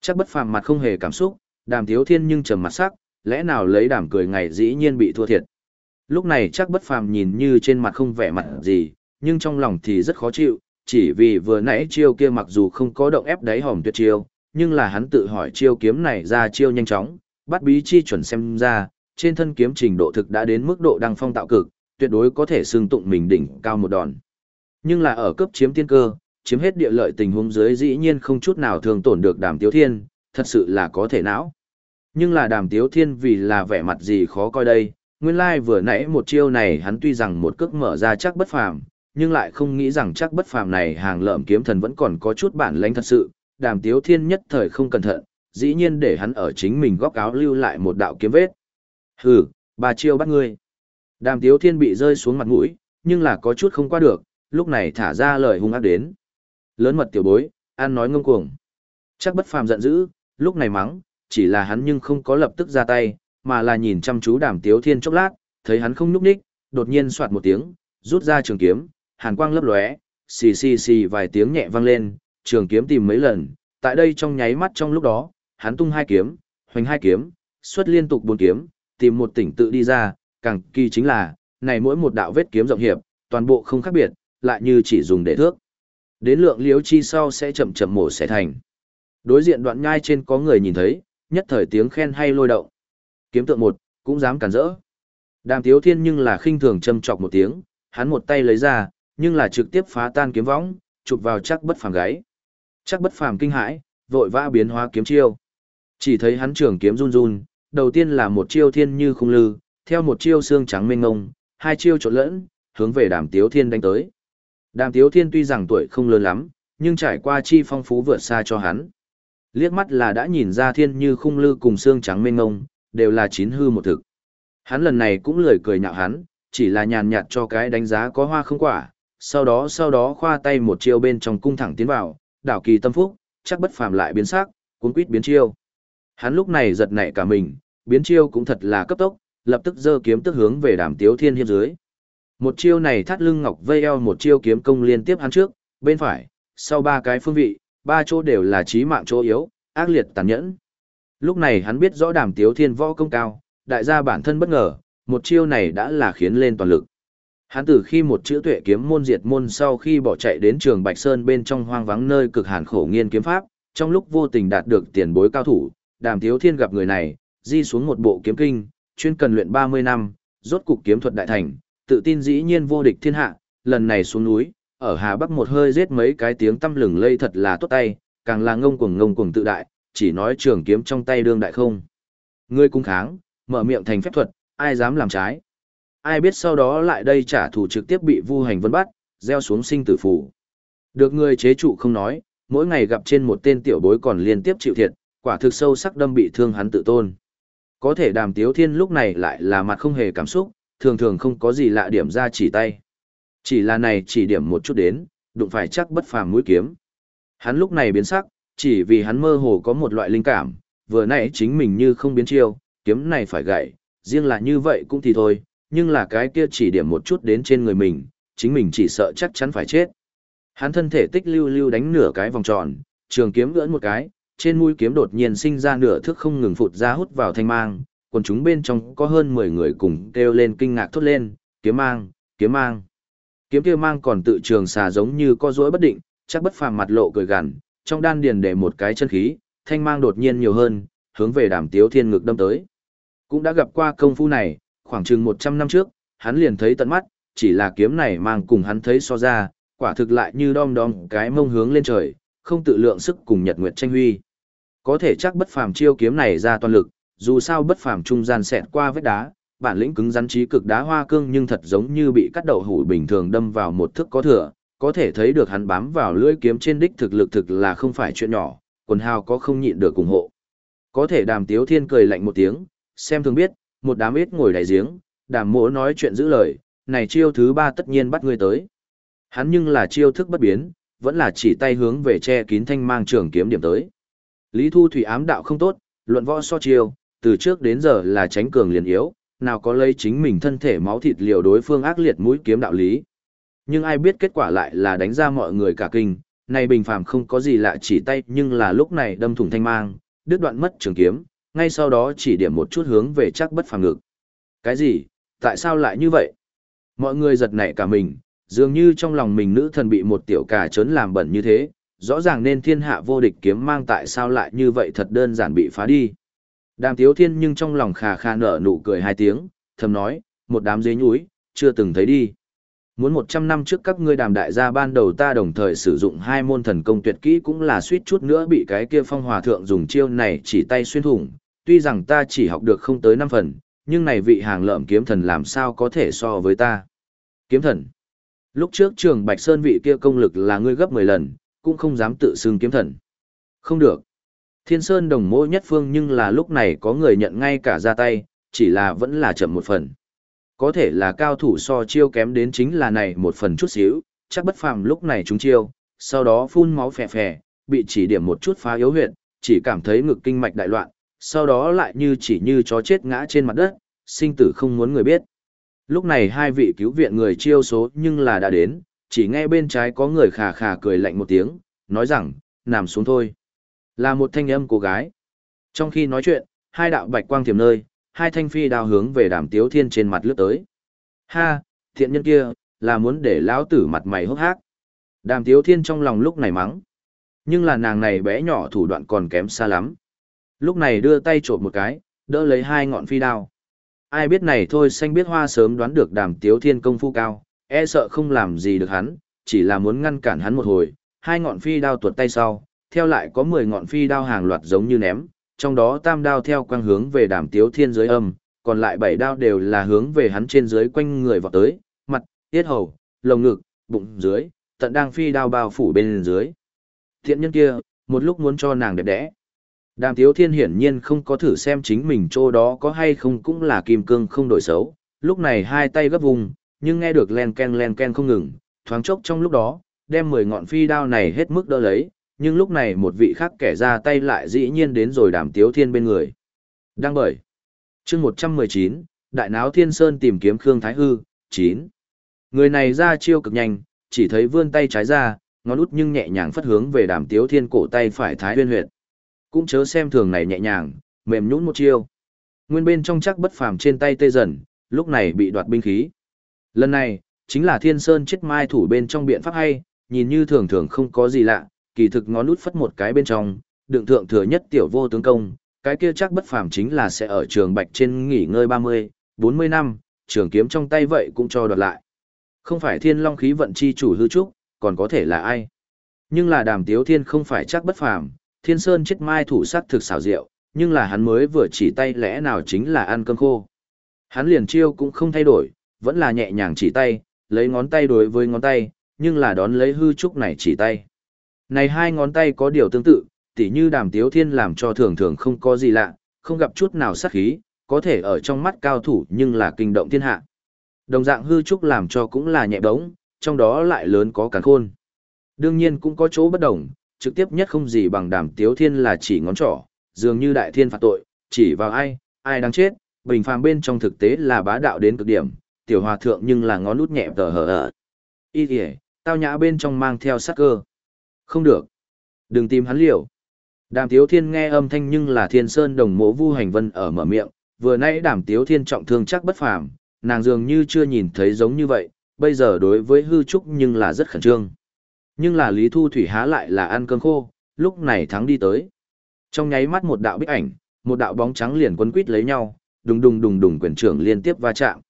Chắc bất phàm mặt không hề cảm xúc, đàm tiếu thiên nhưng trầm mặt sắc, lẽ nào lấy đàm cười ngày dĩ nhiên bị thua thiệt. Lúc này chắc bất phàm nhìn như trên mặt không vẻ mặt gì, nhưng trong lòng thì rất khó chịu, chỉ vì vừa nãy chiêu kia mặc dù không có động ép đáy hòm tuyệt chiêu, nhưng là hắn tự hỏi chiêu kiếm này ra chiêu nhanh chóng, bắt bí chi chuẩn xem ra, trên thân kiếm trình độ thực đã đến mức độ đăng phong tạo cực, tuyệt đối có thể xưng tụng mình đỉnh cao một đòn. Nhưng là ở cấp chiếm tiên cơ, chiếm hết địa lợi tình huống dưới dĩ nhiên không chút nào thường tổn được đàm tiếu thiên, thật sự là có thể não. Nhưng là đàm tiếu thiên vì là vẻ mặt gì khó coi đây, nguyên lai vừa nãy một chiêu này hắn tuy rằng một cước mở ra chắc bất phàm, nhưng lại không nghĩ rằng chắc bất phàm này hàng lợm kiếm thần vẫn còn có chút bản lãnh thật sự, đàm tiếu thiên nhất thời không cẩn thận, dĩ nhiên để hắn ở chính mình góc áo lưu lại một đạo kiếm vết. Hừ, bà chiêu bắt ngươi. Đàm tiếu thiên bị rơi xuống mặt mũi, nhưng là có chút không qua được, lúc này thả ra lời hung ác đến. Lớn mật tiểu bối, ăn nói ngông cuồng. Chắc bất phàm giận dữ, lúc này mắng, chỉ là hắn nhưng không có lập tức ra tay, mà là nhìn chăm chú đàm tiếu thiên chốc lát, thấy hắn không nhúc ních, đột nhiên soạt một tiếng, rút ra trường kiếm, hàn quang lấp lóe, xì xì xì vài tiếng nhẹ vang lên, trường kiếm tìm mấy lần, tại đây trong nháy mắt trong lúc đó, hắn tung hai kiếm, hoành hai kiếm, xuất liên tục bốn kiếm, tìm một tỉnh tự đi ra, càng kỳ chính là, này mỗi một đạo vết kiếm rộng hiệp, toàn bộ không khác biệt, lại như chỉ dùng để thước. Đến lượng liếu chi sau sẽ chậm chậm mổ sẽ thành. Đối diện đoạn nhai trên có người nhìn thấy, nhất thời tiếng khen hay lôi động. Kiếm tượng một, cũng dám cản rỡ. Đàm tiếu thiên nhưng là khinh thường châm chọc một tiếng, hắn một tay lấy ra, nhưng là trực tiếp phá tan kiếm võng, chụp vào chắc bất phàm gáy. Chắc bất phàm kinh hãi, vội vã biến hóa kiếm chiêu. Chỉ thấy hắn trường kiếm run run, đầu tiên là một chiêu thiên như khung lư, theo một chiêu xương trắng mênh ngông, hai chiêu trộn lẫn, hướng về đàm tiếu thiên đánh tới. Đàm tiếu thiên tuy rằng tuổi không lớn lắm, nhưng trải qua chi phong phú vượt xa cho hắn. Liếc mắt là đã nhìn ra thiên như khung lư cùng xương trắng mênh ngông, đều là chín hư một thực. Hắn lần này cũng lười cười nhạo hắn, chỉ là nhàn nhạt cho cái đánh giá có hoa không quả, sau đó sau đó khoa tay một chiêu bên trong cung thẳng tiến vào, đảo kỳ tâm phúc, chắc bất phàm lại biến sắc, cuốn quýt biến chiêu. Hắn lúc này giật nảy cả mình, biến chiêu cũng thật là cấp tốc, lập tức giơ kiếm tức hướng về Đàm Tiếu Thiên hiệp dưới. Một chiêu này thắt lưng ngọc vây eo một chiêu kiếm công liên tiếp hắn trước, bên phải, sau ba cái phương vị, ba chỗ đều là chí mạng chỗ yếu, ác liệt tàn nhẫn. Lúc này hắn biết rõ Đàm Tiếu Thiên võ công cao, đại gia bản thân bất ngờ, một chiêu này đã là khiến lên toàn lực. Hắn từ khi một chữ tuệ kiếm môn diệt môn sau khi bỏ chạy đến trường Bạch Sơn bên trong hoang vắng nơi cực hàn khổ nghiên kiếm pháp, trong lúc vô tình đạt được tiền bối cao thủ, đàm thiếu thiên gặp người này, di xuống một bộ kiếm kinh, chuyên cần luyện 30 năm, rốt cục kiếm thuật đại thành, tự tin dĩ nhiên vô địch thiên hạ, lần này xuống núi, ở Hà Bắc một hơi giết mấy cái tiếng tâm lừng lây thật là tốt tay, càng là ngông cuồng ngông cuồng tự đại, chỉ nói trường kiếm trong tay đương đại không. Ngươi cung kháng, mở miệng thành phép thuật, ai dám làm trái ai biết sau đó lại đây trả thù trực tiếp bị vu hành vân bắt, gieo xuống sinh tử phủ. Được người chế trụ không nói, mỗi ngày gặp trên một tên tiểu bối còn liên tiếp chịu thiệt, quả thực sâu sắc đâm bị thương hắn tự tôn. Có thể đàm tiếu thiên lúc này lại là mặt không hề cảm xúc, thường thường không có gì lạ điểm ra chỉ tay. Chỉ là này chỉ điểm một chút đến, đụng phải chắc bất phàm mũi kiếm. Hắn lúc này biến sắc, chỉ vì hắn mơ hồ có một loại linh cảm, vừa nãy chính mình như không biến chiêu, kiếm này phải gãy, riêng là như vậy cũng thì thôi, nhưng là cái kia chỉ điểm một chút đến trên người mình, chính mình chỉ sợ chắc chắn phải chết. Hắn thân thể tích lưu lưu đánh nửa cái vòng tròn, trường kiếm ưỡn một cái, trên mũi kiếm đột nhiên sinh ra nửa thước không ngừng phụt ra hút vào thanh mang, còn chúng bên trong có hơn 10 người cùng kêu lên kinh ngạc thốt lên, kiếm mang, kiếm mang. Kiếm kia mang còn tự trường xà giống như co rỗi bất định, chắc bất phàm mặt lộ cười gằn, trong đan điền để một cái chân khí, thanh mang đột nhiên nhiều hơn, hướng về đàm tiếu thiên ngực đâm tới. Cũng đã gặp qua công phu này, khoảng chừng 100 năm trước, hắn liền thấy tận mắt, chỉ là kiếm này mang cùng hắn thấy so ra, quả thực lại như đom đom cái mông hướng lên trời, không tự lượng sức cùng nhật nguyệt tranh huy. Có thể chắc bất phàm chiêu kiếm này ra toàn lực, dù sao bất phàm trung gian xẹt qua vết đá, bản lĩnh cứng rắn trí cực đá hoa cương nhưng thật giống như bị cắt đậu hủ bình thường đâm vào một thước có thừa, có thể thấy được hắn bám vào lưỡi kiếm trên đích thực lực thực là không phải chuyện nhỏ, quần hào có không nhịn được ủng hộ. Có thể đàm tiếu thiên cười lạnh một tiếng, xem thường biết, một đám ít ngồi đại giếng, đàm mỗ nói chuyện giữ lời, này chiêu thứ ba tất nhiên bắt ngươi tới. Hắn nhưng là chiêu thức bất biến, vẫn là chỉ tay hướng về che kín thanh mang trường kiếm điểm tới. Lý Thu Thủy ám đạo không tốt, luận võ so chiêu, từ trước đến giờ là tránh cường liền yếu, nào có lấy chính mình thân thể máu thịt liều đối phương ác liệt mũi kiếm đạo lý. Nhưng ai biết kết quả lại là đánh ra mọi người cả kinh, này bình phàm không có gì lạ chỉ tay nhưng là lúc này đâm thủng thanh mang, đứt đoạn mất trường kiếm, ngay sau đó chỉ điểm một chút hướng về chắc bất phàm ngực. Cái gì? Tại sao lại như vậy? Mọi người giật nảy cả mình, dường như trong lòng mình nữ thần bị một tiểu cà trớn làm bẩn như thế, rõ ràng nên thiên hạ vô địch kiếm mang tại sao lại như vậy thật đơn giản bị phá đi. Đàm tiếu thiên nhưng trong lòng khà khà nở nụ cười hai tiếng, thầm nói, một đám dế nhúi, chưa từng thấy đi. Muốn một trăm năm trước các ngươi đàm đại gia ban đầu ta đồng thời sử dụng hai môn thần công tuyệt kỹ cũng là suýt chút nữa bị cái kia phong hòa thượng dùng chiêu này chỉ tay xuyên thủng, tuy rằng ta chỉ học được không tới năm phần, nhưng này vị hàng lợm kiếm thần làm sao có thể so với ta. Kiếm thần. Lúc trước trường Bạch Sơn vị kia công lực là ngươi gấp 10 lần, cũng không dám tự xưng kiếm thần. Không được. Thiên Sơn đồng mỗi nhất phương nhưng là lúc này có người nhận ngay cả ra tay, chỉ là vẫn là chậm một phần. Có thể là cao thủ so chiêu kém đến chính là này một phần chút xíu, chắc bất phàm lúc này chúng chiêu, sau đó phun máu phè phè, bị chỉ điểm một chút phá yếu huyệt, chỉ cảm thấy ngực kinh mạch đại loạn, sau đó lại như chỉ như chó chết ngã trên mặt đất, sinh tử không muốn người biết. Lúc này hai vị cứu viện người chiêu số nhưng là đã đến, chỉ nghe bên trái có người khà khà cười lạnh một tiếng, nói rằng, nằm xuống thôi. Là một thanh âm cô gái. Trong khi nói chuyện, hai đạo bạch quang thiểm nơi, hai thanh phi đào hướng về đàm tiếu thiên trên mặt lướt tới. Ha, thiện nhân kia, là muốn để lão tử mặt mày hốc hác. Đàm tiếu thiên trong lòng lúc này mắng. Nhưng là nàng này bé nhỏ thủ đoạn còn kém xa lắm. Lúc này đưa tay trộm một cái, đỡ lấy hai ngọn phi đao. Ai biết này thôi xanh biết hoa sớm đoán được đàm tiếu thiên công phu cao, e sợ không làm gì được hắn, chỉ là muốn ngăn cản hắn một hồi, hai ngọn phi đao tuột tay sau, theo lại có 10 ngọn phi đao hàng loạt giống như ném, trong đó tam đao theo quang hướng về đàm tiếu thiên dưới âm, còn lại bảy đao đều là hướng về hắn trên dưới quanh người vọt tới, mặt, tiết hầu, lồng ngực, bụng dưới, tận đang phi đao bao phủ bên dưới. Thiện nhân kia, một lúc muốn cho nàng đẹp đẽ. Đàm tiếu thiên hiển nhiên không có thử xem chính mình chỗ đó có hay không cũng là kim cương không đổi xấu, lúc này hai tay gấp vùng, nhưng nghe được len ken len ken không ngừng, thoáng chốc trong lúc đó, đem 10 ngọn phi đao này hết mức đỡ lấy, nhưng lúc này một vị khác kẻ ra tay lại dĩ nhiên đến rồi đàm tiếu thiên bên người. Đang bởi. chương 119, Đại Náo Thiên Sơn tìm kiếm Khương Thái Hư, 9. Người này ra chiêu cực nhanh, chỉ thấy vươn tay trái ra, ngón út nhưng nhẹ nhàng phất hướng về đàm tiếu thiên cổ tay phải Thái Huyên huyệt. Cũng chớ xem thường này nhẹ nhàng, mềm nhũn một chiêu. Nguyên bên trong chắc bất phàm trên tay tê dần, lúc này bị đoạt binh khí. Lần này, chính là Thiên Sơn chết mai thủ bên trong biện pháp hay, nhìn như thường thường không có gì lạ, kỳ thực ngón nút phất một cái bên trong, đựng thượng thừa nhất tiểu vô tướng công, cái kia chắc bất phàm chính là sẽ ở trường bạch trên nghỉ ngơi 30, 40 năm, trường kiếm trong tay vậy cũng cho đoạt lại. Không phải thiên long khí vận chi chủ hư trúc, còn có thể là ai. Nhưng là đàm tiếu thiên không phải chắc bất phàm, thiên sơn chết mai thủ sắc thực xảo diệu, nhưng là hắn mới vừa chỉ tay lẽ nào chính là ăn cơm khô. Hắn liền chiêu cũng không thay đổi, vẫn là nhẹ nhàng chỉ tay, lấy ngón tay đối với ngón tay, nhưng là đón lấy hư trúc này chỉ tay. Này hai ngón tay có điều tương tự, tỉ như đàm tiếu thiên làm cho thường thường không có gì lạ, không gặp chút nào sát khí, có thể ở trong mắt cao thủ nhưng là kinh động thiên hạ. Đồng dạng hư trúc làm cho cũng là nhẹ bóng, trong đó lại lớn có cả khôn. Đương nhiên cũng có chỗ bất đồng, trực tiếp nhất không gì bằng đàm tiếu thiên là chỉ ngón trỏ, dường như đại thiên phạt tội, chỉ vào ai, ai đang chết, bình phàm bên trong thực tế là bá đạo đến cực điểm, tiểu hòa thượng nhưng là ngón nút nhẹ tờ hở ở. Ý kìa, Tao nhã bên trong mang theo sát cơ. Không được. Đừng tìm hắn liều. Đàm Tiếu Thiên nghe âm thanh nhưng là Thiên Sơn đồng mộ Vu Hành Vân ở mở miệng, vừa nãy Đàm Tiếu Thiên trọng thương chắc bất phàm, nàng dường như chưa nhìn thấy giống như vậy, bây giờ đối với hư trúc nhưng là rất khẩn trương. Nhưng là Lý Thu Thủy há lại là ăn cơm khô, lúc này thắng đi tới. Trong nháy mắt một đạo bích ảnh, một đạo bóng trắng liền quấn quít lấy nhau, đùng đùng đùng đùng quyền trưởng liên tiếp va chạm.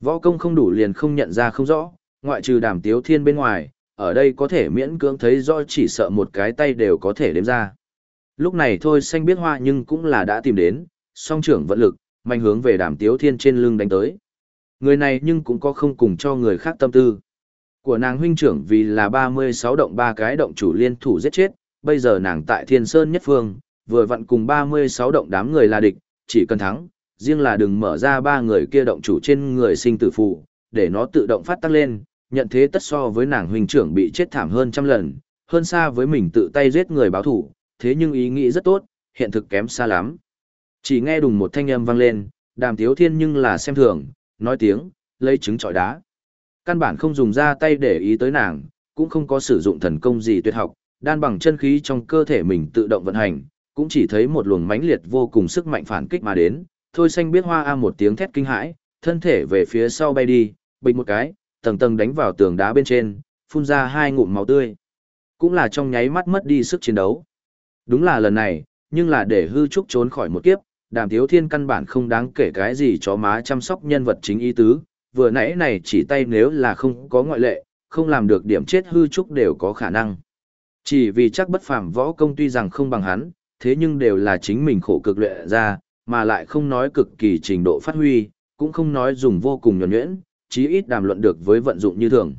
Võ công không đủ liền không nhận ra không rõ, ngoại trừ Đàm Tiếu Thiên bên ngoài, ở đây có thể miễn cưỡng thấy rõ chỉ sợ một cái tay đều có thể đếm ra. Lúc này thôi xanh biết hoa nhưng cũng là đã tìm đến, song trưởng vận lực, mạnh hướng về đàm tiếu thiên trên lưng đánh tới. Người này nhưng cũng có không cùng cho người khác tâm tư. Của nàng huynh trưởng vì là 36 động ba cái động chủ liên thủ giết chết, bây giờ nàng tại thiên sơn nhất phương, vừa vặn cùng 36 động đám người là địch, chỉ cần thắng, riêng là đừng mở ra ba người kia động chủ trên người sinh tử phụ, để nó tự động phát tăng lên, nhận thế tất so với nàng huynh trưởng bị chết thảm hơn trăm lần, hơn xa với mình tự tay giết người báo thủ, thế nhưng ý nghĩ rất tốt, hiện thực kém xa lắm. Chỉ nghe đùng một thanh âm vang lên, đàm tiếu thiên nhưng là xem thường, nói tiếng, lấy trứng trọi đá. Căn bản không dùng ra tay để ý tới nàng, cũng không có sử dụng thần công gì tuyệt học, đan bằng chân khí trong cơ thể mình tự động vận hành, cũng chỉ thấy một luồng mãnh liệt vô cùng sức mạnh phản kích mà đến, thôi xanh biết hoa a một tiếng thét kinh hãi, thân thể về phía sau bay đi, bình một cái, tầng tầng đánh vào tường đá bên trên, phun ra hai ngụm máu tươi. Cũng là trong nháy mắt mất đi sức chiến đấu. Đúng là lần này, nhưng là để hư trúc trốn khỏi một kiếp, đàm thiếu thiên căn bản không đáng kể cái gì cho má chăm sóc nhân vật chính ý tứ, vừa nãy này chỉ tay nếu là không có ngoại lệ, không làm được điểm chết hư trúc đều có khả năng. Chỉ vì chắc bất phàm võ công tuy rằng không bằng hắn, thế nhưng đều là chính mình khổ cực luyện ra, mà lại không nói cực kỳ trình độ phát huy, cũng không nói dùng vô cùng nhuẩn nhuyễn, chí ít đàm luận được với vận dụng như thường.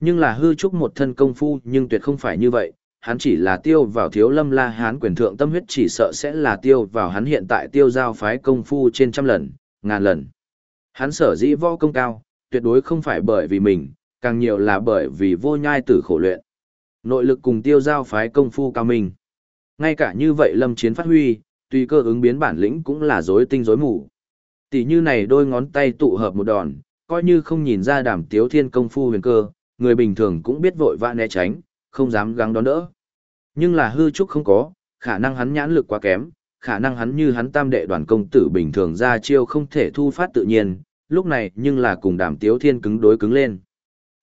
Nhưng là hư trúc một thân công phu nhưng tuyệt không phải như vậy, hắn chỉ là tiêu vào thiếu lâm la hán quyền thượng tâm huyết chỉ sợ sẽ là tiêu vào hắn hiện tại tiêu giao phái công phu trên trăm lần, ngàn lần. Hắn sở dĩ võ công cao, tuyệt đối không phải bởi vì mình, càng nhiều là bởi vì vô nhai tử khổ luyện. Nội lực cùng tiêu giao phái công phu cao minh. Ngay cả như vậy lâm chiến phát huy, tùy cơ ứng biến bản lĩnh cũng là rối tinh rối mù. Tỷ như này đôi ngón tay tụ hợp một đòn, coi như không nhìn ra đàm tiếu thiên công phu huyền cơ, người bình thường cũng biết vội vã né tránh, không dám gắng đón đỡ. Nhưng là hư trúc không có, khả năng hắn nhãn lực quá kém, khả năng hắn như hắn tam đệ đoàn công tử bình thường ra chiêu không thể thu phát tự nhiên, lúc này nhưng là cùng đàm tiếu thiên cứng đối cứng lên.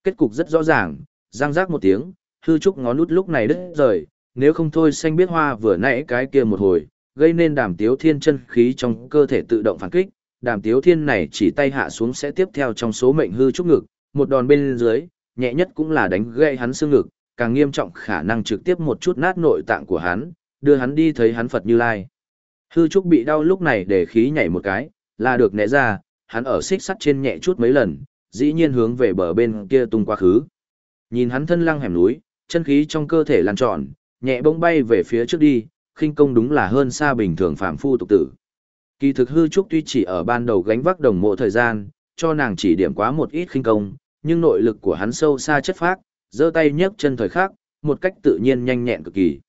Kết cục rất rõ ràng, răng rác một tiếng, hư trúc ngón nút lúc này đứt rời, nếu không thôi xanh biết hoa vừa nãy cái kia một hồi, gây nên đàm tiếu thiên chân khí trong cơ thể tự động phản kích, đàm tiếu thiên này chỉ tay hạ xuống sẽ tiếp theo trong số mệnh hư trúc ngực, một đòn bên dưới, nhẹ nhất cũng là đánh gây hắn xương ngực, càng nghiêm trọng khả năng trực tiếp một chút nát nội tạng của hắn, đưa hắn đi thấy hắn Phật Như Lai. Hư Trúc bị đau lúc này để khí nhảy một cái, là được né ra, hắn ở xích sắt trên nhẹ chút mấy lần, dĩ nhiên hướng về bờ bên kia tung qua khứ. Nhìn hắn thân lăng hẻm núi, chân khí trong cơ thể lan tròn, nhẹ bỗng bay về phía trước đi, khinh công đúng là hơn xa bình thường phạm phu tục tử. Kỳ thực hư trúc tuy chỉ ở ban đầu gánh vác đồng mộ thời gian, cho nàng chỉ điểm quá một ít khinh công, nhưng nội lực của hắn sâu xa chất phác, giơ tay nhấc chân thời khắc, một cách tự nhiên nhanh nhẹn cực kỳ.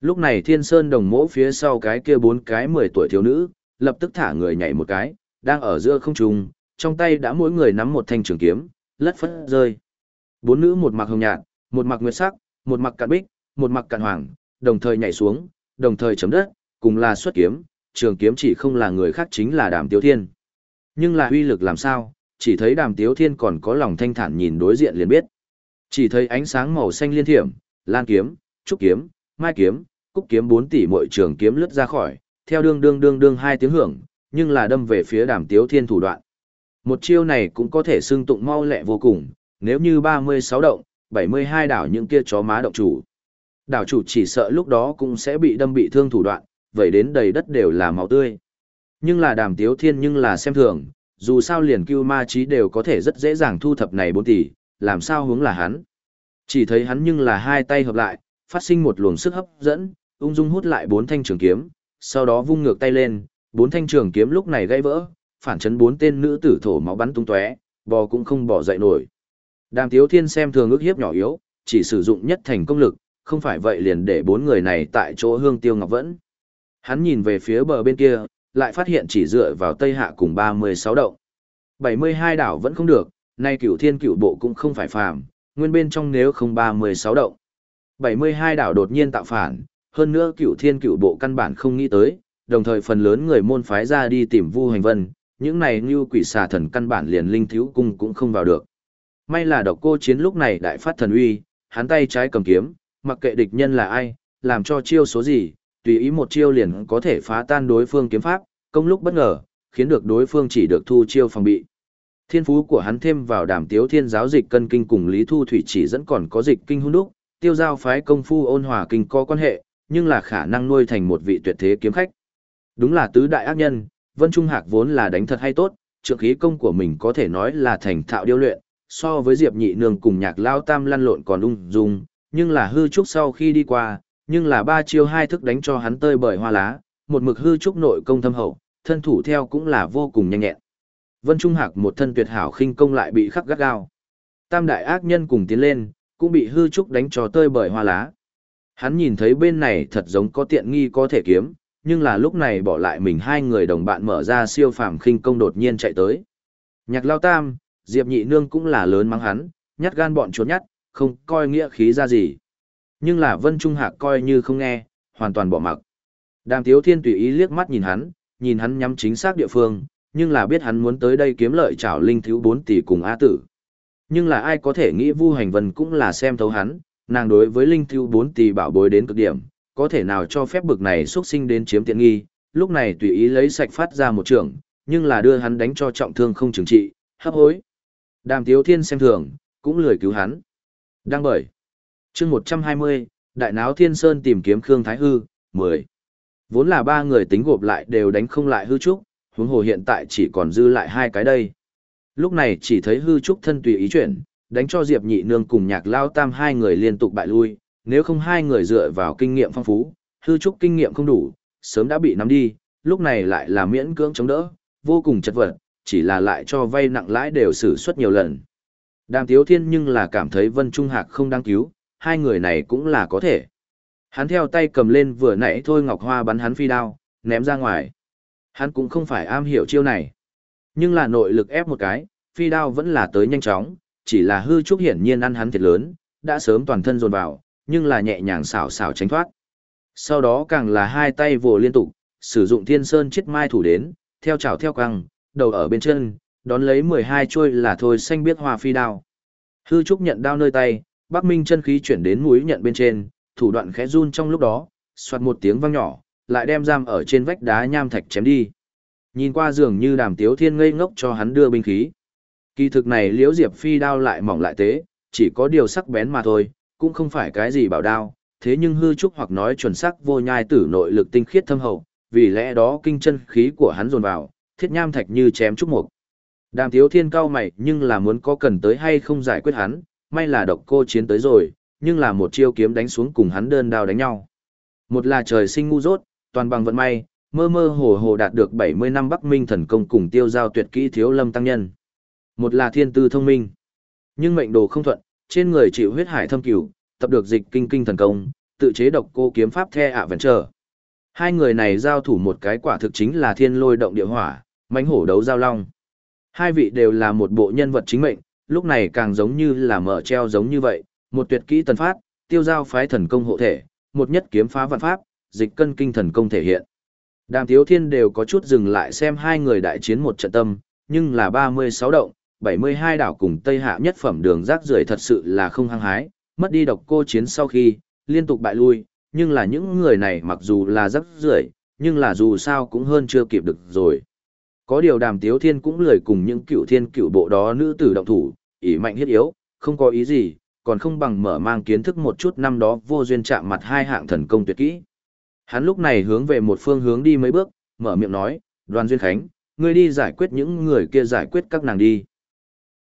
Lúc này Thiên Sơn đồng mỗ phía sau cái kia bốn cái 10 tuổi thiếu nữ, lập tức thả người nhảy một cái, đang ở giữa không trung, trong tay đã mỗi người nắm một thanh trường kiếm, lất phất rơi. Bốn nữ một mặc hồng nhạt, một mặc nguyệt sắc, một mặc cạn bích, một mặc cạn hoàng, đồng thời nhảy xuống, đồng thời chấm đất, cùng là xuất kiếm, trường kiếm chỉ không là người khác chính là Đàm Tiếu Thiên. Nhưng là uy lực làm sao, chỉ thấy Đàm Tiếu Thiên còn có lòng thanh thản nhìn đối diện liền biết. Chỉ thấy ánh sáng màu xanh liên thiểm, lan kiếm, trúc kiếm, mai kiếm, cúc kiếm bốn tỷ mỗi trường kiếm lướt ra khỏi, theo đương đương đương đương hai tiếng hưởng, nhưng là đâm về phía đàm tiếu thiên thủ đoạn. Một chiêu này cũng có thể xưng tụng mau lẹ vô cùng, nếu như 36 động, 72 đảo những kia chó má động chủ. Đảo chủ chỉ sợ lúc đó cũng sẽ bị đâm bị thương thủ đoạn, vậy đến đầy đất đều là máu tươi. Nhưng là đàm tiếu thiên nhưng là xem thường, dù sao liền cưu ma trí đều có thể rất dễ dàng thu thập này 4 tỷ, làm sao hướng là hắn. Chỉ thấy hắn nhưng là hai tay hợp lại, phát sinh một luồng sức hấp dẫn, ung dung hút lại bốn thanh trường kiếm, sau đó vung ngược tay lên, bốn thanh trường kiếm lúc này gãy vỡ, phản chấn bốn tên nữ tử thổ máu bắn tung tóe, bò cũng không bỏ dậy nổi. Đàm Tiếu Thiên xem thường ước hiếp nhỏ yếu, chỉ sử dụng nhất thành công lực, không phải vậy liền để bốn người này tại chỗ hương tiêu ngọc vẫn. Hắn nhìn về phía bờ bên kia, lại phát hiện chỉ dựa vào Tây Hạ cùng 36 động. 72 đảo vẫn không được, nay cửu thiên cửu bộ cũng không phải phàm, nguyên bên trong nếu không 36 động. 72 đảo đột nhiên tạo phản, hơn nữa cửu thiên cửu bộ căn bản không nghĩ tới, đồng thời phần lớn người môn phái ra đi tìm Vu Hành Vân, những này như quỷ xà thần căn bản liền linh thiếu cung cũng không vào được. May là độc cô chiến lúc này đại phát thần uy, hắn tay trái cầm kiếm, mặc kệ địch nhân là ai, làm cho chiêu số gì, tùy ý một chiêu liền có thể phá tan đối phương kiếm pháp, công lúc bất ngờ, khiến được đối phương chỉ được thu chiêu phòng bị. Thiên phú của hắn thêm vào đàm tiếu thiên giáo dịch cân kinh cùng Lý Thu Thủy chỉ dẫn còn có dịch kinh hung đúc, tiêu giao phái công phu ôn hòa kinh có quan hệ, nhưng là khả năng nuôi thành một vị tuyệt thế kiếm khách. Đúng là tứ đại ác nhân, Vân Trung Hạc vốn là đánh thật hay tốt, trượng khí công của mình có thể nói là thành thạo điêu luyện, so với Diệp Nhị Nương cùng nhạc lao tam lăn lộn còn ung dung, nhưng là hư trúc sau khi đi qua, nhưng là ba chiêu hai thức đánh cho hắn tơi bởi hoa lá, một mực hư trúc nội công thâm hậu, thân thủ theo cũng là vô cùng nhanh nhẹn. Vân Trung Hạc một thân tuyệt hảo khinh công lại bị khắc gắt gao. Tam đại ác nhân cùng tiến lên, cũng bị hư trúc đánh cho tơi bởi hoa lá. Hắn nhìn thấy bên này thật giống có tiện nghi có thể kiếm, nhưng là lúc này bỏ lại mình hai người đồng bạn mở ra siêu phàm khinh công đột nhiên chạy tới. Nhạc lao tam, Diệp nhị nương cũng là lớn mắng hắn, nhát gan bọn chuột nhát, không coi nghĩa khí ra gì. Nhưng là Vân Trung Hạc coi như không nghe, hoàn toàn bỏ mặc. Đàm Tiếu Thiên tùy ý liếc mắt nhìn hắn, nhìn hắn nhắm chính xác địa phương, nhưng là biết hắn muốn tới đây kiếm lợi trảo linh thiếu 4 tỷ cùng A tử. Nhưng là ai có thể nghĩ Vu Hành Vân cũng là xem thấu hắn, nàng đối với linh thiếu 4 tỷ bảo bối đến cực điểm, có thể nào cho phép bực này xuất sinh đến chiếm tiện nghi, lúc này tùy ý lấy sạch phát ra một trường, nhưng là đưa hắn đánh cho trọng thương không chứng trị, hấp hối. Đàm Tiếu Thiên xem thường, cũng lười cứu hắn. Đang bởi. chương 120, Đại Náo Thiên Sơn tìm kiếm Khương Thái Hư, 10. Vốn là ba người tính gộp lại đều đánh không lại hư trúc, huống hồ hiện tại chỉ còn dư lại hai cái đây. Lúc này chỉ thấy hư trúc thân tùy ý chuyển, đánh cho Diệp Nhị Nương cùng nhạc lao tam hai người liên tục bại lui, nếu không hai người dựa vào kinh nghiệm phong phú, hư trúc kinh nghiệm không đủ, sớm đã bị nắm đi, lúc này lại là miễn cưỡng chống đỡ, vô cùng chật vật, chỉ là lại cho vay nặng lãi đều xử suất nhiều lần. Đàm Tiếu Thiên nhưng là cảm thấy Vân Trung Hạc không đáng cứu, hai người này cũng là có thể. Hắn theo tay cầm lên vừa nãy thôi Ngọc Hoa bắn hắn phi đao, ném ra ngoài. Hắn cũng không phải am hiểu chiêu này. Nhưng là nội lực ép một cái, phi đao vẫn là tới nhanh chóng, chỉ là hư trúc hiển nhiên ăn hắn thiệt lớn, đã sớm toàn thân dồn vào, nhưng là nhẹ nhàng xảo xảo tránh thoát. Sau đó càng là hai tay vồ liên tục, sử dụng thiên sơn chiết mai thủ đến, theo chảo theo căng, đầu ở bên chân, đón lấy 12 chuôi là thôi xanh biết hoa phi đao. Hư trúc nhận đao nơi tay, Bắc Minh chân khí chuyển đến mũi nhận bên trên, thủ đoạn khẽ run trong lúc đó, xoạt một tiếng vang nhỏ, lại đem giam ở trên vách đá nham thạch chém đi. Nhìn qua dường như đàm tiếu thiên ngây ngốc cho hắn đưa binh khí. Kỳ thực này liễu diệp phi đao lại mỏng lại tế, chỉ có điều sắc bén mà thôi, cũng không phải cái gì bảo đao, thế nhưng hư trúc hoặc nói chuẩn xác vô nhai tử nội lực tinh khiết thâm hậu, vì lẽ đó kinh chân khí của hắn dồn vào, thiết nham thạch như chém trúc mục. Đàm Tiếu Thiên cao mày nhưng là muốn có cần tới hay không giải quyết hắn, may là độc cô chiến tới rồi, nhưng là một chiêu kiếm đánh xuống cùng hắn đơn đao đánh nhau. Một là trời sinh ngu dốt, toàn bằng vận may, mơ mơ hồ hồ đạt được 70 năm Bắc Minh thần công cùng tiêu giao tuyệt kỹ thiếu lâm tăng nhân. Một là thiên tư thông minh, nhưng mệnh đồ không thuận, trên người chịu huyết hải thâm cửu, tập được dịch kinh kinh thần công, tự chế độc cô kiếm pháp the ạ vẫn chờ. Hai người này giao thủ một cái quả thực chính là thiên lôi động địa hỏa, mãnh hổ đấu giao long. Hai vị đều là một bộ nhân vật chính mệnh, lúc này càng giống như là mở treo giống như vậy, một tuyệt kỹ tần phát, tiêu giao phái thần công hộ thể, một nhất kiếm phá vạn pháp, dịch cân kinh thần công thể hiện. Đàm Tiếu Thiên đều có chút dừng lại xem hai người đại chiến một trận tâm, nhưng là 36 động, 72 đảo cùng Tây Hạ nhất phẩm đường rác rưởi thật sự là không hăng hái, mất đi độc cô chiến sau khi, liên tục bại lui, nhưng là những người này mặc dù là rác rưởi, nhưng là dù sao cũng hơn chưa kịp được rồi. Có điều đàm tiếu thiên cũng lười cùng những cựu thiên cựu bộ đó nữ tử động thủ, ý mạnh hiết yếu, không có ý gì, còn không bằng mở mang kiến thức một chút năm đó vô duyên chạm mặt hai hạng thần công tuyệt kỹ. Hắn lúc này hướng về một phương hướng đi mấy bước, mở miệng nói, đoàn duyên khánh, ngươi đi giải quyết những người kia giải quyết các nàng đi.